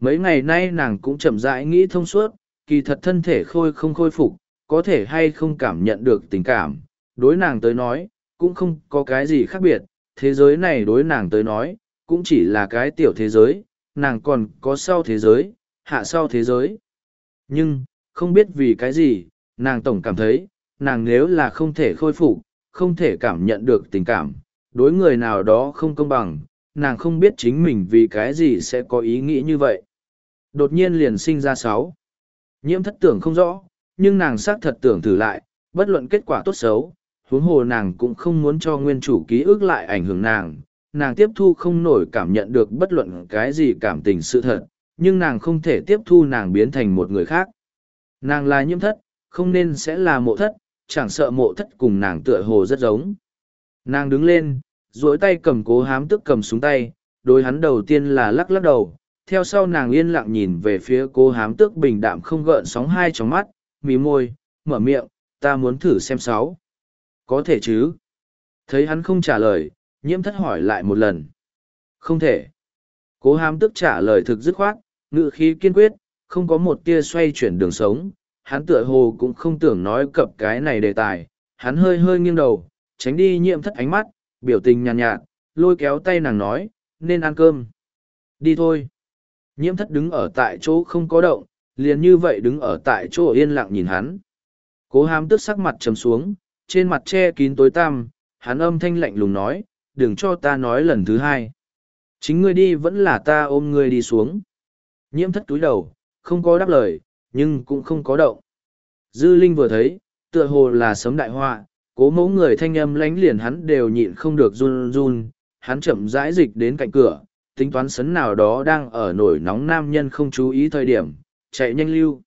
Mấy ngày nay nàng cũng chậm rãi nghĩ thông suốt, kỳ thật thân thể khôi không khôi phục, có thể hay không cảm nhận được tình cảm. Đối nàng tới nói, cũng không có cái gì khác biệt, thế giới này đối nàng tới nói, cũng chỉ là cái tiểu thế giới, nàng còn có sau thế giới, hạ sau thế giới. Nhưng, không biết vì cái gì, nàng tổng cảm thấy, nàng nếu là không thể khôi phục, không thể cảm nhận được tình cảm, đối người nào đó không công bằng, nàng không biết chính mình vì cái gì sẽ có ý nghĩ như vậy. Đột nhiên liền sinh ra sáu. Nhiễm thất tưởng không rõ, nhưng nàng xác thật tưởng thử lại, bất luận kết quả tốt xấu, huống hồ nàng cũng không muốn cho nguyên chủ ký ức lại ảnh hưởng nàng. Nàng tiếp thu không nổi cảm nhận được bất luận cái gì cảm tình sự thật, nhưng nàng không thể tiếp thu nàng biến thành một người khác. Nàng là nhiễm thất, không nên sẽ là mộ thất, chẳng sợ mộ thất cùng nàng tựa hồ rất giống. Nàng đứng lên, duỗi tay cầm cố hám tức cầm xuống tay, đối hắn đầu tiên là lắc lắc đầu, theo sau nàng yên lặng nhìn về phía cố hám tước bình đạm không gợn sóng hai trong mắt, mí môi, mở miệng, ta muốn thử xem sáu. Có thể chứ? Thấy hắn không trả lời, nhiễm thất hỏi lại một lần. Không thể. Cố hám tước trả lời thực dứt khoát, ngự khí kiên quyết, không có một tia xoay chuyển đường sống. Hắn tựa hồ cũng không tưởng nói cập cái này đề tài. Hắn hơi hơi nghiêng đầu, tránh đi nhiễm thất ánh mắt, biểu tình nhàn nhạt, nhạt, lôi kéo tay nàng nói, nên ăn cơm. Đi thôi. Nhiễm thất đứng ở tại chỗ không có động, liền như vậy đứng ở tại chỗ yên lặng nhìn hắn. Cố hám tức sắc mặt trầm xuống, trên mặt che kín tối tăm, hắn âm thanh lạnh lùng nói, đừng cho ta nói lần thứ hai. Chính ngươi đi vẫn là ta ôm ngươi đi xuống. Nhiễm thất túi đầu, không có đáp lời, nhưng cũng không có động. Dư Linh vừa thấy, tựa hồ là sấm đại họa, cố mẫu người thanh âm lánh liền hắn đều nhịn không được run run, hắn chậm rãi dịch đến cạnh cửa, tính toán sấn nào đó đang ở nổi nóng nam nhân không chú ý thời điểm, chạy nhanh lưu.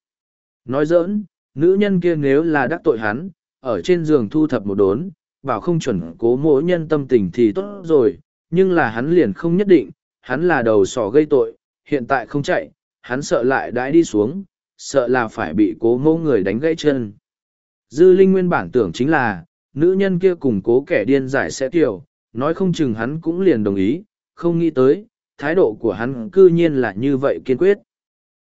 Nói giỡn, nữ nhân kia nếu là đắc tội hắn, ở trên giường thu thập một đốn, bảo không chuẩn cố mỗi nhân tâm tình thì tốt rồi, nhưng là hắn liền không nhất định, hắn là đầu sỏ gây tội, hiện tại không chạy, hắn sợ lại đãi đi xuống, sợ là phải bị cố mô người đánh gãy chân. Dư Linh nguyên bản tưởng chính là, nữ nhân kia cùng cố kẻ điên giải sẽ tiểu, nói không chừng hắn cũng liền đồng ý, không nghĩ tới, thái độ của hắn cư nhiên là như vậy kiên quyết.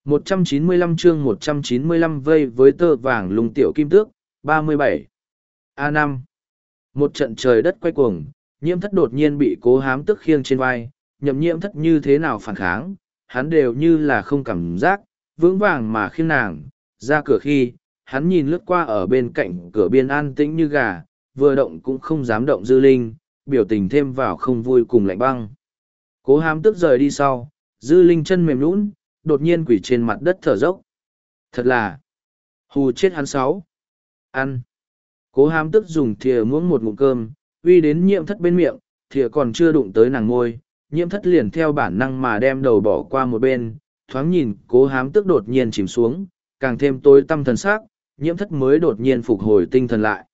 195 chương 195 vây với tơ vàng lùng tiểu kim tước, 37. A5. Một trận trời đất quay cuồng, nhiễm thất đột nhiên bị cố hám tức khiêng trên vai, nhậm nhiễm thất như thế nào phản kháng, hắn đều như là không cảm giác, vững vàng mà khiêng nàng, ra cửa khi, hắn nhìn lướt qua ở bên cạnh cửa biên an tĩnh như gà, vừa động cũng không dám động dư linh, biểu tình thêm vào không vui cùng lạnh băng. Cố hám tức rời đi sau, dư linh chân mềm lún, đột nhiên quỷ trên mặt đất thở dốc. Thật là, hù chết hắn sáu. Ăn. Cố hám tức dùng thìa muỗng một ngụm cơm, uy đến nhiễm thất bên miệng, thìa còn chưa đụng tới nàng ngôi, nhiễm thất liền theo bản năng mà đem đầu bỏ qua một bên, thoáng nhìn cố hám tức đột nhiên chìm xuống, càng thêm tối tâm thần sắc, nhiễm thất mới đột nhiên phục hồi tinh thần lại.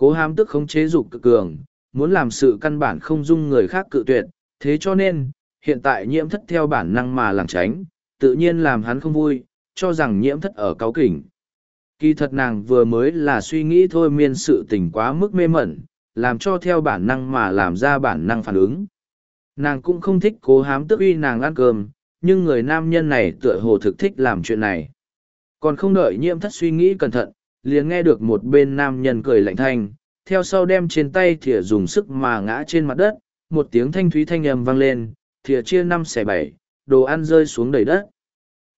Cố hám tức không chế dục cực cường, muốn làm sự căn bản không dung người khác cự tuyệt, thế cho nên, hiện tại nhiễm thất theo bản năng mà làng tránh, tự nhiên làm hắn không vui, cho rằng nhiễm thất ở cáo kỉnh. Kỳ thật nàng vừa mới là suy nghĩ thôi miên sự tình quá mức mê mẩn, làm cho theo bản năng mà làm ra bản năng phản ứng. Nàng cũng không thích cố hám tức uy nàng ăn cơm, nhưng người nam nhân này tựa hồ thực thích làm chuyện này. Còn không đợi nhiễm thất suy nghĩ cẩn thận, liền nghe được một bên nam nhân cười lạnh thanh, theo sau đem trên tay thìa dùng sức mà ngã trên mặt đất, một tiếng thanh thúy thanh ầm vang lên, thìa chia năm xẻ bảy, đồ ăn rơi xuống đầy đất.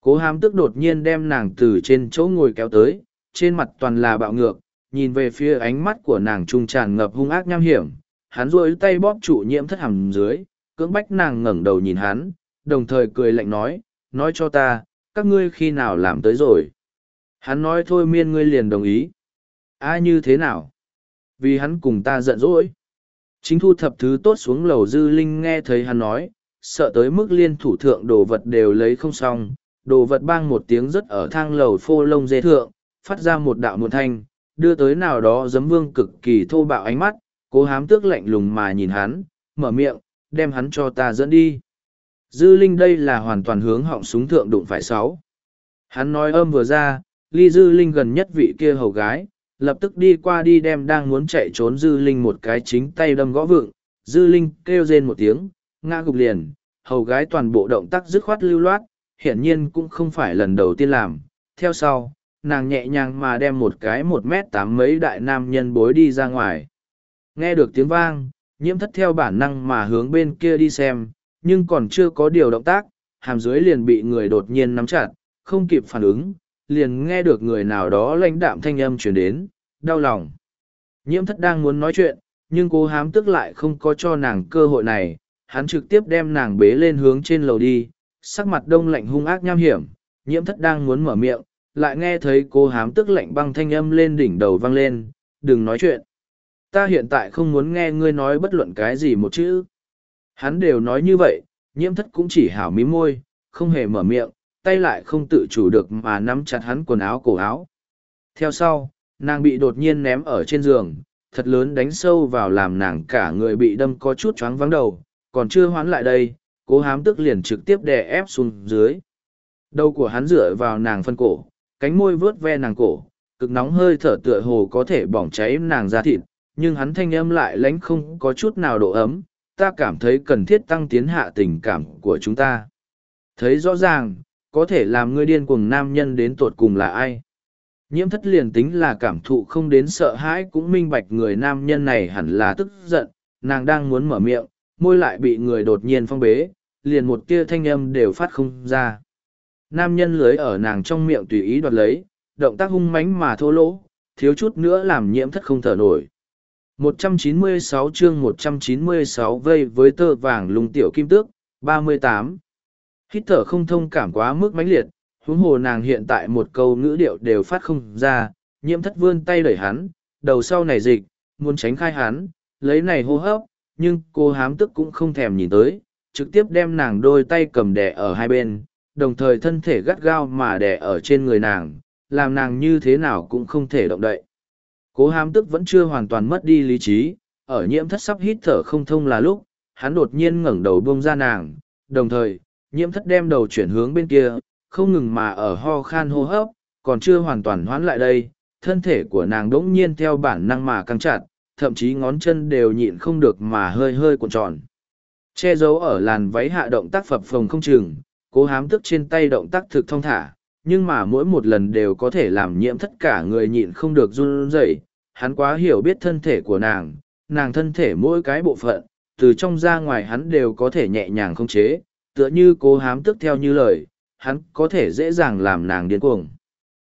Cố hám tức đột nhiên đem nàng từ trên chỗ ngồi kéo tới, trên mặt toàn là bạo ngược, nhìn về phía ánh mắt của nàng trung tràn ngập hung ác nham hiểm. Hắn rôi tay bóp trụ nhiễm thất hầm dưới, cưỡng bách nàng ngẩng đầu nhìn hắn, đồng thời cười lạnh nói, nói cho ta, các ngươi khi nào làm tới rồi. Hắn nói thôi miên ngươi liền đồng ý. Ai như thế nào? Vì hắn cùng ta giận dỗi. Chính thu thập thứ tốt xuống lầu dư linh nghe thấy hắn nói, sợ tới mức liên thủ thượng đồ vật đều lấy không xong, đồ vật bang một tiếng rất ở thang lầu phô lông dê thượng, phát ra một đạo muộn thanh, đưa tới nào đó giấm vương cực kỳ thô bạo ánh mắt, cố hám tước lạnh lùng mà nhìn hắn, mở miệng, đem hắn cho ta dẫn đi. Dư linh đây là hoàn toàn hướng họng súng thượng đụng phải sáu. Hắn nói âm vừa ra, ly dư linh gần nhất vị kia hầu gái, lập tức đi qua đi đem đang muốn chạy trốn dư linh một cái chính tay đâm gõ vựng, dư linh kêu rên một tiếng, ngã gục liền, hầu gái toàn bộ động tác dứt khoát lưu loát, hiển nhiên cũng không phải lần đầu tiên làm. Theo sau, nàng nhẹ nhàng mà đem một cái một mét tám mấy đại nam nhân bối đi ra ngoài. Nghe được tiếng vang, nhiễm thất theo bản năng mà hướng bên kia đi xem, nhưng còn chưa có điều động tác, hàm dưới liền bị người đột nhiên nắm chặt, không kịp phản ứng, liền nghe được người nào đó lãnh đạm thanh âm chuyển đến, đau lòng. Nhiễm thất đang muốn nói chuyện, nhưng cô hám tức lại không có cho nàng cơ hội này, hắn trực tiếp đem nàng bế lên hướng trên lầu đi, sắc mặt đông lạnh hung ác nham hiểm, nhiễm thất đang muốn mở miệng, lại nghe thấy cô hám tức lạnh băng thanh âm lên đỉnh đầu vang lên, đừng nói chuyện. Ta hiện tại không muốn nghe ngươi nói bất luận cái gì một chữ. Hắn đều nói như vậy, nhiễm thất cũng chỉ hảo mí môi, không hề mở miệng, tay lại không tự chủ được mà nắm chặt hắn quần áo cổ áo. Theo sau, nàng bị đột nhiên ném ở trên giường, thật lớn đánh sâu vào làm nàng cả người bị đâm có chút choáng vắng đầu, còn chưa hoán lại đây, cố hám tức liền trực tiếp đè ép xuống dưới. Đầu của hắn dựa vào nàng phân cổ, cánh môi vớt ve nàng cổ, cực nóng hơi thở tựa hồ có thể bỏng cháy nàng ra thịt, nhưng hắn thanh âm lại lánh không có chút nào độ ấm, ta cảm thấy cần thiết tăng tiến hạ tình cảm của chúng ta. Thấy rõ ràng, có thể làm ngươi điên cuồng nam nhân đến tột cùng là ai. Nhiễm thất liền tính là cảm thụ không đến sợ hãi cũng minh bạch người nam nhân này hẳn là tức giận, nàng đang muốn mở miệng, môi lại bị người đột nhiên phong bế, liền một tia thanh âm đều phát không ra. Nam nhân lưới ở nàng trong miệng tùy ý đoạt lấy, động tác hung mãnh mà thô lỗ, thiếu chút nữa làm nhiễm thất không thở nổi. 196 chương 196 vây với tơ vàng lùng tiểu kim tước, 38. Hít thở không thông cảm quá mức mãnh liệt, huống hồ nàng hiện tại một câu ngữ điệu đều phát không ra, nhiễm thất vươn tay đẩy hắn, đầu sau này dịch, muốn tránh khai hắn, lấy này hô hấp, nhưng cô hám tức cũng không thèm nhìn tới, trực tiếp đem nàng đôi tay cầm đẻ ở hai bên, đồng thời thân thể gắt gao mà đẻ ở trên người nàng, làm nàng như thế nào cũng không thể động đậy. Cố hám tức vẫn chưa hoàn toàn mất đi lý trí, ở nhiễm thất sắp hít thở không thông là lúc, hắn đột nhiên ngẩng đầu buông ra nàng, đồng thời, nhiễm thất đem đầu chuyển hướng bên kia, không ngừng mà ở ho khan hô hấp, còn chưa hoàn toàn hoán lại đây, thân thể của nàng đỗng nhiên theo bản năng mà căng chặt, thậm chí ngón chân đều nhịn không được mà hơi hơi cuộn tròn. Che giấu ở làn váy hạ động tác phập phồng không chừng, cố hám tức trên tay động tác thực thông thả, nhưng mà mỗi một lần đều có thể làm nhiễm tất cả người nhịn không được run rẩy. Hắn quá hiểu biết thân thể của nàng, nàng thân thể mỗi cái bộ phận, từ trong ra ngoài hắn đều có thể nhẹ nhàng không chế, tựa như cố hám tức theo như lời, hắn có thể dễ dàng làm nàng điên cuồng.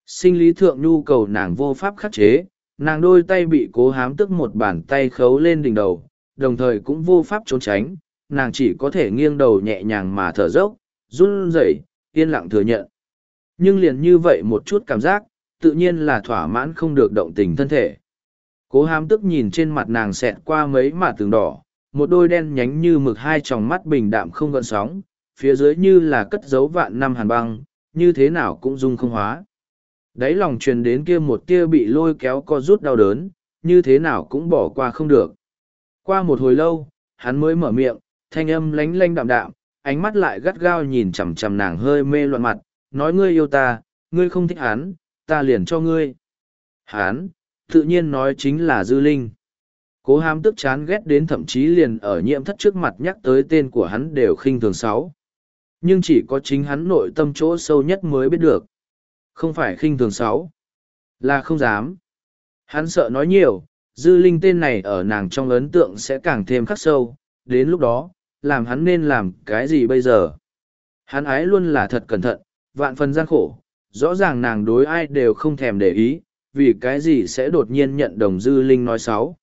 Sinh lý thượng nhu cầu nàng vô pháp khắc chế, nàng đôi tay bị cố hám tức một bàn tay khấu lên đỉnh đầu, đồng thời cũng vô pháp trốn tránh, nàng chỉ có thể nghiêng đầu nhẹ nhàng mà thở dốc, run rẩy, yên lặng thừa nhận. Nhưng liền như vậy một chút cảm giác, tự nhiên là thỏa mãn không được động tình thân thể. Cố hám tức nhìn trên mặt nàng xẹt qua mấy mà tường đỏ, một đôi đen nhánh như mực hai tròng mắt bình đạm không gợn sóng, phía dưới như là cất dấu vạn năm hàn băng, như thế nào cũng dung không hóa. Đáy lòng truyền đến kia một tia bị lôi kéo co rút đau đớn, như thế nào cũng bỏ qua không được. Qua một hồi lâu, hắn mới mở miệng, thanh âm lánh lanh đạm đạm, ánh mắt lại gắt gao nhìn chằm chằm nàng hơi mê loạn mặt, nói ngươi yêu ta, ngươi không thích hắn, ta liền cho ngươi. Hắn, tự nhiên nói chính là Dư Linh. Cố hám tức chán ghét đến thậm chí liền ở nhiễm thất trước mặt nhắc tới tên của hắn đều khinh thường sáu. Nhưng chỉ có chính hắn nội tâm chỗ sâu nhất mới biết được. Không phải khinh thường sáu, là không dám. Hắn sợ nói nhiều, Dư Linh tên này ở nàng trong ấn tượng sẽ càng thêm khắc sâu, đến lúc đó, làm hắn nên làm cái gì bây giờ? Hắn ái luôn là thật cẩn thận, vạn phần gian khổ, rõ ràng nàng đối ai đều không thèm để ý, vì cái gì sẽ đột nhiên nhận đồng Dư Linh nói sáu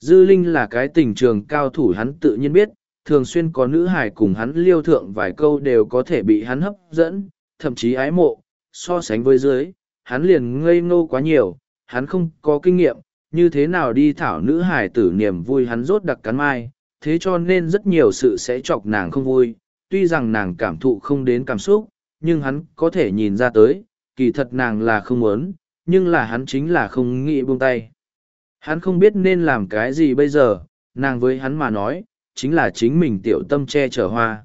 Dư Linh là cái tình trường cao thủ hắn tự nhiên biết, thường xuyên có nữ hài cùng hắn liêu thượng vài câu đều có thể bị hắn hấp dẫn, thậm chí ái mộ, so sánh với dưới, hắn liền ngây ngô quá nhiều, hắn không có kinh nghiệm, như thế nào đi thảo nữ hài tử niềm vui hắn rốt đặc cắn mai, thế cho nên rất nhiều sự sẽ chọc nàng không vui, tuy rằng nàng cảm thụ không đến cảm xúc, nhưng hắn có thể nhìn ra tới, kỳ thật nàng là không muốn, nhưng là hắn chính là không nghĩ buông tay. Hắn không biết nên làm cái gì bây giờ, nàng với hắn mà nói, chính là chính mình tiểu tâm che chở hoa.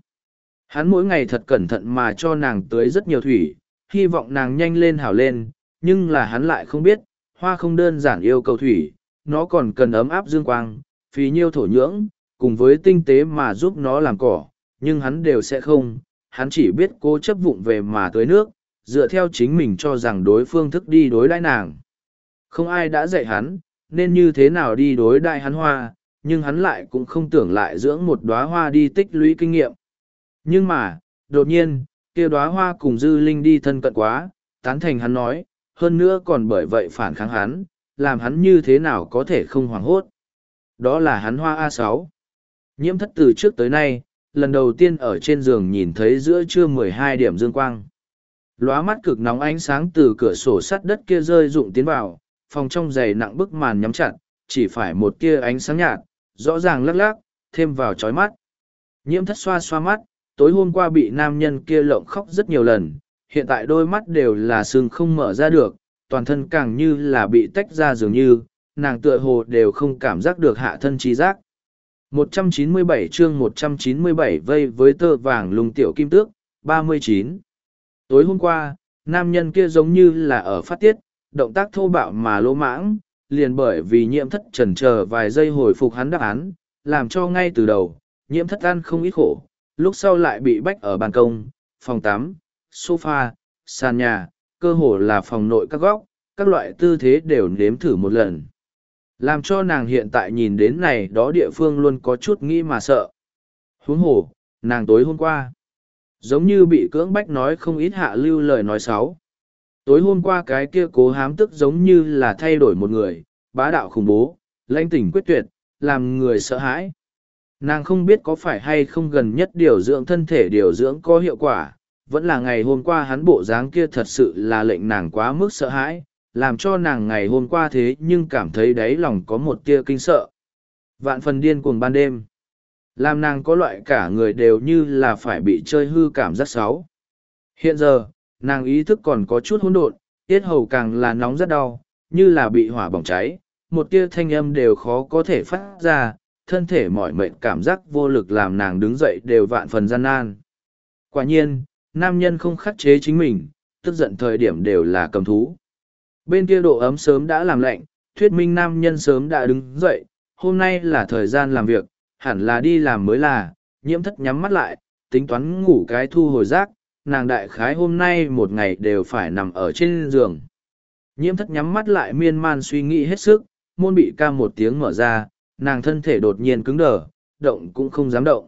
Hắn mỗi ngày thật cẩn thận mà cho nàng tưới rất nhiều thủy, hy vọng nàng nhanh lên hảo lên, nhưng là hắn lại không biết, hoa không đơn giản yêu cầu thủy, nó còn cần ấm áp dương quang, phí nhiêu thổ nhưỡng, cùng với tinh tế mà giúp nó làm cỏ, nhưng hắn đều sẽ không, hắn chỉ biết cố chấp vụng về mà tưới nước, dựa theo chính mình cho rằng đối phương thức đi đối đãi nàng. Không ai đã dạy hắn, nên như thế nào đi đối đại hắn hoa, nhưng hắn lại cũng không tưởng lại dưỡng một đóa hoa đi tích lũy kinh nghiệm. Nhưng mà, đột nhiên, kia đóa hoa cùng dư linh đi thân cận quá, tán thành hắn nói, hơn nữa còn bởi vậy phản kháng hắn, làm hắn như thế nào có thể không hoảng hốt. Đó là hắn hoa a sáu. Nhiễm thất từ trước tới nay, lần đầu tiên ở trên giường nhìn thấy giữa trưa mười hai điểm dương quang. Lóa mắt cực nóng ánh sáng từ cửa sổ sắt đất kia rơi rụng tiến vào, phòng trong dày nặng bức màn nhắm chặt, chỉ phải một tia ánh sáng nhạt, rõ ràng lắc lắc, thêm vào chói mắt. Nhiễm thất xoa xoa mắt, tối hôm qua bị nam nhân kia lộng khóc rất nhiều lần, hiện tại đôi mắt đều là sưng không mở ra được, toàn thân càng như là bị tách ra dường như, nàng tựa hồ đều không cảm giác được hạ thân trí giác. 197 chương 197 vây với tơ vàng lùng tiểu kim tước, 39. Tối hôm qua, nam nhân kia giống như là ở phát tiết, động tác thô bạo mà lỗ mãng, liền bởi vì nhiễm thất trần chờ vài giây hồi phục hắn đáp án, làm cho ngay từ đầu, nhiễm thất ăn không ít khổ, lúc sau lại bị bách ở ban công, phòng tắm, sofa, sàn nhà, cơ hồ là phòng nội các góc, các loại tư thế đều nếm thử một lần. Làm cho nàng hiện tại nhìn đến này đó địa phương luôn có chút nghĩ mà sợ. Huống hồ, nàng tối hôm qua, giống như bị cưỡng bách nói không ít hạ lưu lời nói xấu. Tối hôm qua cái kia cố hám tức giống như là thay đổi một người, bá đạo khủng bố, lãnh tỉnh quyết tuyệt, làm người sợ hãi. Nàng không biết có phải hay không gần nhất điều dưỡng thân thể điều dưỡng có hiệu quả, vẫn là ngày hôm qua hắn bộ dáng kia thật sự là lệnh nàng quá mức sợ hãi, làm cho nàng ngày hôm qua thế nhưng cảm thấy đáy lòng có một tia kinh sợ. Vạn phần điên cuồng ban đêm. Làm nàng có loại cả người đều như là phải bị chơi hư cảm giác xấu. Hiện giờ, nàng ý thức còn có chút hỗn độn, tiết hầu càng là nóng rất đau, như là bị hỏa bỏng cháy, một tia thanh âm đều khó có thể phát ra, thân thể mỏi mệt cảm giác vô lực làm nàng đứng dậy đều vạn phần gian nan. Quả nhiên, nam nhân không khắc chế chính mình, tức giận thời điểm đều là cầm thú. Bên kia độ ấm sớm đã làm lạnh, thuyết minh nam nhân sớm đã đứng dậy, hôm nay là thời gian làm việc, hẳn là đi làm mới là, nhiễm thất nhắm mắt lại, tính toán ngủ cái thu hồi rác, nàng đại khái hôm nay một ngày đều phải nằm ở trên giường. Nhiễm thất nhắm mắt lại miên man suy nghĩ hết sức, môn bị ca một tiếng mở ra, nàng thân thể đột nhiên cứng đờ, động cũng không dám động.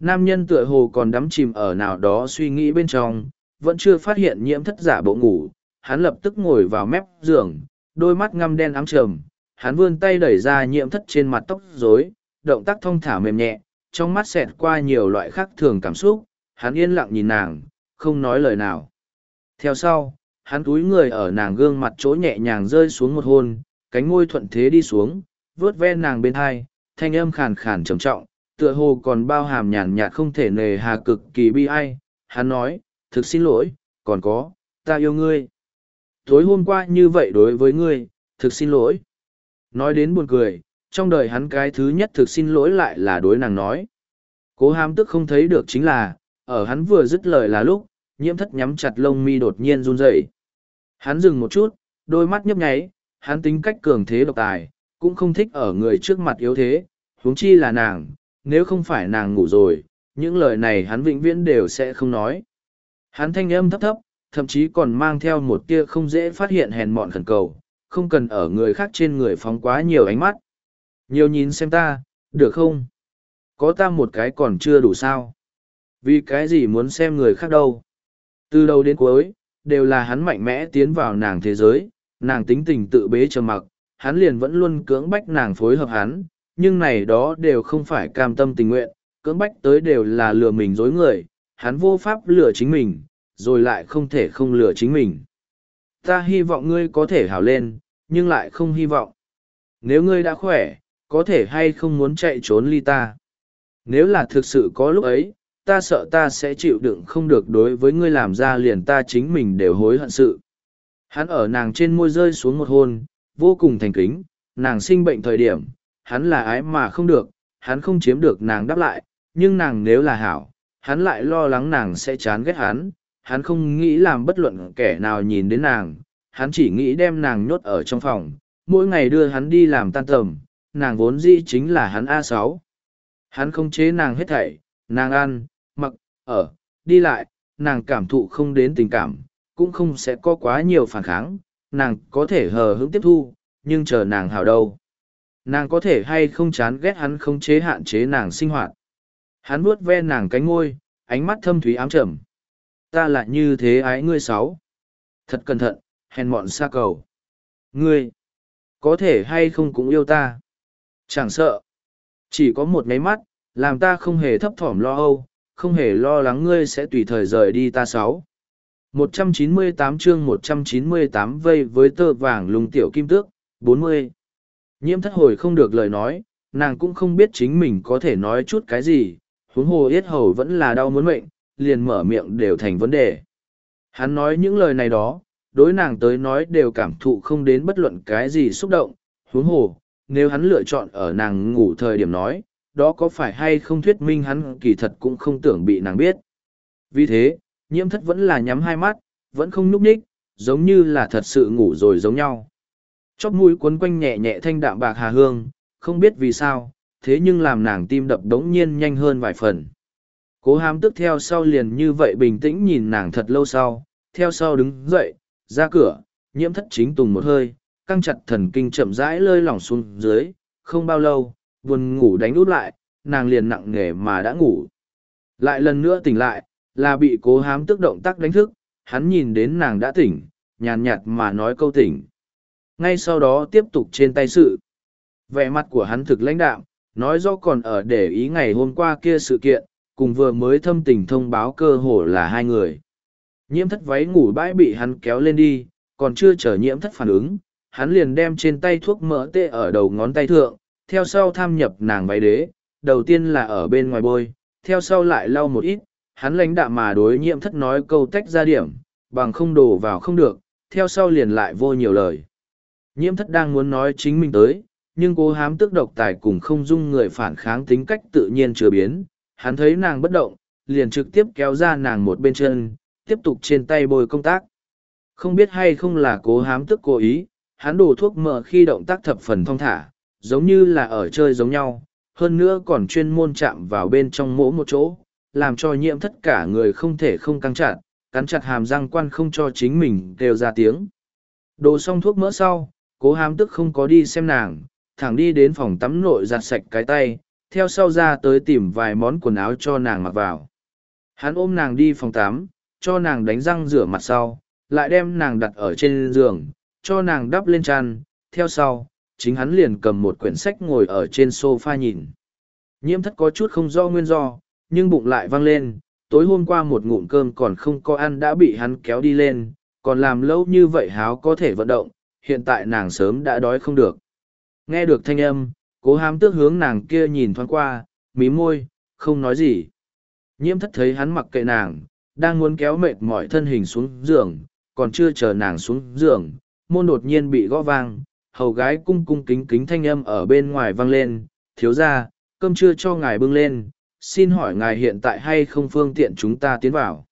Nam nhân tựa hồ còn đắm chìm ở nào đó suy nghĩ bên trong, vẫn chưa phát hiện nhiễm thất giả bộ ngủ, hắn lập tức ngồi vào mép giường, đôi mắt ngăm đen ám trầm, hắn vươn tay đẩy ra nhiễm thất trên mặt tóc rối, động tác thông thả mềm nhẹ, trong mắt xẹt qua nhiều loại khác thường cảm xúc, hắn yên lặng nhìn nàng, không nói lời nào. Theo sau, hắn túi người ở nàng gương mặt chỗ nhẹ nhàng rơi xuống một hôn, cánh ngôi thuận thế đi xuống, vớt ve nàng bên hai, thanh âm khàn khàn trầm trọng, tựa hồ còn bao hàm nhàn nhạt không thể nề hà cực kỳ bi ai. Hắn nói, thực xin lỗi, còn có, ta yêu ngươi. Tối hôm qua như vậy đối với ngươi, thực xin lỗi. Nói đến buồn cười, trong đời hắn cái thứ nhất thực xin lỗi lại là đối nàng nói. Cố ham tức không thấy được chính là, ở hắn vừa dứt lời là lúc, nhiễm thất nhắm chặt lông mi đột nhiên run rẩy. Hắn dừng một chút, đôi mắt nhấp nháy, hắn tính cách cường thế độc tài, cũng không thích ở người trước mặt yếu thế, huống chi là nàng, nếu không phải nàng ngủ rồi, những lời này hắn vĩnh viễn đều sẽ không nói. Hắn thanh âm thấp thấp, thậm chí còn mang theo một tia không dễ phát hiện hèn mọn khẩn cầu, không cần ở người khác trên người phóng quá nhiều ánh mắt. Nhiều nhìn xem ta, được không? Có ta một cái còn chưa đủ sao? Vì cái gì muốn xem người khác đâu? Từ đầu đến cuối, đều là hắn mạnh mẽ tiến vào nàng thế giới, nàng tính tình tự bế trầm mặc, hắn liền vẫn luôn cưỡng bách nàng phối hợp hắn, nhưng này đó đều không phải cam tâm tình nguyện, cưỡng bách tới đều là lừa mình dối người, hắn vô pháp lừa chính mình, rồi lại không thể không lừa chính mình. Ta hy vọng ngươi có thể hảo lên, nhưng lại không hy vọng. Nếu ngươi đã khỏe, có thể hay không muốn chạy trốn ly ta. Nếu là thực sự có lúc ấy, ta sợ ta sẽ chịu đựng không được đối với ngươi làm ra liền ta chính mình đều hối hận sự. Hắn ở nàng trên môi rơi xuống một hôn, vô cùng thành kính, nàng sinh bệnh thời điểm, hắn là ái mà không được, hắn không chiếm được nàng đáp lại, nhưng nàng nếu là hảo, hắn lại lo lắng nàng sẽ chán ghét hắn, hắn không nghĩ làm bất luận kẻ nào nhìn đến nàng, hắn chỉ nghĩ đem nàng nhốt ở trong phòng, mỗi ngày đưa hắn đi làm tan tầm, nàng vốn dĩ chính là hắn a sáu Hắn không chế nàng hết thảy, nàng ăn, ở, đi lại, nàng cảm thụ không đến tình cảm, cũng không sẽ có quá nhiều phản kháng, nàng có thể hờ hững tiếp thu, nhưng chờ nàng hào đâu. Nàng có thể hay không chán ghét hắn không chế hạn chế nàng sinh hoạt. Hắn vuốt ve nàng cánh ngôi, ánh mắt thâm thúy ám trầm. Ta lại như thế ái ngươi sáu. Thật cẩn thận, hèn mọn xa cầu. Ngươi, có thể hay không cũng yêu ta. Chẳng sợ. Chỉ có một ngáy mắt, làm ta không hề thấp thỏm lo âu, không hề lo lắng ngươi sẽ tùy thời rời đi ta sáu. 198 chương 198 vây với tơ vàng lùng tiểu kim tước, 40. Nhiễm thất hồi không được lời nói, nàng cũng không biết chính mình có thể nói chút cái gì, huống hồ yết hầu vẫn là đau muốn mệnh, liền mở miệng đều thành vấn đề. Hắn nói những lời này đó, đối nàng tới nói đều cảm thụ không đến bất luận cái gì xúc động, huống hồ, nếu hắn lựa chọn ở nàng ngủ thời điểm nói, đó có phải hay không thuyết minh hắn kỳ thật cũng không tưởng bị nàng biết. Vì thế, nhiễm thất vẫn là nhắm hai mắt, vẫn không nhúc nhích, giống như là thật sự ngủ rồi giống nhau. Chóp mũi cuốn quanh nhẹ nhẹ thanh đạm bạc hà hương, không biết vì sao, thế nhưng làm nàng tim đập đống nhiên nhanh hơn vài phần. Cố hám tức theo sau liền như vậy bình tĩnh nhìn nàng thật lâu sau, theo sau đứng dậy, ra cửa, nhiễm thất chính tùng một hơi, căng chặt thần kinh chậm rãi lơi lỏng xuống dưới, không bao lâu, buồn ngủ đánh út lại, nàng liền nặng nề mà đã ngủ. Lại lần nữa tỉnh lại, là bị cố hám tức động tác đánh thức, hắn nhìn đến nàng đã tỉnh, nhàn nhạt mà nói câu tỉnh. Ngay sau đó tiếp tục trên tay sự. Vẻ mặt của hắn thực lãnh đạm, nói rõ còn ở để ý ngày hôm qua kia sự kiện, cùng vừa mới thâm tình thông báo cơ hồ là hai người. Nhiễm thất váy ngủ bãi bị hắn kéo lên đi, còn chưa chờ nhiễm thất phản ứng, hắn liền đem trên tay thuốc mỡ tê ở đầu ngón tay thượng, theo sau tham nhập nàng váy đế, đầu tiên là ở bên ngoài bôi, theo sau lại lau một ít, hắn lãnh đạm mà đối nhiễm thất nói câu tách ra điểm, bằng không đổ vào không được, theo sau liền lại vô nhiều lời. Nhiễm thất đang muốn nói chính mình tới, nhưng cố hám tức độc tài cùng không dung người phản kháng tính cách tự nhiên chưa biến, hắn thấy nàng bất động, liền trực tiếp kéo ra nàng một bên chân, tiếp tục trên tay bôi công tác. Không biết hay không là cố hám tức cố ý, hắn đổ thuốc mỡ khi động tác thập phần thong thả, giống như là ở chơi giống nhau, hơn nữa còn chuyên môn chạm vào bên trong mỗ một chỗ, làm cho nhiễm tất cả người không thể không căng chặt, cắn chặt hàm răng quan không cho chính mình đều ra tiếng. Đồ xong thuốc mỡ sau, cố hám tức không có đi xem nàng, thẳng đi đến phòng tắm nội giặt sạch cái tay, theo sau ra tới tìm vài món quần áo cho nàng mặc vào. Hắn ôm nàng đi phòng tắm, cho nàng đánh răng rửa mặt sau, lại đem nàng đặt ở trên giường, cho nàng đắp lên chăn, theo sau, chính hắn liền cầm một quyển sách ngồi ở trên sofa nhìn. Nhiễm thất có chút không do nguyên do, nhưng bụng lại văng lên, tối hôm qua một ngụm cơm còn không có ăn đã bị hắn kéo đi lên, còn làm lâu như vậy háo có thể vận động, hiện tại nàng sớm đã đói không được. Nghe được thanh âm, cố hám tước hướng nàng kia nhìn thoáng qua, mí môi, không nói gì. Nhiễm thất thấy hắn mặc kệ nàng, đang muốn kéo mệt mỏi thân hình xuống giường, còn chưa chờ nàng xuống giường, môn đột nhiên bị gõ vang, hầu gái cung cung kính kính thanh âm ở bên ngoài vang lên, thiếu ra, cơm chưa cho ngài bưng lên, xin hỏi ngài hiện tại hay không phương tiện chúng ta tiến vào.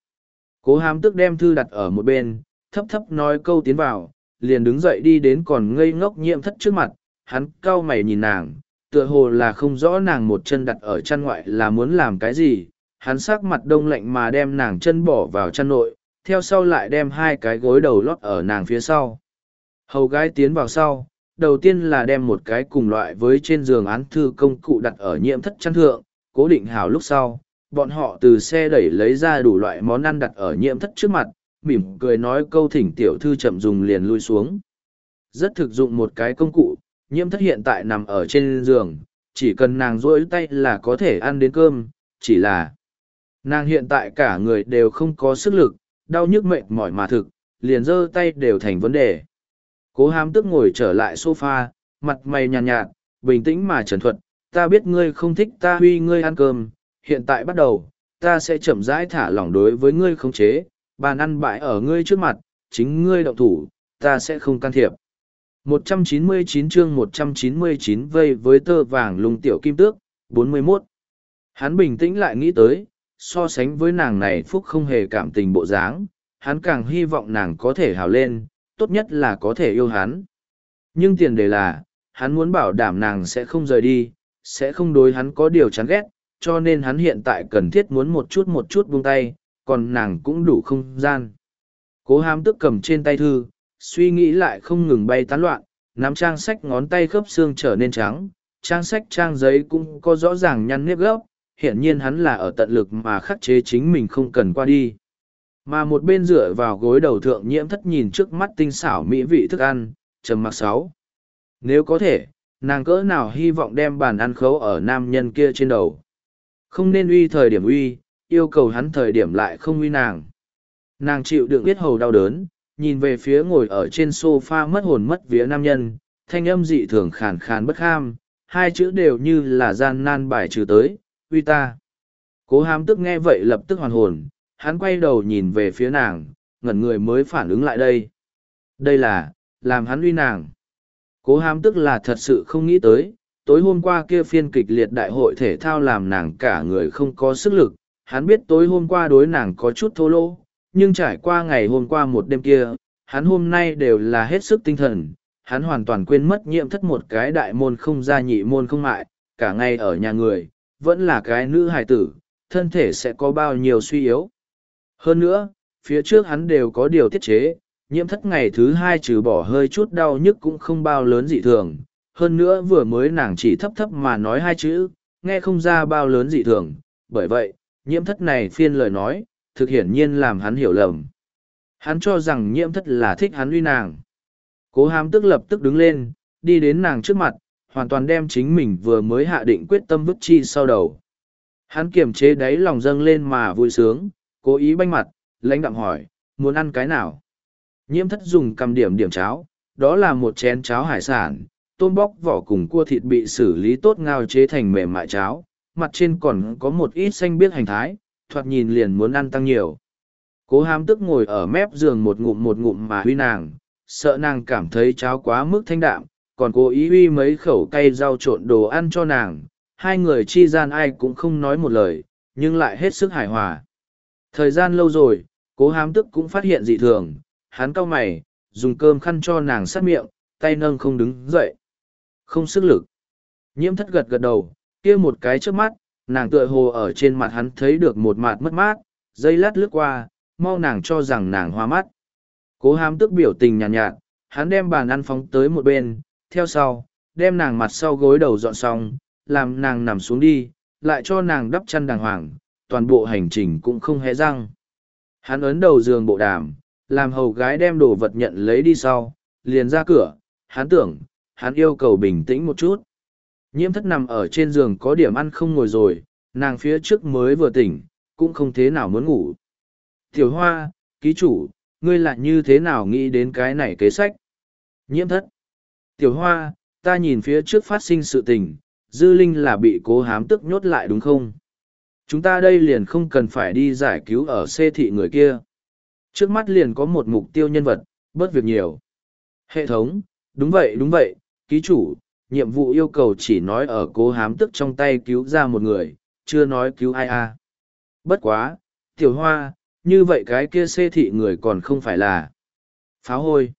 Cố hám tức đem thư đặt ở một bên, thấp thấp nói câu tiến vào, liền đứng dậy đi đến còn ngây ngốc nhiễm thất trước mặt, hắn cau mày nhìn nàng, tựa hồ là không rõ nàng một chân đặt ở chăn ngoại là muốn làm cái gì, hắn sắc mặt đông lạnh mà đem nàng chân bỏ vào chăn nội, theo sau lại đem hai cái gối đầu lót ở nàng phía sau. Hầu gái tiến vào sau, đầu tiên là đem một cái cùng loại với trên giường án thư công cụ đặt ở nhiễm thất chăn thượng, cố định hảo lúc sau, bọn họ từ xe đẩy lấy ra đủ loại món ăn đặt ở nhiễm thất trước mặt, mỉm cười nói câu thỉnh tiểu thư chậm dùng liền lui xuống. Rất thực dụng một cái công cụ, nhiễm thất hiện tại nằm ở trên giường, chỉ cần nàng rỗi tay là có thể ăn đến cơm, chỉ là nàng hiện tại cả người đều không có sức lực, đau nhức mệt mỏi mà thực, liền giơ tay đều thành vấn đề. Cố hám tức ngồi trở lại sofa, mặt mày nhàn nhạt, nhạt, bình tĩnh mà trần thuật, ta biết ngươi không thích ta huy ngươi ăn cơm, hiện tại bắt đầu, ta sẽ chậm rãi thả lỏng đối với ngươi khống chế, bàn ăn bại ở ngươi trước mặt, chính ngươi động thủ, ta sẽ không can thiệp. 199 chương 199 vây với tơ vàng lung tiểu kim tước, 41. Hắn bình tĩnh lại nghĩ tới, so sánh với nàng này Phúc không hề cảm tình bộ dáng, hắn càng hy vọng nàng có thể hào lên, tốt nhất là có thể yêu hắn. Nhưng tiền đề là, hắn muốn bảo đảm nàng sẽ không rời đi, sẽ không đối hắn có điều chán ghét, cho nên hắn hiện tại cần thiết muốn một chút một chút buông tay, còn nàng cũng đủ không gian. Cố hám tức cầm trên tay thư, suy nghĩ lại không ngừng bay tán loạn, nắm trang sách ngón tay khớp xương trở nên trắng, trang sách trang giấy cũng có rõ ràng nhăn nếp gốc, hiển nhiên hắn là ở tận lực mà khắc chế chính mình không cần qua đi. Mà một bên dựa vào gối đầu thượng nhiễm thất nhìn trước mắt tinh xảo mỹ vị thức ăn, trầm mặc sáu. Nếu có thể, nàng cỡ nào hy vọng đem bàn ăn khấu ở nam nhân kia trên đầu. Không nên uy thời điểm uy, yêu cầu hắn thời điểm lại không uy nàng. Nàng chịu đựng biết hầu đau đớn, nhìn về phía ngồi ở trên sofa mất hồn mất vía nam nhân, thanh âm dị thường khàn khàn bất ham, hai chữ đều như là gian nan bài trừ tới, uy ta. Cố hám tức nghe vậy lập tức hoàn hồn, hắn quay đầu nhìn về phía nàng, ngẩn người mới phản ứng lại đây. Đây là, làm hắn uy nàng. Cố hám tức là thật sự không nghĩ tới, tối hôm qua kia phiên kịch liệt đại hội thể thao làm nàng cả người không có sức lực, hắn biết tối hôm qua đối nàng có chút thô lỗ, nhưng trải qua ngày hôm qua một đêm kia, hắn hôm nay đều là hết sức tinh thần, hắn hoàn toàn quên mất nhiệm thất một cái đại môn không gia nhị môn không mại, cả ngày ở nhà người, vẫn là cái nữ hài tử, thân thể sẽ có bao nhiêu suy yếu. Hơn nữa, phía trước hắn đều có điều tiết chế, nhiễm thất ngày thứ hai trừ bỏ hơi chút đau nhức cũng không bao lớn dị thường. Hơn nữa vừa mới nàng chỉ thấp thấp mà nói hai chữ, nghe không ra bao lớn dị thường. Bởi vậy, nhiễm thất này phiên lời nói, thực hiển nhiên làm hắn hiểu lầm. Hắn cho rằng nhiễm thất là thích hắn uy nàng. Cố hám tức lập tức đứng lên, đi đến nàng trước mặt, hoàn toàn đem chính mình vừa mới hạ định quyết tâm vứt chi sau đầu. Hắn kiềm chế đáy lòng dâng lên mà vui sướng, cố ý banh mặt, lãnh đạm hỏi, muốn ăn cái nào? Nhiễm thất dùng cầm điểm điểm cháo, đó là một chén cháo hải sản, tôm bóc vỏ cùng cua thịt bị xử lý tốt ngao chế thành mềm mại cháo, mặt trên còn có một ít xanh biếc hành thái, thoạt nhìn liền muốn ăn tăng nhiều. Cố hám tức ngồi ở mép giường một ngụm một ngụm mà huy nàng, sợ nàng cảm thấy cháo quá mức thanh đạm, còn cố ý huy mấy khẩu cay rau trộn đồ ăn cho nàng. Hai người chi gian ai cũng không nói một lời, nhưng lại hết sức hài hòa. Thời gian lâu rồi, cố hám tức cũng phát hiện dị thường, hắn cau mày, dùng cơm khăn cho nàng sát miệng, tay nâng không đứng dậy. Không sức lực. Nhiễm thất gật gật đầu, kia một cái trước mắt, nàng tựa hồ ở trên mặt hắn thấy được một mạt mất mát, dây lát lướt qua, mau nàng cho rằng nàng hoa mắt. Cố hám tức biểu tình nhàn nhạt, nhạt, hắn đem bàn ăn phóng tới một bên, theo sau, đem nàng mặt sau gối đầu dọn xong, làm nàng nằm xuống đi, lại cho nàng đắp chăn đàng hoàng, toàn bộ hành trình cũng không hé răng. Hắn ấn đầu giường bộ đàm, làm hầu gái đem đồ vật nhận lấy đi sau, liền ra cửa, hắn tưởng, hắn yêu cầu bình tĩnh một chút. Nhiễm thất nằm ở trên giường có điểm ăn không ngồi rồi, nàng phía trước mới vừa tỉnh, cũng không thế nào muốn ngủ. Tiểu hoa, ký chủ, ngươi lại như thế nào nghĩ đến cái này kế sách? Nhiễm thất. Tiểu hoa, ta nhìn phía trước phát sinh sự tình, dư linh là bị cố hám tức nhốt lại đúng không? Chúng ta đây liền không cần phải đi giải cứu ở xê thị người kia. Trước mắt liền có một mục tiêu nhân vật, bớt việc nhiều. Hệ thống, đúng vậy đúng vậy, ký chủ, nhiệm vụ yêu cầu chỉ nói ở cố hám tức trong tay cứu ra một người, chưa nói cứu ai a. À. Bất quá, tiểu hoa, như vậy cái kia xê thị người còn không phải là pháo hôi.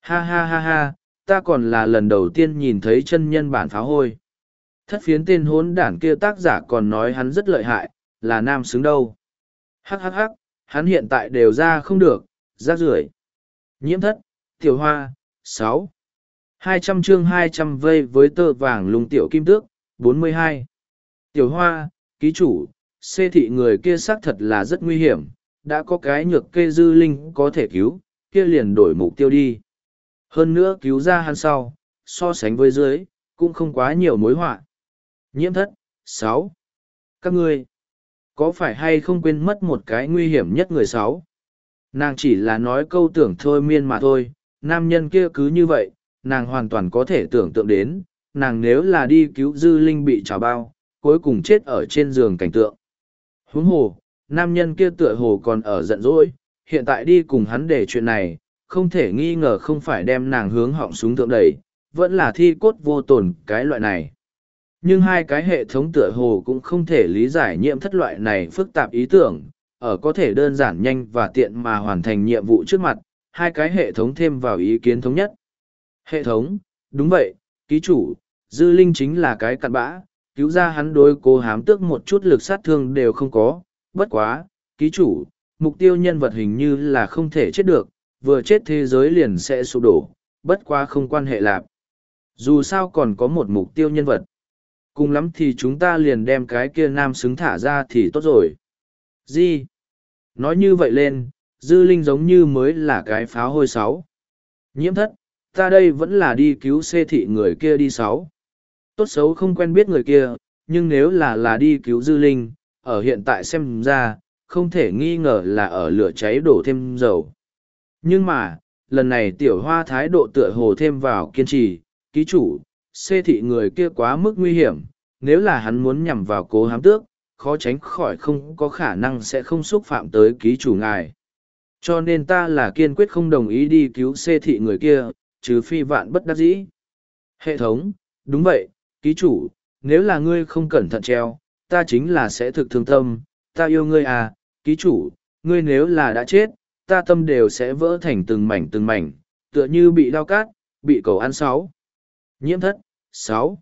Ha ha ha ha, ta còn là lần đầu tiên nhìn thấy chân nhân bản pháo hôi. Thất phiến tên hốn đản kia tác giả còn nói hắn rất lợi hại, là nam xứng đâu. Hắc hắc hắc, hắn hiện tại đều ra không được, rác rưởi. Nhiễm thất, tiểu hoa, sáu hai trăm chương hai trăm vây với tơ vàng lùng tiểu kim tước, bốn mươi hai Tiểu hoa, ký chủ, xê thị người kia xác thật là rất nguy hiểm, đã có cái nhược kê dư linh có thể cứu, kia liền đổi mục tiêu đi. Hơn nữa cứu ra hắn sau, so sánh với dưới, cũng không quá nhiều mối họa. Nhiễm thất, sáu Các ngươi, có phải hay không quên mất một cái nguy hiểm nhất người sáu? Nàng chỉ là nói câu tưởng thôi miên mà thôi, nam nhân kia cứ như vậy, nàng hoàn toàn có thể tưởng tượng đến, nàng nếu là đi cứu dư linh bị trào bao, cuối cùng chết ở trên giường cảnh tượng. Huống hồ, nam nhân kia tựa hồ còn ở giận dỗi, hiện tại đi cùng hắn để chuyện này, không thể nghi ngờ không phải đem nàng hướng họng súng thượng đẩy, vẫn là thi cốt vô tổn cái loại này. Nhưng hai cái hệ thống tựa hồ cũng không thể lý giải nhiệm thất loại này phức tạp ý tưởng, ở có thể đơn giản nhanh và tiện mà hoàn thành nhiệm vụ trước mặt, hai cái hệ thống thêm vào ý kiến thống nhất. Hệ thống, đúng vậy, ký chủ, dư linh chính là cái cặn bã, cứu ra hắn đối cố hám tước một chút lực sát thương đều không có, bất quá, ký chủ, mục tiêu nhân vật hình như là không thể chết được, vừa chết thế giới liền sẽ sụp đổ, bất quá không quan hệ lạp. Dù sao còn có một mục tiêu nhân vật. Cùng lắm thì chúng ta liền đem cái kia nam xứng thả ra thì tốt rồi. Gì? Nói như vậy lên, dư linh giống như mới là cái pháo hôi sáu. Nhiễm thất, ta đây vẫn là đi cứu xê thị người kia đi sáu. Tốt xấu không quen biết người kia, nhưng nếu là là đi cứu dư linh, ở hiện tại xem ra, không thể nghi ngờ là ở lửa cháy đổ thêm dầu. Nhưng mà, lần này tiểu hoa thái độ tựa hồ thêm vào kiên trì, ký chủ, xê thị người kia quá mức nguy hiểm, nếu là hắn muốn nhằm vào cố hám tước, khó tránh khỏi không có khả năng sẽ không xúc phạm tới ký chủ ngài. Cho nên ta là kiên quyết không đồng ý đi cứu xê thị người kia, trừ phi vạn bất đắc dĩ. Hệ thống, đúng vậy, ký chủ, nếu là ngươi không cẩn thận treo, ta chính là sẽ thực thương tâm, ta yêu ngươi à, ký chủ, ngươi nếu là đã chết, ta tâm đều sẽ vỡ thành từng mảnh từng mảnh, tựa như bị đau cát, bị cầu ăn sáu. Nhiễm thất, sáu.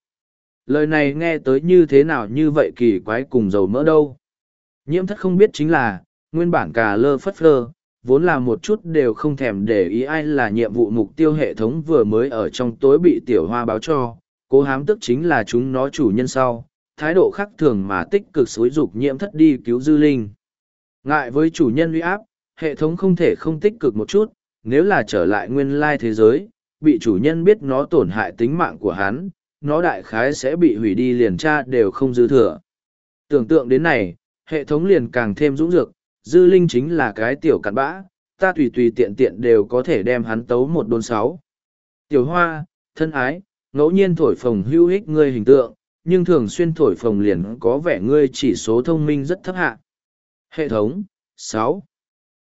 Lời này nghe tới như thế nào như vậy kỳ quái cùng dầu mỡ đâu. Nhiễm thất không biết chính là, nguyên bản cà lơ phất phơ, vốn là một chút đều không thèm để ý ai là nhiệm vụ mục tiêu hệ thống vừa mới ở trong tối bị tiểu hoa báo cho, cố hám tức chính là chúng nó chủ nhân sau, thái độ khác thường mà tích cực xúi dục nhiễm thất đi cứu dư linh. Ngại với chủ nhân uy áp, hệ thống không thể không tích cực một chút, nếu là trở lại nguyên lai thế giới, bị chủ nhân biết nó tổn hại tính mạng của hắn, nó đại khái sẽ bị hủy đi liền tra đều không dư thừa. Tưởng tượng đến này, hệ thống liền càng thêm dũng dược, dư linh chính là cái tiểu cặn bã, ta tùy tùy tiện tiện đều có thể đem hắn tấu một đôn sáu. Tiểu hoa, thân ái, ngẫu nhiên thổi phồng hữu hích ngươi hình tượng, nhưng thường xuyên thổi phồng liền có vẻ ngươi chỉ số thông minh rất thấp hạ. Hệ thống, sáu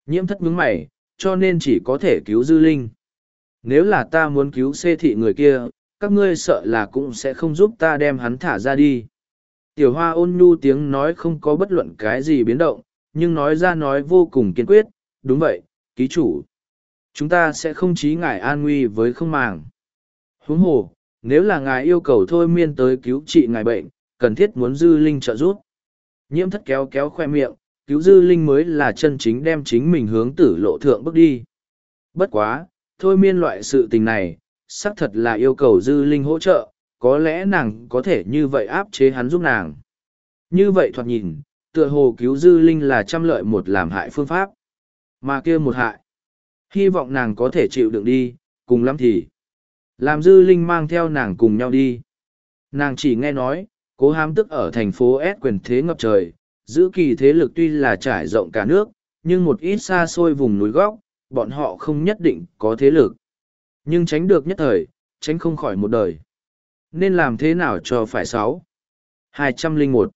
Nhiễm thất nhướng mày, cho nên chỉ có thể cứu dư linh. Nếu là ta muốn cứu xê thị người kia, các ngươi sợ là cũng sẽ không giúp ta đem hắn thả ra đi. Tiểu hoa ôn nhu tiếng nói không có bất luận cái gì biến động, nhưng nói ra nói vô cùng kiên quyết, đúng vậy, ký chủ. Chúng ta sẽ không trí ngại an nguy với không màng. Huống hồ, nếu là ngài yêu cầu thôi miên tới cứu trị ngài bệnh, cần thiết muốn dư linh trợ giúp. Nhiễm thất kéo kéo khoe miệng, cứu dư linh mới là chân chính đem chính mình hướng tử lộ thượng bước đi. Bất quá, thôi miên loại sự tình này, xác thật là yêu cầu dư linh hỗ trợ, có lẽ nàng có thể như vậy áp chế hắn giúp nàng. Như vậy thoạt nhìn, tựa hồ cứu dư linh là trăm lợi một làm hại phương pháp. Mà kia một hại. Hy vọng nàng có thể chịu đựng đi, cùng lắm thì. Làm dư linh mang theo nàng cùng nhau đi. Nàng chỉ nghe nói, cố hám tức ở thành phố S quyền thế ngập trời, giữ kỳ thế lực tuy là trải rộng cả nước, nhưng một ít xa xôi vùng núi góc, bọn họ không nhất định có thế lực. Nhưng tránh được nhất thời, tránh không khỏi một đời. Nên làm thế nào cho phải sáu? hai trăm linh một